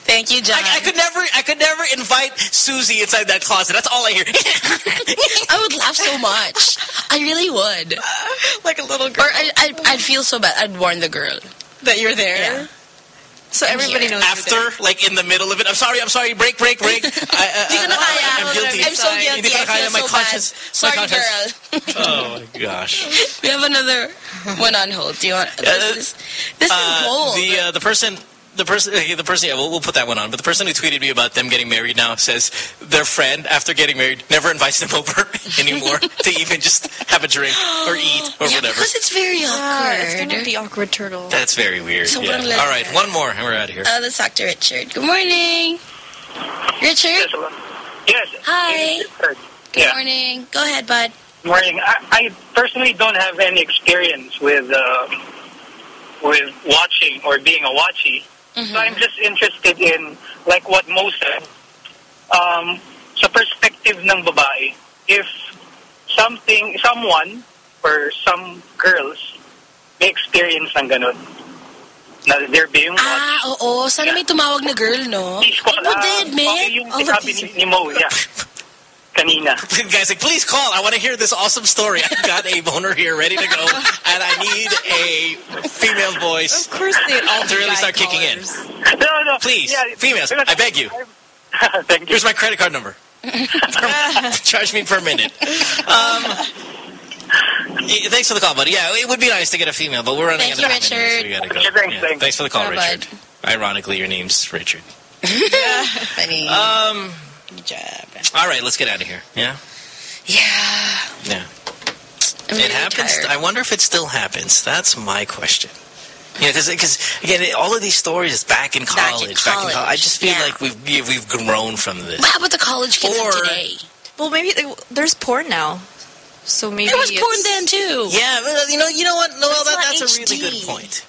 S4: Thank you, John.
S2: I, I could never, I could never invite Susie inside that closet. That's all I hear. [laughs]
S4: I would laugh so much. I really would.
S3: like a little girl.
S4: Or I, I'd, I'd feel so bad. I'd warn the girl.
S3: that you're there.
S4: Yeah.
S3: So everybody knows
S2: After,
S3: you're
S2: like in the middle of it, I'm sorry, I'm sorry, break, break, break. [laughs] I, uh,
S4: Di ko na
S2: uh,
S4: kaya.
S2: I'm guilty.
S4: I'm so guilty.
S2: Hindi ko na
S4: I
S2: kaya.
S4: feel
S2: My
S4: so
S2: conscience.
S4: bad. Sorry,
S2: my conscience.
S4: girl. [laughs]
S2: Oh my gosh.
S4: We have another one on hold. Do you want? This is, this is
S2: Uh,
S4: gold.
S2: the uh, the person. The person, the person, yeah, we'll, we'll put that one on. But the person who tweeted me about them getting married now says their friend, after getting married, never invites them [laughs] over anymore [laughs] to even just have a drink or eat or [gasps]
S4: yeah,
S2: whatever.
S4: because it's very
S3: Yeah,
S4: awkward.
S3: it's going to be awkward turtle.
S2: That's very weird.
S4: So
S2: yeah.
S4: we're gonna let
S2: All right, one more, and we're out of here.
S4: Uh, let's talk to Richard. Good morning. Richard?
S19: Yes.
S4: Hi. Good
S19: Yeah.
S4: morning. Go ahead, bud.
S19: Morning. I, I personally don't have any experience with uh, with watching or being a watchy. So I'm just interested in like what Mo said. Um, sa perspective ng babae, if something, someone or some girls may experience ng ganun, na they're being watched.
S4: Ah, oo. Sana may tumawag na girl, no?
S19: Please call.
S4: Who
S19: ah,
S4: did, man?
S19: Okay, yung
S4: Oh,
S19: sinabi ni, ni Mo, yeah. [laughs] Kanina. [laughs]
S2: Guys, like, please call. I want to hear this awesome story. I've got a boner here ready to go, and I need a female voice
S3: Of course they all
S2: to really
S3: guy
S2: start kicking in.
S19: No, no.
S2: Please,
S19: Yeah,
S2: females,
S19: because-
S2: I beg you. [laughs]
S19: Thank you.
S2: Here's my credit card number. [laughs] Charge me per minute. Um, thanks for the call, buddy. Yeah, it would be nice to get a female, but we're running
S4: Thank
S2: out of
S4: you,
S2: time anyway, so we gotta go.
S19: Yeah, thanks,
S2: Yeah,
S19: thanks.
S2: Thanks for the call,
S4: Bye,
S2: Richard. Ironically, your name's Richard.
S4: Funny.
S2: Um,
S4: Good job.
S2: all right, let's get out of here. Yeah,
S4: Yeah.
S2: yeah.
S4: I'm
S2: it happens.
S4: tired.
S2: I wonder if it still happens. That's my question. Yeah, because because again, it, all of these stories is back in
S4: Back in
S2: college. Back in college. I just feel
S4: yeah.
S2: like we've we- we've grown from this.
S4: But how about the college kids
S2: Or-
S4: of today?
S3: Well, maybe they- there's porn now. So maybe
S4: There was
S3: it's-
S4: porn then, too.
S2: Yeah, you know, you know what? No,
S4: But
S2: that,
S4: not
S2: that's a really good point.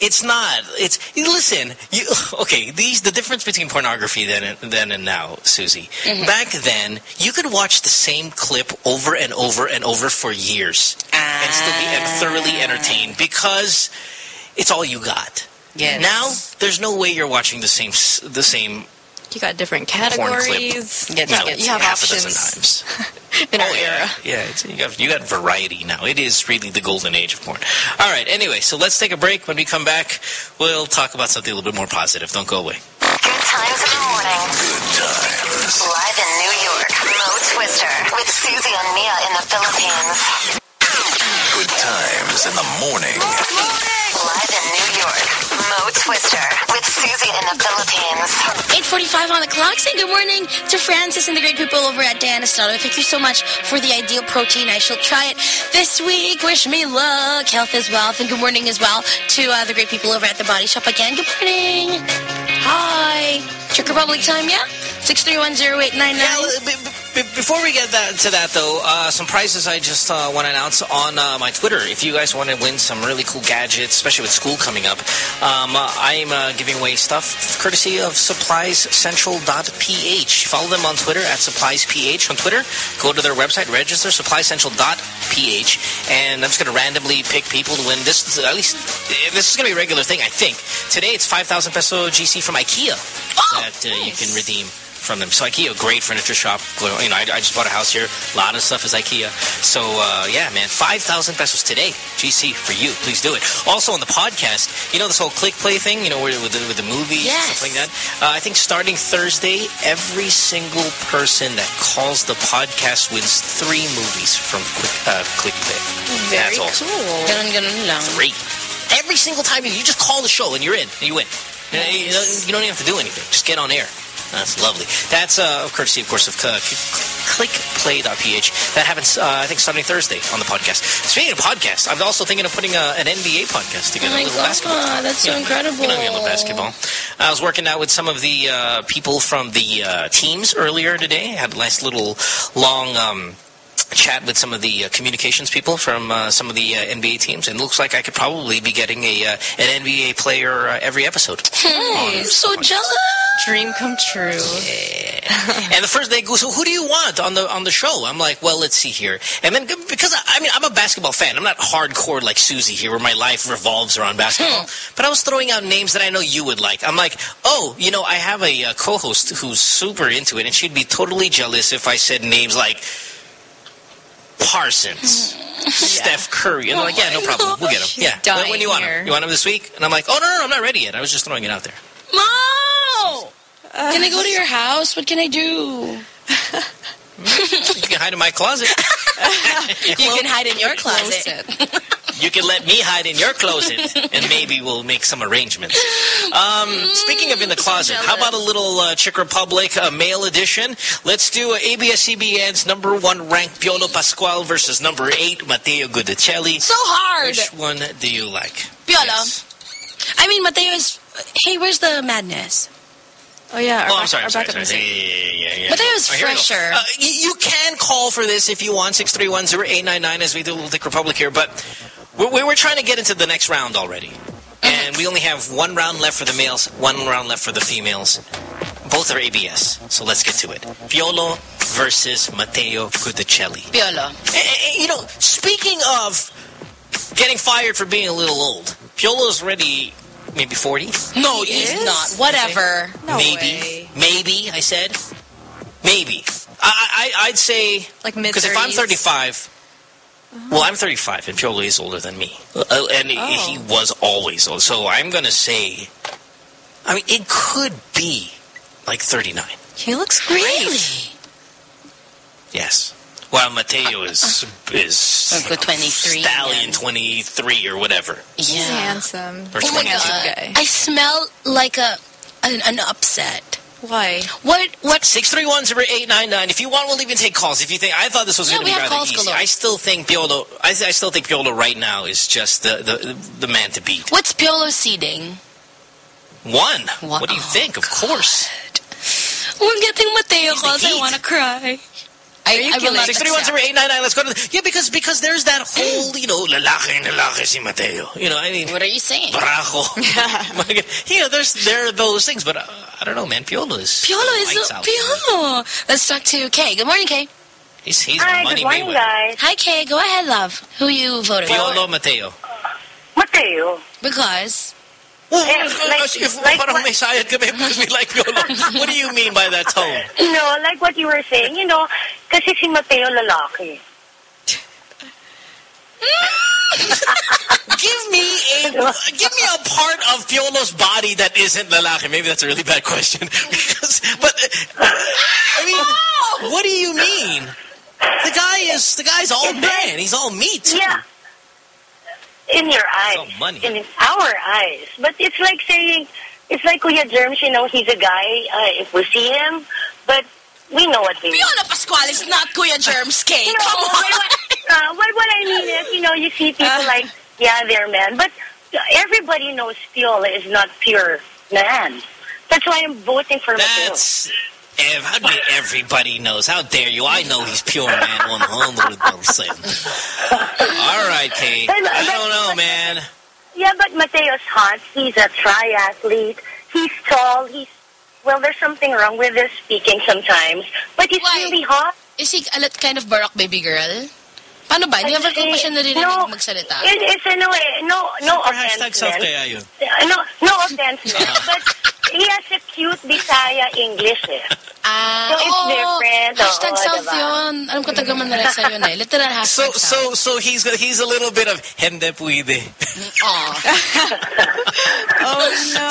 S2: It's not. It's listen. You [laughs] okay? These the difference between pornography then and then and now, Susie.
S4: Mm-hmm.
S2: Back then, you could watch the same clip over and over and over for years and still be thoroughly entertained because it's all you got.
S4: Yes.
S2: Now, there's no way you're watching the same the same
S3: You got different
S2: porn clip.
S3: categories.
S4: Yes,
S2: no,
S3: you have
S2: half
S3: options
S2: a dozen times. [laughs]
S3: in our
S2: Oh,
S3: era.
S2: Yeah, it's, you, got, you got variety now. It is really the golden age of porn. All right, anyway, so let's take a break. When we come back, we'll talk about something a little bit more positive. Don't go away.
S7: Good times in the morning.
S10: Good times.
S7: Live in New York, Mo Twister with Susie and Mia in the Philippines.
S10: Good times in the morning.
S7: Live in New York, Mo Twister with Susie in the Philippines.
S4: 8.45 on the clock. Say good morning to Francis and the great people over at Dan Estrada. Thank you so much for the ideal protein. I shall try it this week. Wish me luck, health is wealth, and good morning as well to uh, the great people over at the Body Shop again. Good morning. Hi. Czech Republic time, yeah? 6310899.
S2: Yeah, b- b- be before we get that, to that, though, uh, some prizes I just uh, want to announce on uh, my Twitter. If you guys want to win some really cool gadgets, especially with school coming up, um, uh, I'm uh, giving away stuff courtesy of suppliescentral.ph. Follow them on Twitter at suppliesph on Twitter. Go to their website, register, suppliescentral.ph, and I'm just going to randomly pick people to win. This at least this is going to be a regular thing, I think. Today it's 5,000 peso GC from IKEA that uh, you can redeem from them. So IKEA, great furniture shop. You know, I, I just bought a house here. A lot of stuff is IKEA. So uh, yeah, man, 5,000 pesos today. GC for you. Please do it. Also on the podcast, you know this whole click play thing, you know, with the, with the movies,
S4: Yes.
S2: stuff like that. Uh, I think starting Thursday, every single person that calls the podcast wins three movies from Quick uh, Click Play. That's awesome.
S4: Ganun, ganun lang.
S2: Three. Every single time you, you just call the show and you're in and you win. You, know, don't- you don't even have to do anything. Just get on air. That's lovely. That's uh, courtesy, of course, of uh, clickplay.ph. That happens, uh, I think, Sunday, Thursday on the podcast. Speaking of podcasts, I'm also thinking of putting a, an NBA podcast together.
S4: Oh my
S2: a little basketball.
S4: God, that's so
S2: You know,
S4: incredible.
S2: You know me, I basketball. I was working out with some of the uh, people from the uh, teams earlier today. I had a nice little long... Um, chat with some of the uh, communications people from uh, some of the uh, NBA teams, and it looks like I could probably be getting a uh, an NBA player uh, every episode. [laughs]
S4: Hey, so jealous.
S3: Dream come true. [laughs]
S2: and the first day goes, so who do you want on the on the show? I'm like, well, let's see here. And then because I, I mean, I'm a basketball fan. I'm not hardcore like Susie here, where my life revolves around basketball. but I was throwing out names that I know you would like. I'm like, oh, you know, I have a, uh co-host who's super into it, and she'd be totally jealous if I said names like Parsons. [laughs] Steph Curry. And I'm like, yeah, no [laughs] problem. We'll get him. Yeah. When, when do you want
S3: Dying
S2: him? You want him this week? And I'm like, oh, no, no, no, I'm not ready yet. I was just throwing it out there.
S4: Mo! Can I go to your house? What can I do? [laughs]
S2: You can hide in my closet.
S4: You can hide in your closet.
S2: You can let me hide in your closet, and maybe we'll make some arrangements. Um, speaking of in the closet, how about a little uh, Czech Republic uh, male edition? Let's do uh, ABS-CBN's number one ranked Piolo Pascual versus number eight Matteo Guidicelli.
S4: So hard.
S2: Which one do you like?
S4: Piolo. I mean, Matteo is... Hey, where's the madness?
S3: Oh, yeah.
S2: Oh, I'm sorry, I'm sorry, sorry. Yeah, yeah, yeah, yeah.
S4: Mateo's
S2: Oh, here we go.
S4: fresher.
S2: Uh, you can call for this if you want, 631-0899 as we do Little Dick Republic here, but we're, we're trying to get into the next round already. And we only have one round left for the males, one round left for the females. Both are ABS, so let's get to it. Piolo versus Matteo Guidicelli.
S4: Piolo.
S2: Eh, eh, You know, speaking of getting fired for being a little old, Piolo's already maybe 40.
S4: No, he's not. Whatever.
S2: No maybe. Maybe, I said. Maybe. I, I, I'd say...
S3: Like mid
S2: Because if I'm 35... Uh-huh. Well, I'm 35, and Piolo is older than me. Uh, and he-
S3: Oh.
S2: he was always old. So I'm going to say... I mean, it could be like 39.
S3: He looks great.
S4: Really?
S2: Yes. While Mateo uh, is... Uh, is
S4: Like a 23
S2: Stallion 23 or whatever.
S3: He's
S4: Yeah.
S3: handsome.
S2: Or
S4: Oh my god.
S3: guy.
S4: I smell like a an, an upset.
S3: Why?
S4: What what
S2: 631-0899. If you want, we'll even take calls. If you think, I thought this was
S4: Yeah,
S2: going to be rather easy.
S4: galore.
S2: I still think Piolo, I, I still think Piolo right now is just the, the, the man to beat.
S4: what's Piolo seeding?
S2: One.
S4: Wow.
S2: What do you think? Of course.
S4: We're getting Mateo calls. I want to cry. I, I will not
S2: Six three one
S4: accept.
S2: zero eight nine nine. Let's go to the, yeah because because there's that [clears throat] whole you know lalaki lalaki si Mateo. You know I mean
S4: What are you saying?
S2: Brajo. [laughs] [laughs] you know there's there are those things, but uh, I don't know, man. Piolo is
S4: Piolo is
S2: lights
S4: a. Piolo. Let's talk to Kay. Good morning, Kay.
S2: He's he's
S15: Hi,
S2: money
S15: good morning, guys.
S4: Hi, Kay. Go ahead, love. Who you voting for?
S2: Piolo Mateo.
S15: Mateo.
S4: Because
S15: Eh, like-
S2: if
S15: like
S2: parang
S15: what-
S2: may sayad kami because we like Piolo. [laughs] What do you mean by that tone?
S15: No, like what you were saying, you know, kasi si Mateo lalaki. [laughs]
S2: Give me a give me a part of Piolo's body that isn't lalaki. Maybe that's a really bad question. [laughs] because, but I mean, what do you mean? The guy is the guy's all man. He's all meat.
S15: Yeah. In your eyes.
S2: all money.
S15: In our eyes. But it's like saying, it's like Kuya Germs, you know, he's a guy, uh, if we see him, but we know what we mean.
S4: Piolo Pascual is not Kuya Germs, Kay.
S15: No,
S4: Come on.
S15: What, [laughs] what, uh, what, what I mean is, you know, you see people like, yeah, they're men, but everybody knows Piolo is not pure man. That's why I'm voting for Mateo.
S2: That's Ev, how do everybody knows? How dare you? I know he's pure, man. 100%. All right, Kate.
S21: But-
S2: I don't know, man.
S21: Yeah, but Mateo's hot. He's a triathlete. He's tall. He's well. There's something wrong with his speaking sometimes, but he's really hot.
S4: Is he a lit kind of Barack baby girl? Paano ba? Never ko pa siya narinig
S21: No.
S4: magsalita.
S21: It, it's a no, no, no
S2: Or
S21: offense.
S2: hashtag self
S21: man.
S2: kaya yun.
S21: No, no offense, man, but he has a cute Bisaya English. Eh.
S4: Ah,
S21: so it's
S4: oo.
S21: different.
S4: Hashtag
S21: oo,
S4: South
S21: diba?
S4: yun. Alam ko taga Manresa yun eh. Literal
S2: So,
S4: hashtag
S2: so, so he's he's a little bit of hindi pwede. [laughs]
S4: oh no.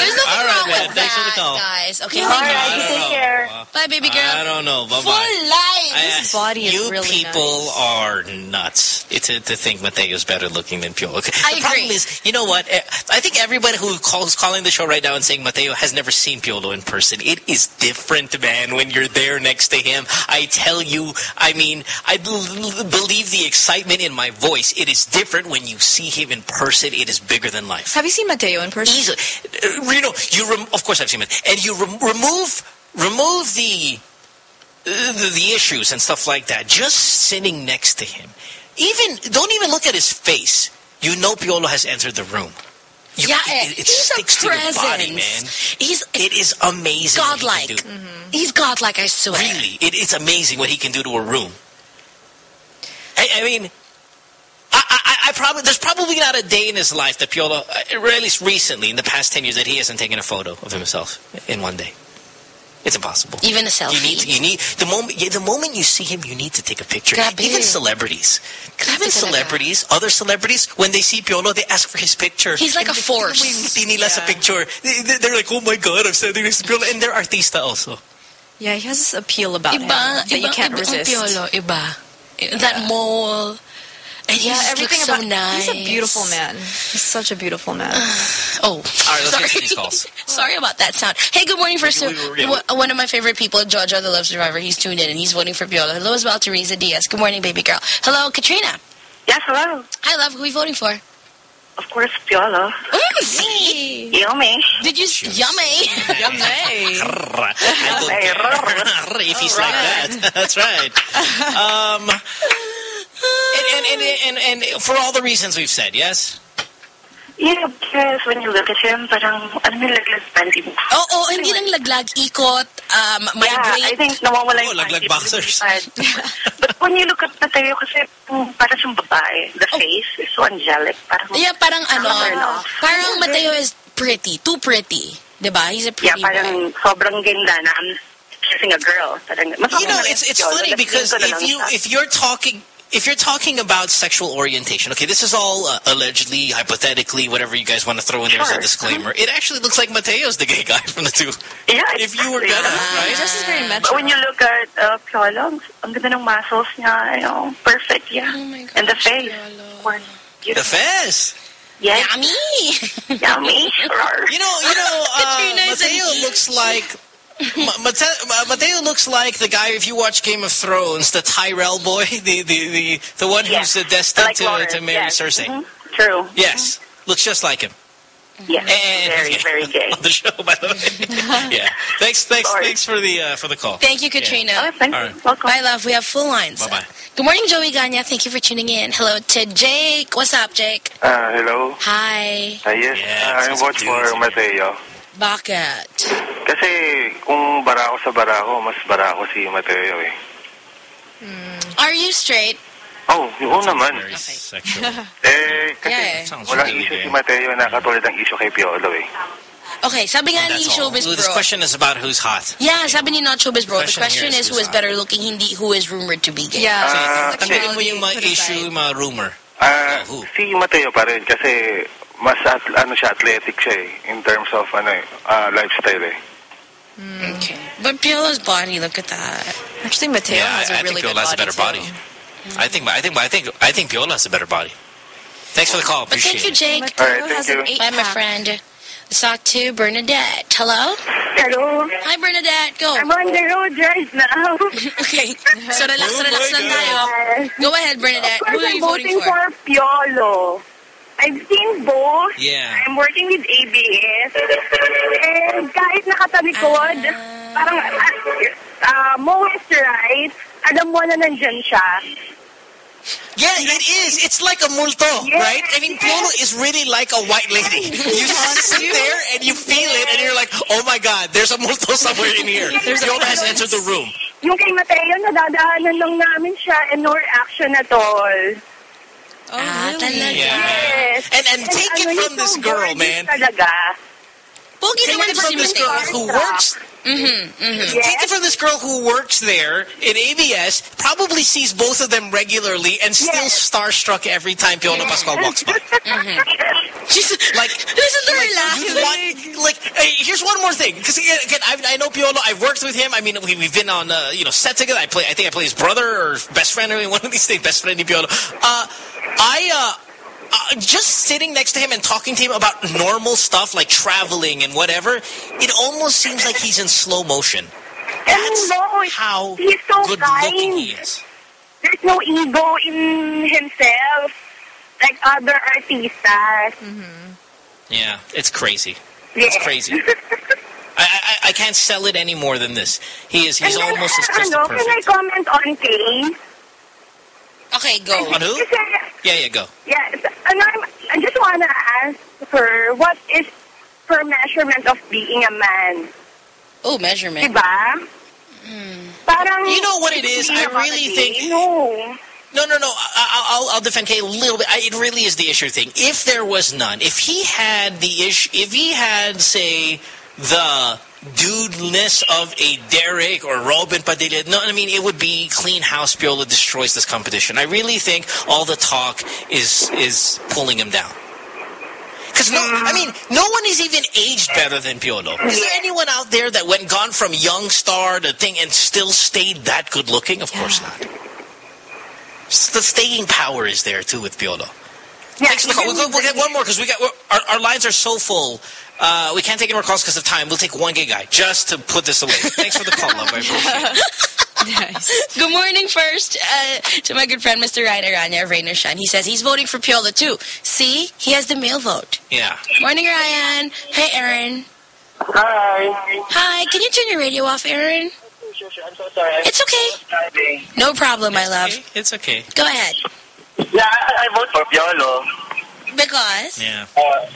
S4: There's nothing
S2: All right,
S4: wrong
S2: man.
S4: with
S2: Thanks for the
S4: that,
S2: call.
S4: guys. Okay,
S2: All
S4: thank you.
S2: you take care.
S4: Bye, baby girl.
S2: I don't know. Bye bye.
S4: Full life.
S2: His
S3: body is
S2: you
S3: really
S2: people are nuts. It's to, to think Mateo's better looking than Pio. Okay.
S4: I
S2: the problem is, you know what? I think everybody who calls calling the show right now and saying Mateo has never seen Piolo in person. It is different, man. When you're there next to him, I tell you. I mean, I believe the excitement in my voice. It is different when you see him in person. It is bigger than life.
S3: Have you seen Mateo in person?
S2: Easily. Uh, you know, you rem- of course I've seen him. and you rem- remove remove the, uh, the the issues and stuff like that. Just sitting next to him, even don't even look at his face. You know, Piolo has entered the room. You,
S4: Yeah,
S2: it, it
S4: he's a
S2: sticks to your body, man.
S4: He's
S2: It is amazing. he
S4: godlike.
S2: can do.
S4: Mm-hmm. He's godlike, I swear.
S2: Really, it, it's amazing what he can do to a room. I, I mean, I, I, I probably there's probably not a day in his life that Piolo, uh, or at least recently in the past ten years, that he hasn't taken a photo of himself in one day. It's impossible.
S4: Even a selfie.
S2: You need, you need the moment. Yeah, the moment you see him, you need to take a picture.
S4: Grabe.
S2: Even celebrities, even
S4: talaga.
S2: celebrities, other celebrities, when they see Piolo, they ask for his picture.
S4: He's like
S2: And
S4: a force.
S2: They, ngiti nila sa picture. They, they- they're like, oh my god, I'm standing next to Piolo, and they're artista also.
S3: Yeah, he has this appeal about him that
S4: iba,
S3: you can't
S4: iba ang
S3: resist.
S4: Piolo, iba. That mole. And
S3: Yeah,
S4: he's
S3: everything
S4: looks so
S3: about
S4: nice.
S3: He's a beautiful man. He's such a beautiful man. [sighs]
S4: Oh,
S2: All right, let's
S4: sorry.
S2: get to these calls. [laughs]
S4: Sorry about that sound. Hey, good morning, first.
S2: We- we- we-
S4: one- One of my favorite people, Jojo, the Love Survivor, he's tuned in and he's voting for Piolo. Hello as well, Teresa Diaz. Good morning, baby girl. Hello, Katrina.
S21: Yes, hello.
S4: Hi, love. Who are you voting for?
S21: Of course, Piolo.
S4: Mm, see?
S21: Yummy.
S4: Did you? Yummy. [laughs]
S3: Yummy.
S2: I don't care [laughs] if he's like that. That's right. Um, and, and, and, and, and for all the reasons we've said, yes?
S21: Yeah, because when you look at him, parang, ano yung laglag panty mo?
S4: Oh, oh, hindi lang laglag, ikot, um,
S21: Yeah,
S4: migrate.
S21: I think nawawala
S2: Oh,
S21: yung
S2: laglag boxers. [laughs]
S21: But when you look at Mateo, kasi mm, para siyang babae, the face is so angelic. Parang,
S4: Oh. Yeah, parang ano, parang Mateo is pretty, too pretty. Diba? He's a
S21: yeah,
S4: pretty boy.
S21: parang sobrang ganda na I'm kissing a girl. Parang,
S2: You know, it's it's funny because if you if you're talking if you're talking about sexual orientation, okay, this is all uh, allegedly, hypothetically, whatever you guys want to throw in there as a
S21: Sure.
S2: disclaimer. It actually looks like Mateo's the gay [laughs] guy from the two.
S21: Yeah,
S2: If you were gonna, right?
S3: This is very
S21: But when you look at uh, Piolo, ang ganda ng muscles niya, you know, perfect, yeah.
S4: Oh my
S21: And the face,
S4: Piolo.
S2: The face.
S21: Yes.
S4: Yummy!
S21: Yummy. [laughs]
S2: You know, you know, [laughs] uh,
S4: Katrina is
S2: Mateo looks like. [laughs] Ma- Mateo looks like the guy if you watch Game of Thrones, the Tyrell boy, [laughs] the the the, the one
S21: Yes.
S2: who's uh, destined
S21: Like
S2: to,
S21: Lawrence,
S2: to marry
S21: yes.
S2: Cersei.
S21: Mhm. True.
S2: Yes, looks just like him.
S21: Yes.
S2: And
S21: very,
S2: he's
S21: very gay. [laughs]
S2: on the show, by the way. yeah. Thanks, thanks,
S21: Sorry.
S2: thanks for the uh, for the call.
S4: Thank you, Katrina.
S21: Oh, thank
S2: All
S21: you. Welcome.
S4: Bye, love. We have full lines.
S2: Bye bye.
S4: Good morning, Joey Ganya. Thank you for tuning in. Hello to Jake. What's up, Jake?
S16: Uh, hello.
S4: Hi.
S16: Uh, yes,
S2: Yeah,
S16: uh, I
S2: it's
S16: vote for
S2: dude.
S16: Mateo.
S4: Bakit?
S16: Kasi kung barako sa barako, mas barako si Mateo eh.
S4: Are you straight?
S16: Oh, oo naman.
S2: Very sexual. [laughs]
S16: Eh, kasi
S4: Yeah, eh.
S2: Sounds
S16: walang
S2: really
S16: issue
S2: gay.
S16: si Mateo na katulad ng issue kay Piolo eh.
S4: Okay, sabi nga ni. Showbiz
S2: Well, This
S4: Bro.
S2: question is about who's hot.
S4: Yeah, sabi ni not Showbiz Bro. The
S2: question
S4: is
S2: is
S4: who is
S2: hot.
S4: better looking, hindi who is rumored to be gay.
S3: Yeah.
S16: Ah,
S2: Tanggalin mo yung mga issue, yung mga rumor. Who?
S16: si Mateo pa rin kasi mas at, ano siya athletic siya eh in terms of ano eh, ah, lifestyle eh.
S4: Okay. But Piolo's body, look at that.
S3: Actually, Mateo
S2: Yeah,
S3: has a
S2: I, I
S3: really
S2: think
S3: good
S2: Piolo has
S3: body,
S2: a better body.
S3: too.
S2: I think, I think, I think, I think Piolo has a better body. Thanks for the call.
S4: But
S2: Appreciate
S4: thank you,
S2: it.
S4: Jake.
S16: All right,
S3: Mateo
S16: thank
S3: has an
S16: you.
S3: eight
S4: Bye, my friend. Let's talk to Bernadette. Hello?
S21: Hello.
S4: Hi, Bernadette. Go.
S21: I'm on the road right now. [laughs]
S4: Okay. So relax,
S2: Oh
S4: relax
S2: my
S4: lang tayo. Go ahead, Bernadette.
S21: Of
S4: Who
S21: course,
S4: are
S21: I'm
S4: you voting
S21: voting
S4: for?
S21: for Piolo. I've seen both.
S2: Yeah.
S21: I'm working with ABS. And kahit nakatalikod,
S4: Ah.
S21: parang, uh, Mo is right. Alam mo na nandyan siya.
S2: Yeah, it is. It's like a multo, right? I mean, Piolo is really like a white lady. You [laughs] sit there and you feel it, and you're like, oh my god, there's a multo somewhere in here. There's Piolo has entered the room.
S21: Yung kay Mateo, nadadaanan lang namin siya and no reaction at all.
S4: Oh, ah, talaga.
S2: Yeah, man. And, and take it from this
S21: so
S2: girl,
S21: gorgeous
S2: man.
S21: Talaga.
S4: Pogi
S2: Take
S4: naman
S2: it from this girl who works.
S4: Mm-hmm, mm-hmm.
S2: Take it from this girl who works there in ABS, probably sees both of them regularly, and still starstruck every time Piolo Pascual walks by.
S4: She's
S2: like,
S4: listen to her laugh.
S2: Want, like, hey, here's one more thing. Because again, again I, I know Piolo. I've worked with him. I mean, we, we've been on uh, you know set together. I play. I think I play his brother or best friend. Mean, one of these things. Best friend Piolo. Uh, I. Uh, uh, just sitting next to him and talking to him about normal stuff like traveling and whatever, it almost seems like he's in slow motion. That's how
S21: He's so
S2: good
S21: kind.
S2: looking he is.
S21: There's no ego in himself like other artistas.
S2: Yeah, it's crazy.
S21: Yeah.
S2: It's crazy. I, I I can't sell it any more than this. He is he's
S21: And then,
S2: almost as to
S21: ano, Can I comment on Kay?
S4: Okay, go.
S2: On who? Yeah, yeah, go.
S21: yeah, ano, I'm- I just wanna ask her, what is her measurement of being a man?
S4: Oh, measurement.
S21: Diba? Hmm. Parang,
S2: You know what it is? I really think.
S21: No.
S2: No, no, no. I'll, I'll defend Kay a little bit. I, it really is the issue thing. If there was none, if he had the issue, if he had, say, the dudeness of a Derek or Robin Padilla, no, I mean, it would be clean house. Piolo destroys this competition. I really think all the talk is is pulling him down. Because no, I mean, no one is even aged better than Piolo. Is there anyone out there that went gone from young star to thing and still stayed that good looking? Of course not. The staying power is there too with Piolo. Thanks for the call. We'll, we'll get one more because we got our, our lines are so full. Uh, we can't take any more calls because of time. We'll take one gay guy just to put this away. Thanks for the call, love. I appreciate it. [laughs]
S4: Good morning first uh, to my good friend Mr. Ryan Araña of Rain or Shine. He says he's voting for Piolo too. See? He has the male vote.
S2: Yeah.
S4: Morning, Ryan. Hey, Aaron.
S22: Hi.
S4: Hi. Can you turn your radio off, Aaron?
S22: I'm so sorry.
S4: It's okay. No problem, my love.
S2: It's okay.
S4: Go ahead.
S22: Yeah, I, I vote for Piolo.
S4: Because?
S2: Yeah.
S22: Uh,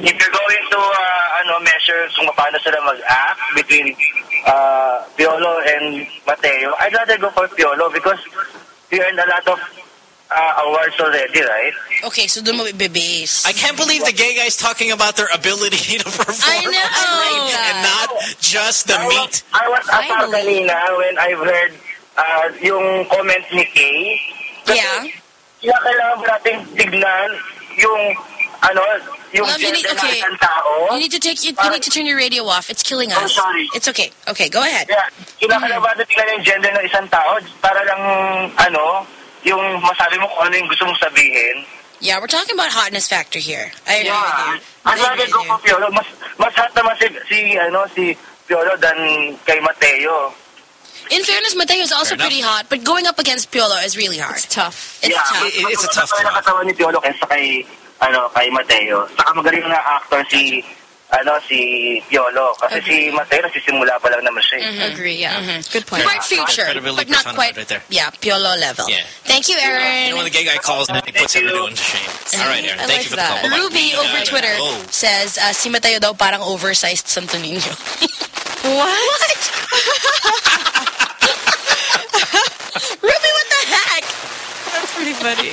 S22: if you're going to uh, ano, measure kung paano sila mag-act between uh, Piolo and Mateo, I'd rather go for Piolo because he earned a lot of uh, awards already, right?
S4: Okay, so doon mo ibibase.
S2: I can't believe the gay guy's talking about their ability [laughs] to perform
S4: I know. [laughs]
S2: on radio and not just the
S22: I
S2: meat.
S22: was, I was apart kanina when I've heard uh, yung comment ni Kay.
S4: Yeah.
S22: Kaya kailangan mo natin tignan yung ano, yung
S4: Love, you need, okay.
S22: tao.
S4: You need to take you, you need to turn your radio off. It's killing oh, us.
S22: Oh, sorry.
S4: It's okay. Okay, go ahead.
S22: Yeah, kinakailangan natin mm. tignan yung gender ng isang tao para lang, ano, yung masabi mo kung ano yung gusto mong sabihin.
S4: Yeah, we're talking about hotness factor here. I agree
S22: Yeah.
S4: with you.
S22: I'd rather go Piolo. Mas, mas hot naman si, si, ano, si Piolo than kay Mateo.
S4: In fairness, Mateo is also pretty hot, but going up against Piolo is really hard. It's
S3: tough.
S4: It's
S22: yeah,
S4: tough.
S22: mas- mas maganda yung katawan ni Piolo kaysa kay, ano, kay Mateo. Saka magaling na actor si, ano, si Piolo. Kasi si Mateo, nasisimula pa lang naman siya. eh.
S3: Agree, yeah. Good point.
S4: Quite future,
S2: Credibility
S4: but not
S2: persona
S4: quite,
S2: right there.
S4: yeah, Piolo level.
S2: Yeah.
S4: Thank you, Aaron.
S2: You know when the gay guy calls and he puts everyone to shame. All right, Aaron.
S4: I
S2: Thank
S4: like
S2: you for the
S4: that.
S2: call. Bye-bye.
S4: Ruby over
S2: Yeah.
S4: Twitter
S2: Oh.
S4: says uh, si Mateo daw parang oversized Santo Niño.
S3: What? [laughs]
S4: Ruby, [laughs] what the heck?
S3: That's pretty funny.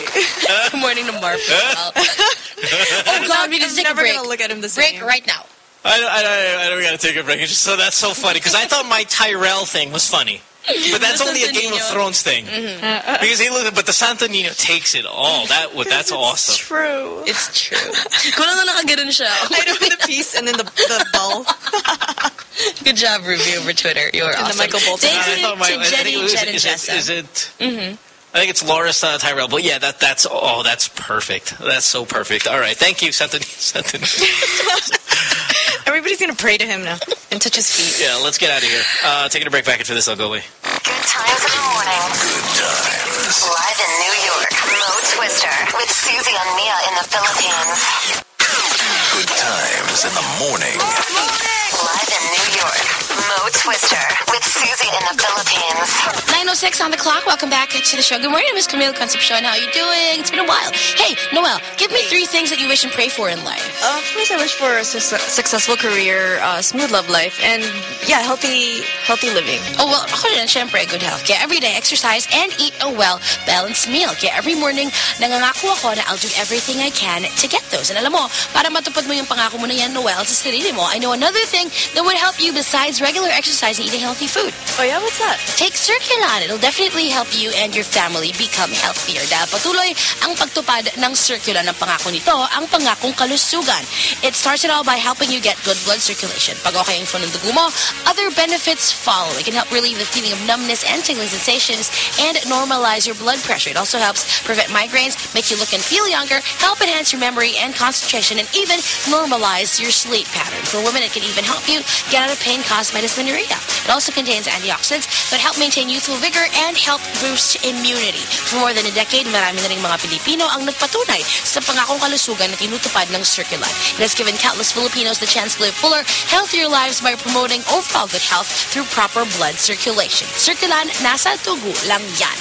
S4: Good morning to Mark. oh God, we need to take a
S3: never
S4: break.
S3: gonna look at him the same.
S4: break right now.
S2: I, I, I, I know we got to take a break. It's just, so that's so funny because I thought my Tyrell thing was funny, but that's only a Game of Thrones thing.
S4: Mm-hmm.
S2: Because he looked, but the Santo Nino takes it all. That would that's awesome.
S3: True.
S4: It's true. Kung lang na nakaganon siya.
S3: I know the piece and then the, the ball. [laughs]
S4: Good job, Ruby, over Twitter. You're
S3: And the
S4: awesome.
S3: Michael Bolton.
S4: Thank you
S2: thought my-
S4: to
S2: I
S4: Jenny, Jen, and Jessa.
S2: is it-
S4: Mm-hmm.
S2: I think it's Loras uh, Tyrell, but yeah, that that's oh, that's perfect. That's so perfect. All right, thank you, Santo Santo. [laughs]
S3: Everybody's gonna pray to him now and touch his feet.
S2: Yeah, let's get out of here. Uh, taking a break. Back after this, I'll go away.
S7: Good times in the morning. Good times. Live in New York, Mo Twister with Susie and Mia in the Philippines.
S10: Good times in the morning.
S7: Live in New York, Mo Twister with Susie in the Philippines.
S4: 9.06 on the clock. Welcome back to the show. Good morning, Miss Camille Concepcion. How are you doing? It's been a while. Hey, Noel, give me three things that you wish and pray for in life.
S3: Uh, of course, I wish for a su- successful career, uh, smooth love life, and yeah, healthy, healthy living.
S4: Oh, well, ako rin, syempre, good health. Kaya every day, exercise and eat a well-balanced meal. Kaya every morning, nangangako ako na I'll do everything I can to get those. And alam mo, para matupad mo yung pangako mo na yan, Noel, sa sarili mo, I know another thing that would help you besides regular exercise and eating healthy food.
S3: Oh yeah, what's that?
S4: Take Circulan. It'll definitely help you and your family become healthier. Dahil patuloy ang pagtupad ng Circulan ng pangako nito, ang pangakong kalusugan. It starts it all by helping you get good blood circulation. Pag okay yung flow ng dugo mo, other benefits follow. It can help relieve the feeling of numbness and tingling sensations and normalize your blood pressure. It also helps prevent migraines, make you look and feel younger, help enhance your memory and concentration, and even normalize your sleep pattern. For women, it can even help you get out of pain caused by dysmenorrhea. It also contains antioxidants that help maintain youthful vigor and help boost immunity. For more than a decade, marami na ring mga Pilipino ang nagpatunay sa pangakong kalusugan na tinutupad ng Circulan. It has given countless Filipinos the chance to live fuller, healthier lives by promoting overall good health through proper blood circulation. Circulan, nasa tugo lang yan.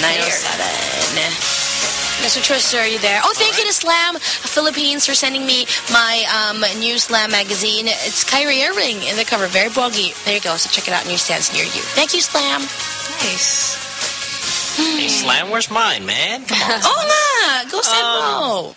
S4: 907. Mr. Twister, are you there? Oh, thank you to Slam Philippines for sending me my um, new Slam magazine. It's Kyrie Irving in the cover. Very boggy. There you go. So check it out in newsstands near you. Thank you, Slam.
S3: Nice.
S2: Hey, Slam, where's mine, man? Come on. [laughs]
S4: oh, nga. Go send
S2: Um,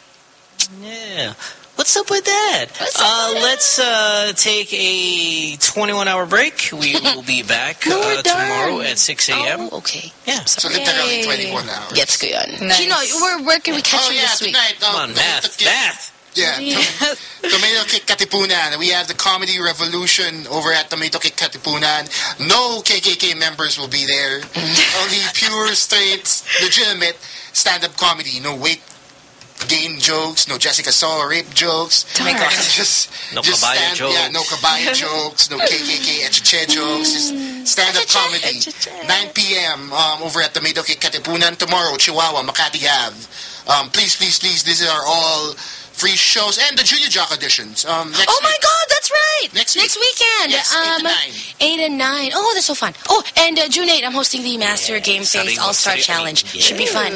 S2: Yeah. What's up with that? uh, let's uh, take a 21-hour break. We [laughs] will be back
S4: No,
S2: uh, tomorrow at 6 a.m.
S4: Oh, okay.
S2: Yeah.
S5: So literally 21 hours.
S4: Gets ko yun.
S3: Nice.
S4: Gino, where, where can we catch
S5: oh,
S4: you
S5: yeah,
S4: this week?
S5: tonight. Um,
S2: Come on, math. Math.
S5: Yeah. [laughs] Tomato Kick Katipunan. We have the Comedy Revolution over at Tomato Kick Katipunan. No KKK members will be there. [laughs] Only pure, straight, legitimate stand-up comedy. No weight gain jokes, no Jessica Soho rape jokes.
S4: Oh my God.
S5: just,
S2: No
S5: just
S2: kabayo
S5: stand, Yeah,
S2: jokes.
S5: no kabayo [laughs] jokes, no KKK echeche jokes. Just stand-up comedy. 9 p.m. Um, over at the Kick Katipunan. Tomorrow, Chihuahua, Makati Ave. Um, please, please, please, these are all free shows and the Junior Jock auditions. Um, next
S4: Oh my
S5: week.
S4: God, that's right.
S5: Next
S4: Next
S5: week.
S4: weekend.
S5: Yes, eight to
S4: um,
S5: nine.
S4: 8 and 9. Oh, that's so fun. Oh, and uh, June 8, I'm hosting the Master Game Face All-Star Challenge.
S2: yeah.
S4: Should be fun.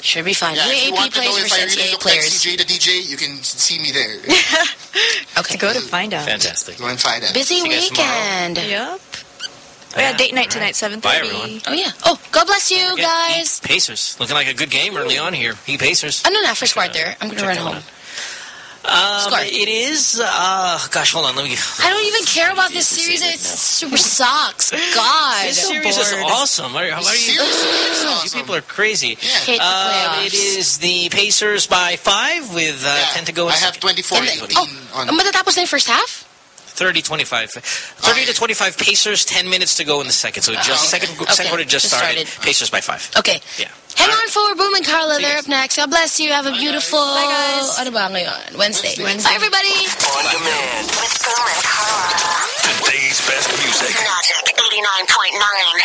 S4: Should be fun.
S5: Yeah, if you want to know
S4: players
S5: if I
S4: versus
S5: really
S4: NCAA
S5: look like
S4: players.
S5: CJ the DJ, you can see me there. [laughs]
S4: Okay.
S3: To Go to find out.
S2: Fantastic.
S5: Go and find out.
S4: Busy
S2: See
S4: weekend.
S3: Yep. Oh yeah, date night tonight, 7.30.
S2: Bye, everyone.
S4: Oh, yeah. Oh, God bless you, guys.
S2: Pacers. Looking like a good game early on here. Heat Pacers.
S4: Ano na, first quarter. I'm going to run
S2: that
S4: home.
S2: One Um, it is, uh, gosh, hold on. Let me.
S4: I don't even care about this series. It super sucks. God.
S2: This series is awesome. Why, why are you,
S5: Seriously,
S2: you people are crazy.
S4: Hate the
S2: Uh, it is the Pacers by five with uh,
S5: Yeah,
S2: 10 to go.
S5: I have 24
S4: And then-
S5: 18
S4: oh,
S5: on.
S4: matatapos na yung first half?
S2: 30 25. 30 to 25 Pacers, 10 minutes to go in the second. So just second, second quarter just
S4: just
S2: started.
S4: started.
S2: Pacers by five.
S4: Okay.
S2: Yeah.
S4: Hang on for Boom and Carla. They're up next. God bless you. Have a beautiful...
S3: Bye, guys.
S4: Ano ba ngayon? Wednesday.
S5: Wednesday.
S4: Bye, everybody.
S10: On demand.
S7: With Boom and Carla.
S10: Today's best music.
S7: Magic 89.9.